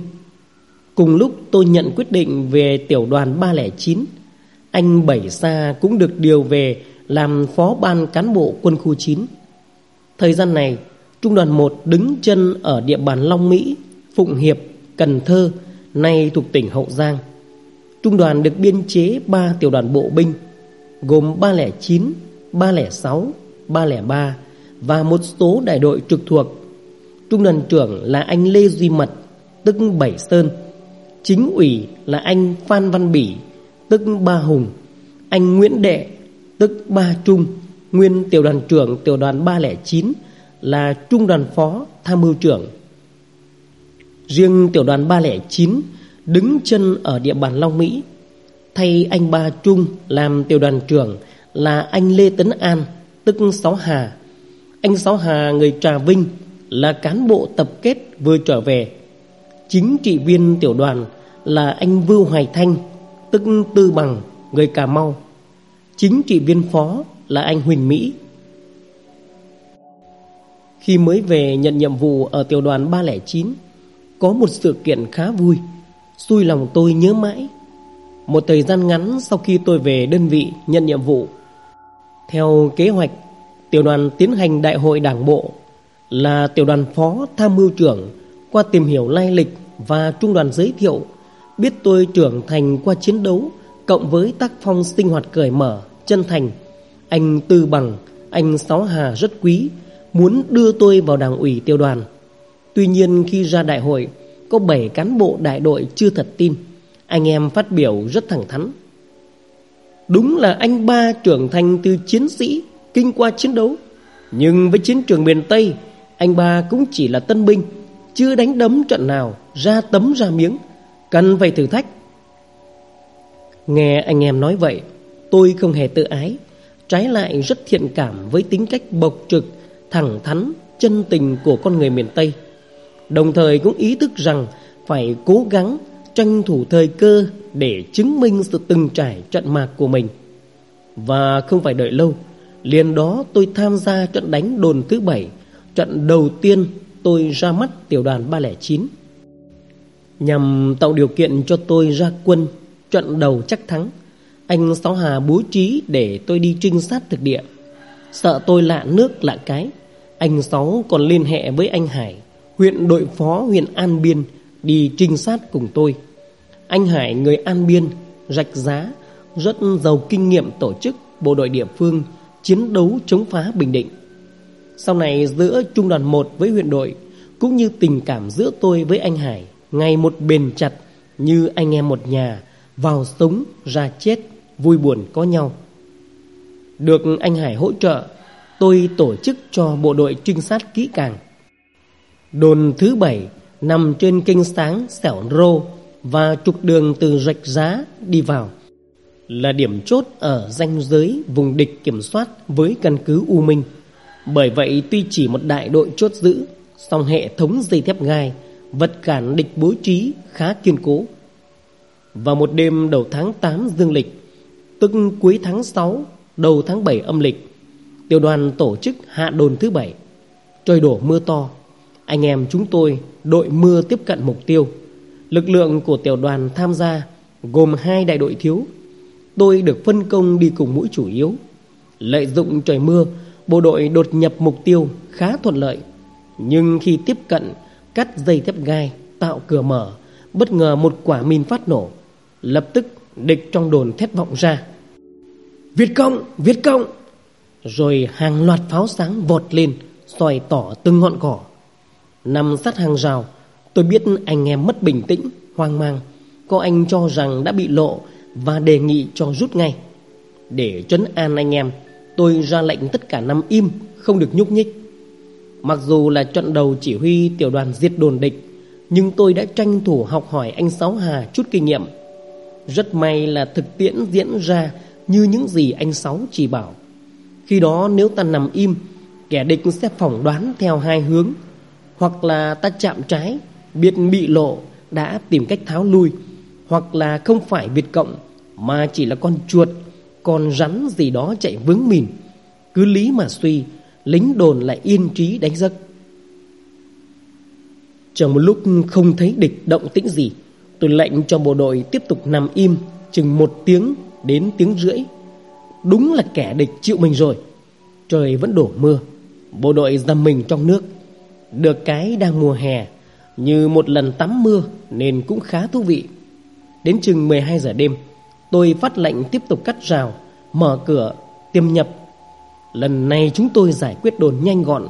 Cùng lúc tôi nhận quyết định về tiểu đoàn 309 Anh Bảy Sa cũng được điều về làm phó ban cán bộ quân khu 9 Thời gian này Trung đoàn 1 đứng chân ở địa bàn Long Mỹ, Phụng Hiệp, Cần Thơ Nay thuộc tỉnh Hậu Giang. Trung đoàn được biên chế 3 tiểu đoàn bộ binh Gồm 309, 306, 303 Và một số đại đội trực thuộc. Trung đoàn trưởng là anh Lê Duy Mật Tức Bảy Sơn. Chính ủy là anh Phan Văn Bỉ, Tức Ba Hùng. Anh Nguyễn Đệ, Tức Ba Trung. Nguyên tiểu đoàn trưởng tiểu đoàn 309 Là trung đoàn phó tham mưu trưởng. Riêng tiểu đoàn 309 Đứng chân ở địa bàn Long Mỹ. Thay anh Ba Trung làm tiểu đoàn trưởng Là anh Lê Tấn An, Tức Sáu Hà. Anh Sáu Hà, người Trà Vinh, Là cán bộ tập kết vừa trở về. Chính trị viên tiểu đoàn là anh Vưu Hoài Thanh, tức Tư Bằng, người Cà Mau. Chính trị viên phó là anh Huỳnh Mỹ. Khi mới về nhận nhiệm vụ ở tiểu đoàn 309, có một sự kiện khá vui, xui lòng tôi nhớ mãi. Một thời gian ngắn sau khi tôi về đơn vị nhận nhiệm vụ, theo kế hoạch, tiểu đoàn tiến hành đại hội đảng bộ là tiểu đoàn phó tham mưu trưởng qua tìm hiểu lai lịch và trung đoàn giới thiệu biết tôi trưởng thành qua chiến đấu cộng với tác phong sinh hoạt cởi mở, chân thành. Anh Tư Bằng, anh Sáu Hà rất quý, muốn đưa tôi vào đảng ủy tiêu đoàn. Tuy nhiên khi ra đại hội, có 7 cán bộ đại đội chưa thật tin. Anh em phát biểu rất thẳng thắn. Đúng là anh ba trưởng thành từ chiến sĩ, kinh qua chiến đấu. Nhưng với chiến trường miền Tây, anh ba cũng chỉ là tân binh, chưa đánh đấm trận nào, ra tấm ra miếng, cần phải thử thách. Nghe anh em nói vậy, tôi không hề tự ái, trái lại rất thiện cảm với tính cách bộc trực, thẳng thắn, chân tình của con người miền Tây. Đồng thời cũng ý thức rằng phải cố gắng tranh thủ thời cơ để chứng minh sự từng trải trận mạc của mình. Và không phải đợi lâu, liền đó tôi tham gia trận đánh đồn thứ bảy, trận đầu tiên tôi ra mắt tiểu đoàn 309 nhằm tạo điều kiện cho tôi ra quân trận đầu chắc thắng. Anh Sáu Hà bố trí để tôi đi trinh sát thực địa. Sợ tôi lạ nước lạ cái, anh Sáu còn liên hệ với anh Hải, huyện đội phó huyện An Biên đi trinh sát cùng tôi. Anh Hải người An Biên, rạch giá, rất giàu kinh nghiệm tổ chức bộ đội địa phương chiến đấu chống phá Bình Định. Sau này giữa trung đoàn 1 với huyện đội cũng như tình cảm giữa tôi với anh Hải ngày một bền chặt như anh em một nhà, vào sống ra chết, vui buồn có nhau. Được anh Hải hỗ trợ, tôi tổ chức cho bộ đội trinh sát kỹ càng. Đồn thứ bảy nằm trên kênh sáng Sẻo Rô và trục đường từ rạch giá đi vào. Là điểm chốt ở ranh giới vùng địch kiểm soát với căn cứ U Minh. Bởi vậy tuy chỉ một đại đội chốt giữ, song hệ thống dây thép gai vật cản địch bố trí khá kiên cố. Vào một đêm đầu tháng 8 dương lịch, tức cuối tháng 6, đầu tháng 7 âm lịch, tiểu đoàn tổ chức hạ đồn thứ bảy. Trời đổ mưa to, anh em chúng tôi đội mưa tiếp cận mục tiêu. Lực lượng của tiểu đoàn tham gia gồm hai đại đội thiếu. Tôi được phân công đi cùng mũi chủ yếu. Lợi dụng trời mưa, bộ đội đột nhập mục tiêu khá thuận lợi. Nhưng khi tiếp cận cắt dây thép gai, tạo cửa mở, bất ngờ một quả mìn phát nổ. Lập tức địch trong đồn thét vọng ra. Việt Cộng! Việt Cộng! Rồi hàng loạt pháo sáng vọt lên, soi tỏ từng ngọn cỏ. Nằm sát hàng rào, tôi biết anh em mất bình tĩnh, hoang mang. Có anh cho rằng đã bị lộ và đề nghị cho rút ngay. Để trấn an anh em, tôi ra lệnh tất cả năm im, không được nhúc nhích. Mặc dù là trận đầu chỉ huy tiểu đoàn diệt đồn địch Nhưng tôi đã tranh thủ học hỏi anh Sáu Hà chút kinh nghiệm. Rất may là thực tiễn diễn ra như những gì anh Sáu chỉ bảo. Khi đó nếu ta nằm im Kẻ địch sẽ phỏng đoán theo hai hướng. Hoặc là ta chạm trái Biết bị lộ đã tìm cách tháo lui. Hoặc là không phải Việt Cộng Mà chỉ là con chuột. Con rắn gì đó chạy vướng mìn Cứ lý mà suy lính đồn lại yên trí đánh giấc. Chờ một lúc không thấy địch động tĩnh gì, Tôi lệnh cho bộ đội tiếp tục nằm im chừng một tiếng đến tiếng rưỡi. Đúng là kẻ địch chịu mình rồi. Trời vẫn đổ mưa. Bộ đội dầm mình trong nước. Được cái đang mùa hè, như một lần tắm mưa nên cũng khá thú vị. Đến chừng 12 giờ đêm, tôi phát lệnh tiếp tục cắt rào, mở cửa, tiêm nhập. Lần này chúng tôi giải quyết đồn nhanh gọn,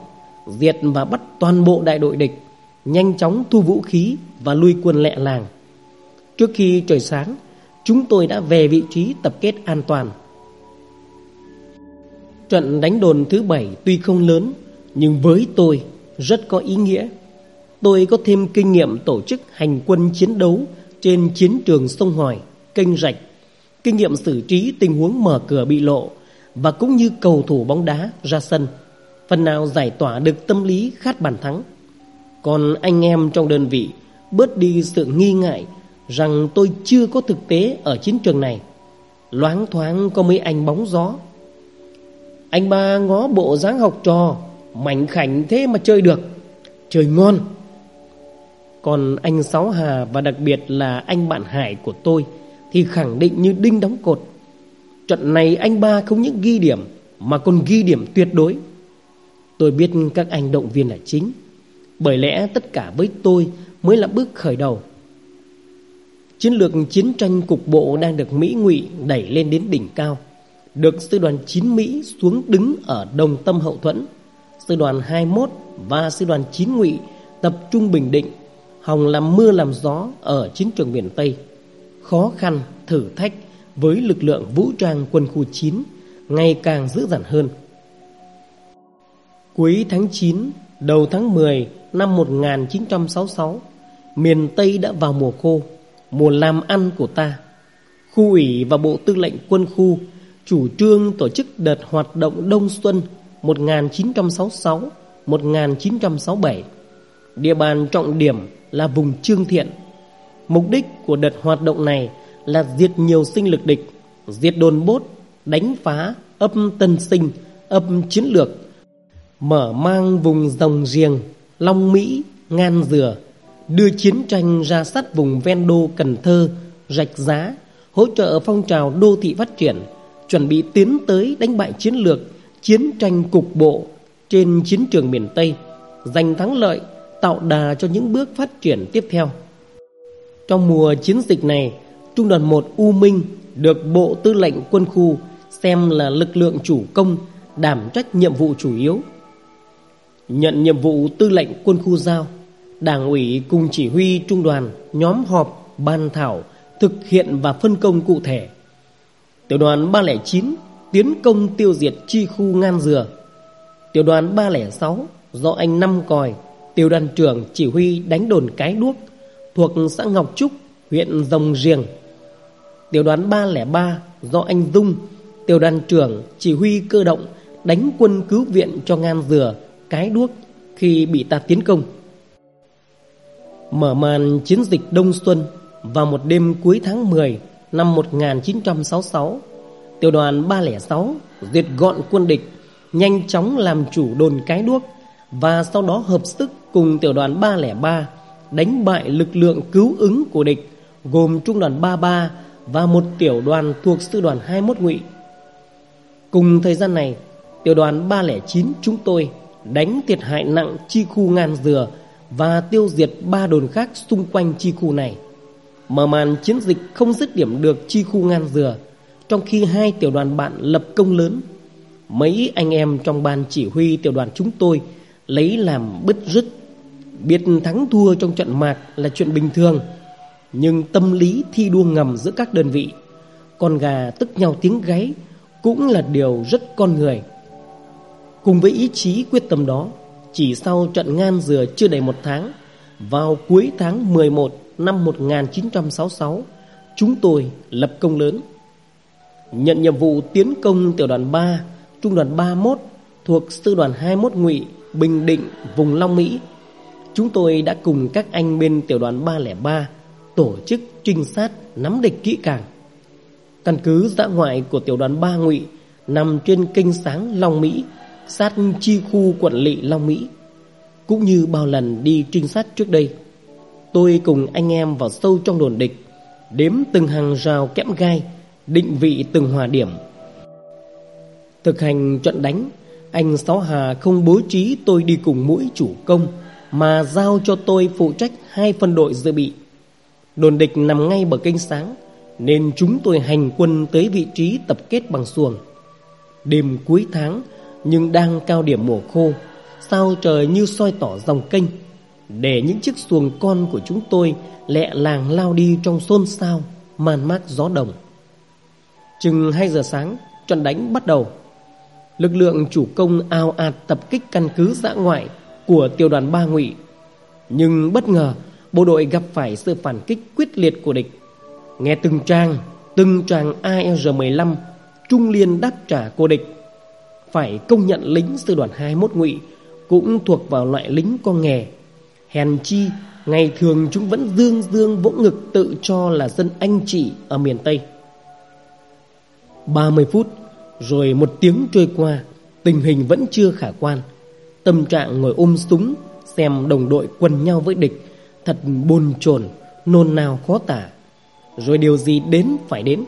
diệt và bắt toàn bộ đại đội địch, nhanh chóng thu vũ khí và lui quân lẹ làng. Trước khi trời sáng, chúng tôi đã về vị trí tập kết an toàn. Trận đánh đồn thứ bảy tuy không lớn, nhưng với tôi rất có ý nghĩa. Tôi có thêm kinh nghiệm tổ chức hành quân chiến đấu trên chiến trường sông Hoài, kênh rạch, kinh nghiệm xử trí tình huống mở cửa bị lộ và cũng như cầu thủ bóng đá ra sân, phần nào giải tỏa được tâm lý khát bàn thắng. Còn anh em trong đơn vị bớt đi sự nghi ngại rằng tôi chưa có thực tế ở chiến trường này. Loáng thoáng có mấy anh bóng gió. Anh ba ngó bộ dáng học trò, mảnh khảnh thế mà chơi được. Chơi ngon. Còn anh Sáu Hà và đặc biệt là anh bạn Hải của tôi thì khẳng định như đinh đóng cột. Trận này anh ba không những ghi điểm mà còn ghi điểm tuyệt đối. Tôi biết các anh động viên là chính. Bởi lẽ tất cả với tôi mới là bước khởi đầu. Chiến lược chiến tranh cục bộ đang được Mỹ ngụy đẩy lên đến đỉnh cao. Được sư đoàn 9 Mỹ xuống đứng ở đồng tâm hậu thuẫn. Sư đoàn 21 và sư đoàn 9 ngụy tập trung bình định, hòng làm mưa làm gió ở chiến trường miền Tây. Khó khăn, thử thách với lực lượng vũ trang quân khu 9 ngày càng dữ dằn hơn. Cuối tháng 9, đầu tháng 10 năm 1966, miền Tây đã vào mùa khô mùa làm ăn của ta. Khu ủy và Bộ Tư lệnh Quân khu chủ trương tổ chức đợt hoạt động Đông Xuân 1966-1967. Địa bàn trọng điểm là vùng Trương Thiện. Mục đích của đợt hoạt động này là diệt nhiều sinh lực địch, diệt đồn bốt, đánh phá ấp Tân Sinh, ấp Chiến Lược, mở mang vùng dòng riêng, Long Mỹ, Ngan Dừa, đưa chiến tranh ra sát vùng ven đô Cần Thơ, rạch giá, hỗ trợ phong trào đô thị phát triển, chuẩn bị tiến tới đánh bại chiến lược chiến tranh cục bộ trên chiến trường miền Tây, giành thắng lợi, tạo đà cho những bước phát triển tiếp theo. Trong mùa chiến dịch này, Trung đoàn 1 U Minh được Bộ Tư lệnh Quân khu xem là lực lượng chủ công đảm trách nhiệm vụ chủ yếu. Nhận nhiệm vụ tư lệnh quân khu giao Đảng ủy cùng chỉ huy trung đoàn nhóm họp ban thảo thực hiện và phân công cụ thể. Tiểu đoàn 309 tiến công tiêu diệt chi khu Ngan Dừa. Tiểu đoàn 306 do anh Năm Còi, tiểu đoàn trưởng chỉ huy đánh đồn Cái Đuốc thuộc xã Ngọc Trúc, huyện Rồng Riềng. Tiểu đoàn 303 do anh Dung, tiểu đoàn trưởng chỉ huy cơ động đánh quân cứu viện cho Ngan Dừa, Cái Đuốc khi bị ta tiến công. Mở màn chiến dịch Đông Xuân vào một đêm cuối tháng 10 năm 1966, tiểu đoàn 306 diệt gọn quân địch, nhanh chóng làm chủ đồn cái đuốc và sau đó hợp sức cùng tiểu đoàn 303 đánh bại lực lượng cứu ứng của địch gồm trung đoàn 33 và một tiểu đoàn thuộc sư đoàn 21 ngụy. Cùng thời gian này, tiểu đoàn 309 chúng tôi đánh thiệt hại nặng chi khu ngàn dừa và tiêu diệt ba đồn khác xung quanh chi khu này. Mở màn chiến dịch không dứt điểm được chi khu ngan dừa, trong khi hai tiểu đoàn bạn lập công lớn. Mấy anh em trong ban chỉ huy tiểu đoàn chúng tôi lấy làm bứt rứt. Biết thắng thua trong trận mạc là chuyện bình thường, nhưng tâm lý thi đua ngầm giữa các đơn vị, con gà tức nhau tiếng gáy cũng là điều rất con người. Cùng với ý chí quyết tâm đó, chỉ sau trận ngan dừa chưa đầy một tháng Vào cuối tháng 11 năm 1966 Chúng tôi lập công lớn Nhận nhiệm vụ tiến công tiểu đoàn 3 Trung đoàn 31 Thuộc sư đoàn 21 ngụy Bình Định, vùng Long Mỹ Chúng tôi đã cùng các anh bên tiểu đoàn 303 Tổ chức trinh sát, nắm địch kỹ càng Căn cứ dã ngoại của tiểu đoàn 3 ngụy Nằm trên kênh sáng Long Mỹ, sát chi khu quận lỵ Long Mỹ, cũng như bao lần đi trinh sát trước đây. Tôi cùng anh em vào sâu trong đồn địch, Đếm từng hàng rào kẽm gai, Định vị từng hòa điểm Thực hành trận đánh, Anh Sáu Hà không bố trí tôi đi cùng mũi chủ công mà giao cho tôi phụ trách hai phân đội dự bị. Đồn địch nằm ngay bờ kênh sáng, Nên chúng tôi hành quân tới vị trí tập kết bằng xuồng. Đêm cuối tháng, Nhưng đang cao điểm mùa khô, Sao trời như soi tỏ dòng kênh, Để những chiếc xuồng con của chúng tôi Lẹ làng lao đi trong xôn xao, Man mát gió đồng. Chừng 2 giờ sáng, Trận đánh bắt đầu. Lực lượng chủ công ao ạt tập kích căn cứ giã ngoại của tiểu đoàn ba ngụy. Nhưng bất ngờ, Bộ đội gặp phải sự phản kích quyết liệt của địch. Nghe từng trang, Từng tràng AR-15 Trung liên đáp trả của địch. Phải công nhận lính sư đoàn 21 ngụy Cũng thuộc vào loại lính con nghề. Hèn chi, Ngày thường chúng vẫn dương dương vỗ ngực Tự cho là dân anh chị ở miền Tây. 30 phút, Rồi một tiếng trôi qua, Tình hình vẫn chưa khả quan. Tâm trạng ngồi ôm súng, Xem đồng đội quần nhau với địch, Thật bồn chồn, Nôn nao khó tả. Rồi điều gì đến phải đến.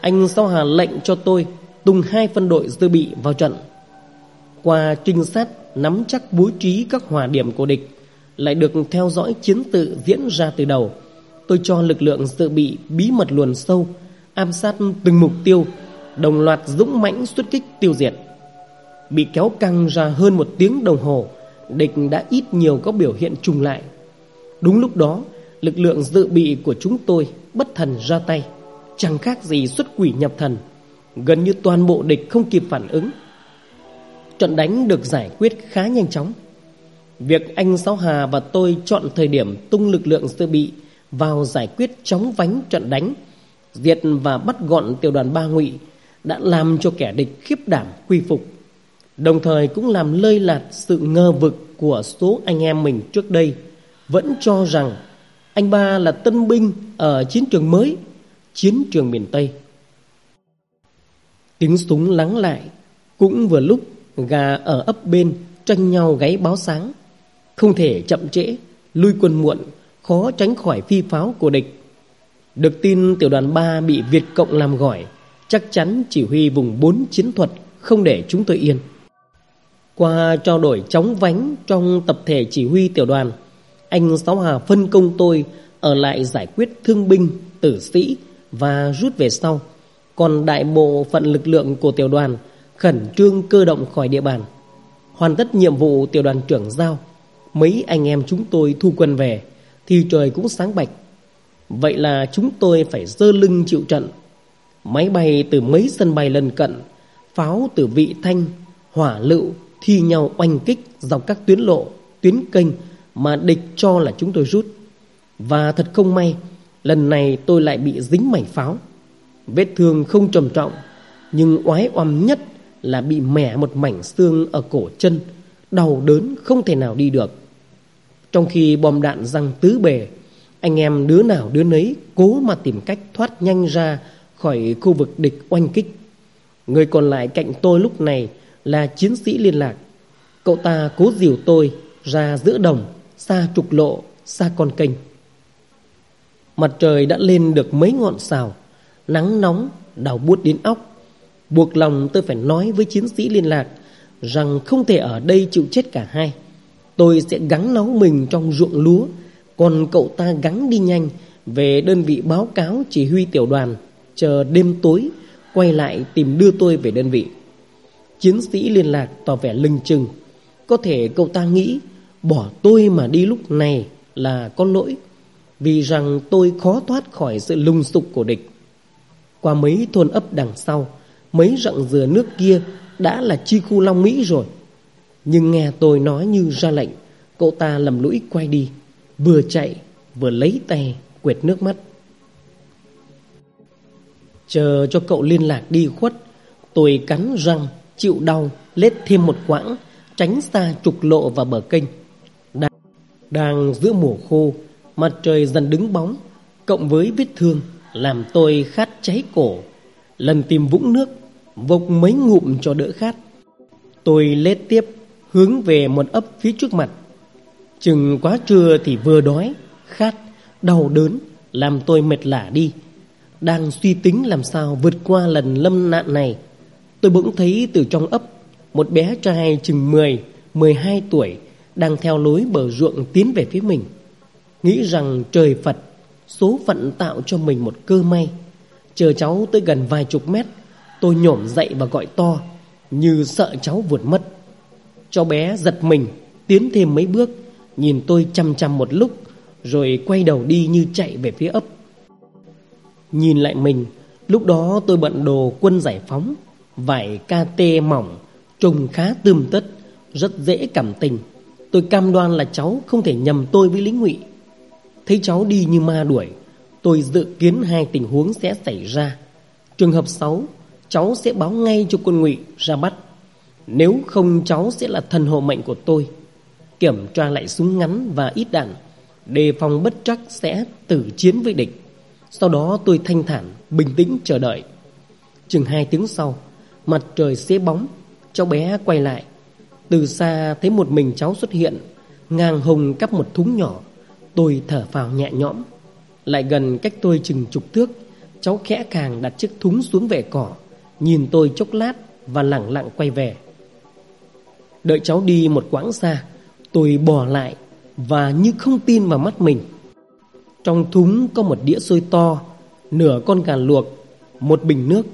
Anh Sao Hà lệnh cho tôi Tung hai phân đội dự bị vào trận. Qua trinh sát, Nắm chắc bố trí các hòa điểm của địch, Lại được theo dõi chiến tự diễn ra từ đầu. Tôi cho lực lượng dự bị bí mật luồn sâu Ám sát từng mục tiêu, Đồng loạt dũng mãnh xuất kích tiêu diệt. Bị kéo căng ra hơn một tiếng đồng hồ Địch đã ít nhiều có biểu hiện trùng lại. Đúng lúc đó Lực lượng dự bị của chúng tôi Bất thần ra tay. Chẳng khác gì xuất quỷ nhập thần Gần như toàn bộ địch không kịp phản ứng. Trận đánh được giải quyết khá nhanh chóng. Việc anh Sáu Hà và tôi chọn thời điểm tung lực lượng dự bị vào giải quyết chóng vánh trận đánh, diệt và bắt gọn tiểu đoàn ba ngụy đã làm cho kẻ địch khiếp đảm quy phục, đồng thời cũng làm lơi lạt sự ngờ vực của số anh em mình trước đây vẫn cho rằng anh ba là tân binh ở chiến trường mới, chiến trường miền Tây. Tiếng súng lắng lại, cũng vừa lúc gà ở ấp bên tranh nhau gáy báo sáng. Không thể chậm trễ, lui quân muộn, khó tránh khỏi phi pháo của địch. Được tin tiểu đoàn 3 bị Việt Cộng làm gỏi, chắc chắn chỉ huy vùng 4 chiến thuật không để chúng tôi yên. Qua trao đổi chóng vánh trong tập thể chỉ huy tiểu đoàn, anh Sáu Hà phân công tôi ở lại giải quyết thương binh, tử sĩ và rút về sau. Còn đại bộ phận lực lượng của tiểu đoàn khẩn trương cơ động khỏi địa bàn. Hoàn tất nhiệm vụ tiểu đoàn trưởng giao, mấy anh em chúng tôi thu quân về thì trời cũng sáng bạch. Vậy là chúng tôi phải dơ lưng chịu trận. Máy bay từ mấy sân bay lân cận, pháo từ vị thanh, hỏa lựu thi nhau oanh kích dọc các tuyến lộ, tuyến kênh mà địch cho là chúng tôi rút. Và thật không may, lần này tôi lại bị dính mảnh pháo. Vết thương không trầm trọng, nhưng oái oăm nhất là bị mẻ một mảnh xương ở cổ chân, đau đớn không thể nào đi được. Trong khi bom đạn răng tứ bề, anh em đứa nào đứa nấy cố mà tìm cách thoát nhanh ra khỏi khu vực địch oanh kích. Người còn lại cạnh tôi lúc này là chiến sĩ liên lạc. Cậu ta cố dìu tôi ra giữa đồng, xa trục lộ, xa con kênh. Mặt trời đã lên được mấy ngọn sào, nắng nóng đào buốt đến óc. Buộc lòng tôi phải nói với chiến sĩ liên lạc rằng không thể ở đây chịu chết cả hai. Tôi sẽ gắng nấu mình trong ruộng lúa, còn cậu ta gắng đi nhanh về đơn vị báo cáo chỉ huy tiểu đoàn, chờ đêm tối quay lại tìm đưa tôi về đơn vị. Chiến sĩ liên lạc tỏ vẻ lưng chừng, có thể cậu ta nghĩ bỏ tôi mà đi lúc này là có lỗi, vì rằng tôi khó thoát khỏi sự lùng sục của địch. Qua mấy thôn ấp đằng sau, mấy rặng dừa nước kia đã là chi khu Long Mỹ rồi. Nhưng nghe tôi nói như ra lệnh, cậu ta lầm lũi quay đi, vừa chạy vừa lấy tay quệt nước mắt. Chờ cho cậu liên lạc đi khuất, tôi cắn răng, chịu đau, lết thêm một quãng, tránh xa trục lộ và bờ kênh. Đang, đang giữa mùa khô, mặt trời dần đứng bóng, cộng với vết thương làm tôi khát cháy cổ. Lần tìm vũng nước, vộc mấy ngụm cho đỡ khát. Tôi lết tiếp, hướng về một ấp phía trước mặt. Chừng quá trưa thì vừa đói, khát, đau đớn làm tôi mệt lả đi. Đang suy tính làm sao vượt qua lần lâm nạn này, tôi bỗng thấy từ trong ấp một bé trai chừng 10, 12 tuổi đang theo lối bờ ruộng tiến về phía mình. Nghĩ rằng trời Phật, số phận tạo cho mình một cơ may. Chờ cháu tới gần vài chục mét, tôi nhổm dậy và gọi to, như sợ cháu vượt mất. Cháu bé giật mình, tiến thêm mấy bước, nhìn tôi chăm chăm một lúc, rồi quay đầu đi như chạy về phía ấp. Nhìn lại mình, lúc đó tôi bận đồ quân giải phóng, vải KT mỏng, trông khá tươm tất, rất dễ cảm tình. Tôi cam đoan là cháu không thể nhầm tôi với lính ngụy. Thấy cháu đi như ma đuổi, tôi dự kiến hai tình huống sẽ xảy ra. Trường hợp 6, cháu sẽ báo ngay cho quân ngụy ra bắt. Nếu không cháu sẽ là thần hộ mệnh của tôi. Kiểm tra lại súng ngắn và ít đạn, đề phòng bất trắc sẽ tử chiến với địch. Sau đó tôi thanh thản, bình tĩnh chờ đợi. Chừng hai tiếng sau, mặt trời xế bóng, cháu bé quay lại. Từ xa thấy một mình cháu xuất hiện, ngang hồng cắp một thúng nhỏ. Tôi thở phào nhẹ nhõm. Lại gần cách tôi chừng chục thước, cháu khẽ càng đặt chiếc thúng xuống vệ cỏ, nhìn tôi chốc lát và lặng lặng quay về. Đợi cháu đi một quãng xa, tôi bỏ lại và như không tin vào mắt mình. Trong thúng có một đĩa xôi to, nửa con gà luộc, một bình nước.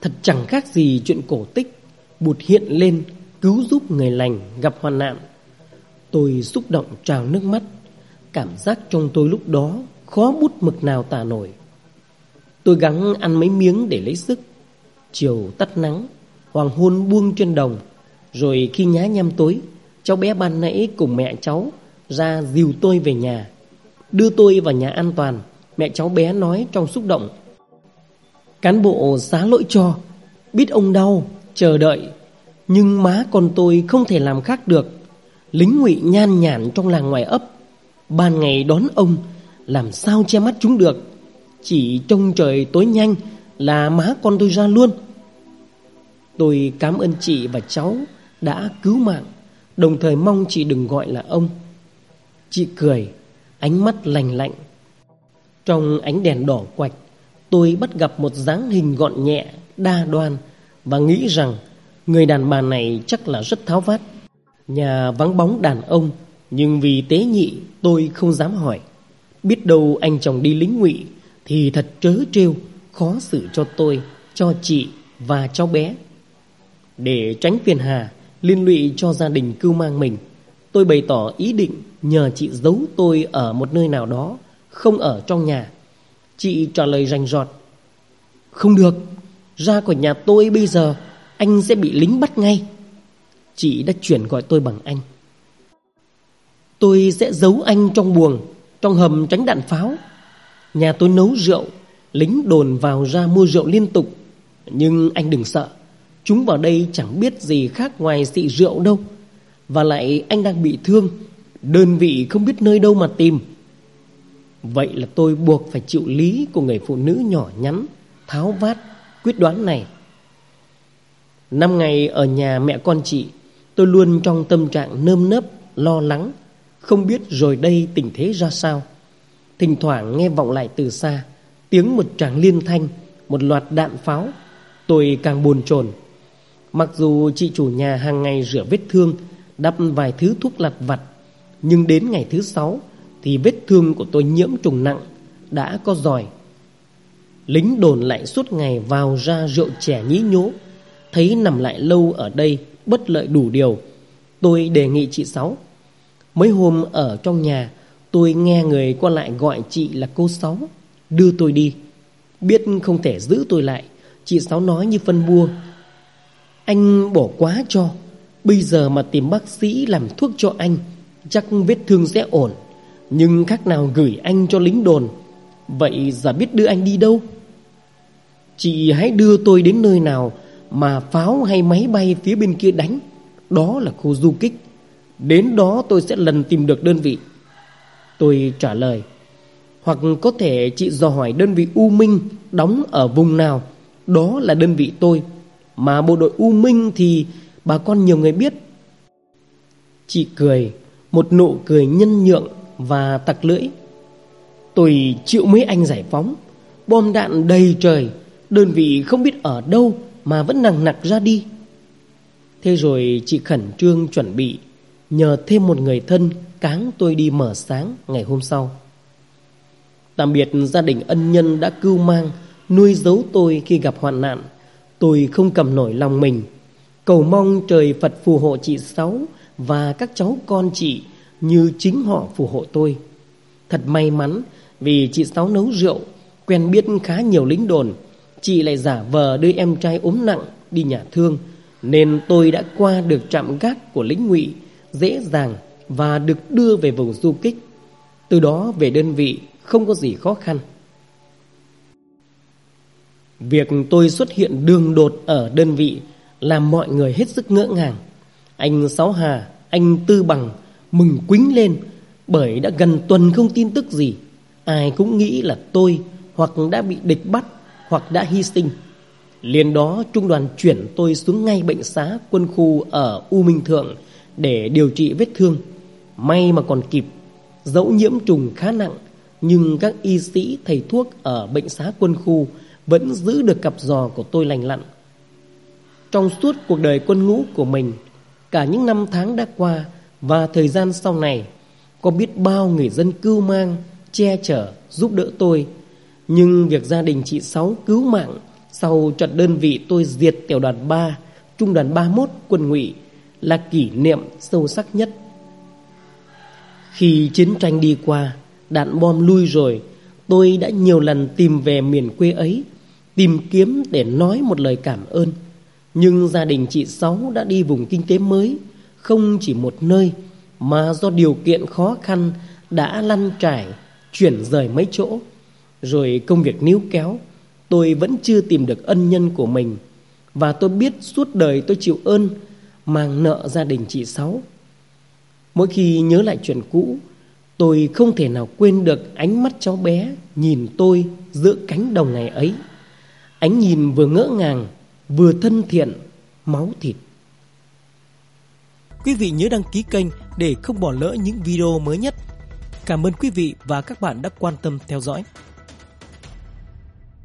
Thật chẳng khác gì chuyện cổ tích, bụt hiện lên cứu giúp người lành gặp hoạn nạn. Tôi xúc động trào nước mắt, cảm giác trong tôi lúc đó khó bút mực nào tả nổi. Tôi gắng ăn mấy miếng để lấy sức. Chiều tắt nắng, hoàng hôn buông trên đồng, rồi khi nhá nhem tối, cháu bé ban nãy cùng mẹ cháu ra dìu tôi về nhà. Đưa tôi vào nhà an toàn Mẹ cháu bé nói trong xúc động Cán bộ xá lỗi cho. Biết ông đau Chờ đợi. Nhưng má con tôi không thể làm khác được. Lính ngụy nhan nhản trong làng ngoài ấp. Ban ngày đón ông Làm sao che mắt chúng được? Chỉ trông trời tối nhanh Là má con tôi ra luôn. Tôi cảm ơn chị và cháu Đã cứu mạng Đồng thời mong chị đừng gọi là ông. Chị cười ánh mắt lành lạnh. Trong ánh đèn đỏ quạch, tôi bắt gặp một dáng hình gọn nhẹ, đa đoan và nghĩ rằng người đàn bà này chắc là rất tháo vát. Nhà vắng bóng đàn ông, nhưng vì tế nhị tôi không dám hỏi. Biết đâu anh chồng đi lính ngụy thì thật trớ trêu, khó xử cho tôi, cho chị và cháu bé. Để tránh phiền hà, liên lụy cho gia đình cưu mang mình, tôi bày tỏ ý định nhờ chị giấu tôi ở một nơi nào đó, không ở trong nhà. Chị trả lời rành rọt. Không được, ra khỏi nhà tôi bây giờ, anh sẽ bị lính bắt ngay. Chị đã chuyển gọi tôi bằng anh. Tôi sẽ giấu anh trong buồng, trong hầm tránh đạn pháo. Nhà tôi nấu rượu, lính đồn vào ra mua rượu liên tục. Nhưng anh đừng sợ, chúng vào đây chẳng biết gì khác ngoài xị rượu đâu. Và lại anh đang bị thương Đơn vị không biết nơi đâu mà tìm Vậy là tôi buộc phải chịu lý của người phụ nữ nhỏ nhắn, Tháo vát, quyết đoán này. Năm ngày ở nhà mẹ con chị, Tôi luôn trong tâm trạng nơm nớp, Lo lắng, Không biết rồi đây tình thế ra sao. Thỉnh thoảng nghe vọng lại từ xa, Tiếng một tràng liên thanh, Một loạt đạn pháo, Tôi càng buồn chồn. Mặc dù chị chủ nhà hàng ngày rửa vết thương, Đắp vài thứ thuốc lặt vặt, Nhưng đến ngày thứ sáu Thì vết thương của tôi nhiễm trùng nặng, Đã có giỏi. Lính đồn lại suốt ngày vào ra rượu trẻ nhí nhố, Thấy nằm lại lâu ở đây Bất lợi đủ điều. Tôi đề nghị chị Sáu, Mấy hôm ở trong nhà, Tôi nghe người qua lại gọi chị là cô Sáu, Đưa tôi đi. Biết không thể giữ tôi lại, Chị Sáu nói như phân bua. Anh bỏ quá cho, Bây giờ mà tìm bác sĩ làm thuốc cho anh, Chắc vết thương sẽ ổn. Nhưng khác nào gửi anh cho lính đồn, Vậy giả biết đưa anh đi đâu? Chị hãy đưa tôi đến nơi nào Mà pháo hay máy bay phía bên kia đánh, Đó là khu du kích. Đến đó tôi sẽ lần tìm được đơn vị. Tôi trả lời, Hoặc có thể chị dò hỏi đơn vị U Minh Đóng ở vùng nào, Đó là đơn vị tôi. Mà bộ đội U Minh thì bà con nhiều người biết. Chị cười, Một nụ cười nhân nhượng và tặc lưỡi. Tôi chịu mấy anh giải phóng, bom đạn đầy trời, đơn vị không biết ở đâu mà vẫn nặng nặc ra đi. Thế rồi chị khẩn trương chuẩn bị, nhờ thêm một người thân cáng tôi đi mở sáng ngày hôm sau. Tạm biệt gia đình ân nhân đã cưu mang, nuôi giấu tôi khi gặp hoạn nạn. Tôi không cầm nổi lòng mình, cầu mong trời Phật phù hộ chị Sáu và các cháu con chị như chính họ phù hộ tôi. Thật may mắn vì chị Sáu nấu rượu, quen biết khá nhiều lính đồn. Chị lại giả vờ đưa em trai ốm nặng đi nhà thương, nên tôi đã qua được trạm gác của lính ngụy dễ dàng và được đưa về vùng du kích. Từ đó về đơn vị không có gì khó khăn. Việc tôi xuất hiện đường đột ở đơn vị làm mọi người hết sức ngỡ ngàng. Anh Sáu Hà, anh Tư Bằng mừng quính lên bởi đã gần tuần không tin tức gì. Ai cũng nghĩ là tôi hoặc đã bị địch bắt hoặc đã hy sinh. Liền đó trung đoàn chuyển tôi xuống ngay bệnh xá quân khu ở U Minh Thượng để điều trị vết thương. May mà còn kịp, dẫu nhiễm trùng khá nặng, nhưng các y sĩ thầy thuốc ở bệnh xá quân khu vẫn giữ được cặp giò của tôi lành lặn. Trong suốt cuộc đời quân ngũ của mình, cả những năm tháng đã qua và thời gian sau này, có biết bao người dân cưu mang, che chở, giúp đỡ tôi. Nhưng việc gia đình chị Sáu cứu mạng sau trận đơn vị tôi diệt tiểu đoàn 3, trung đoàn 31 quân ngụy là kỷ niệm sâu sắc nhất. Khi chiến tranh đi qua, đạn bom lui rồi, tôi đã nhiều lần tìm về miền quê ấy, tìm kiếm để nói một lời cảm ơn. Nhưng gia đình chị Sáu đã đi vùng kinh tế mới, không chỉ một nơi, mà do điều kiện khó khăn đã lăn trải, chuyển rời mấy chỗ. Rồi công việc níu kéo, tôi vẫn chưa tìm được ân nhân của mình. Và tôi biết suốt đời tôi chịu ơn, mang nợ gia đình chị Sáu. Mỗi khi nhớ lại chuyện cũ, tôi không thể nào quên được ánh mắt cháu bé nhìn tôi giữa cánh đồng ngày ấy. Ánh nhìn vừa ngỡ ngàng, vừa thân thiện, máu thịt. Quý vị nhớ đăng ký kênh để không bỏ lỡ những video mới nhất. Cảm ơn quý vị và các bạn đã quan tâm theo dõi.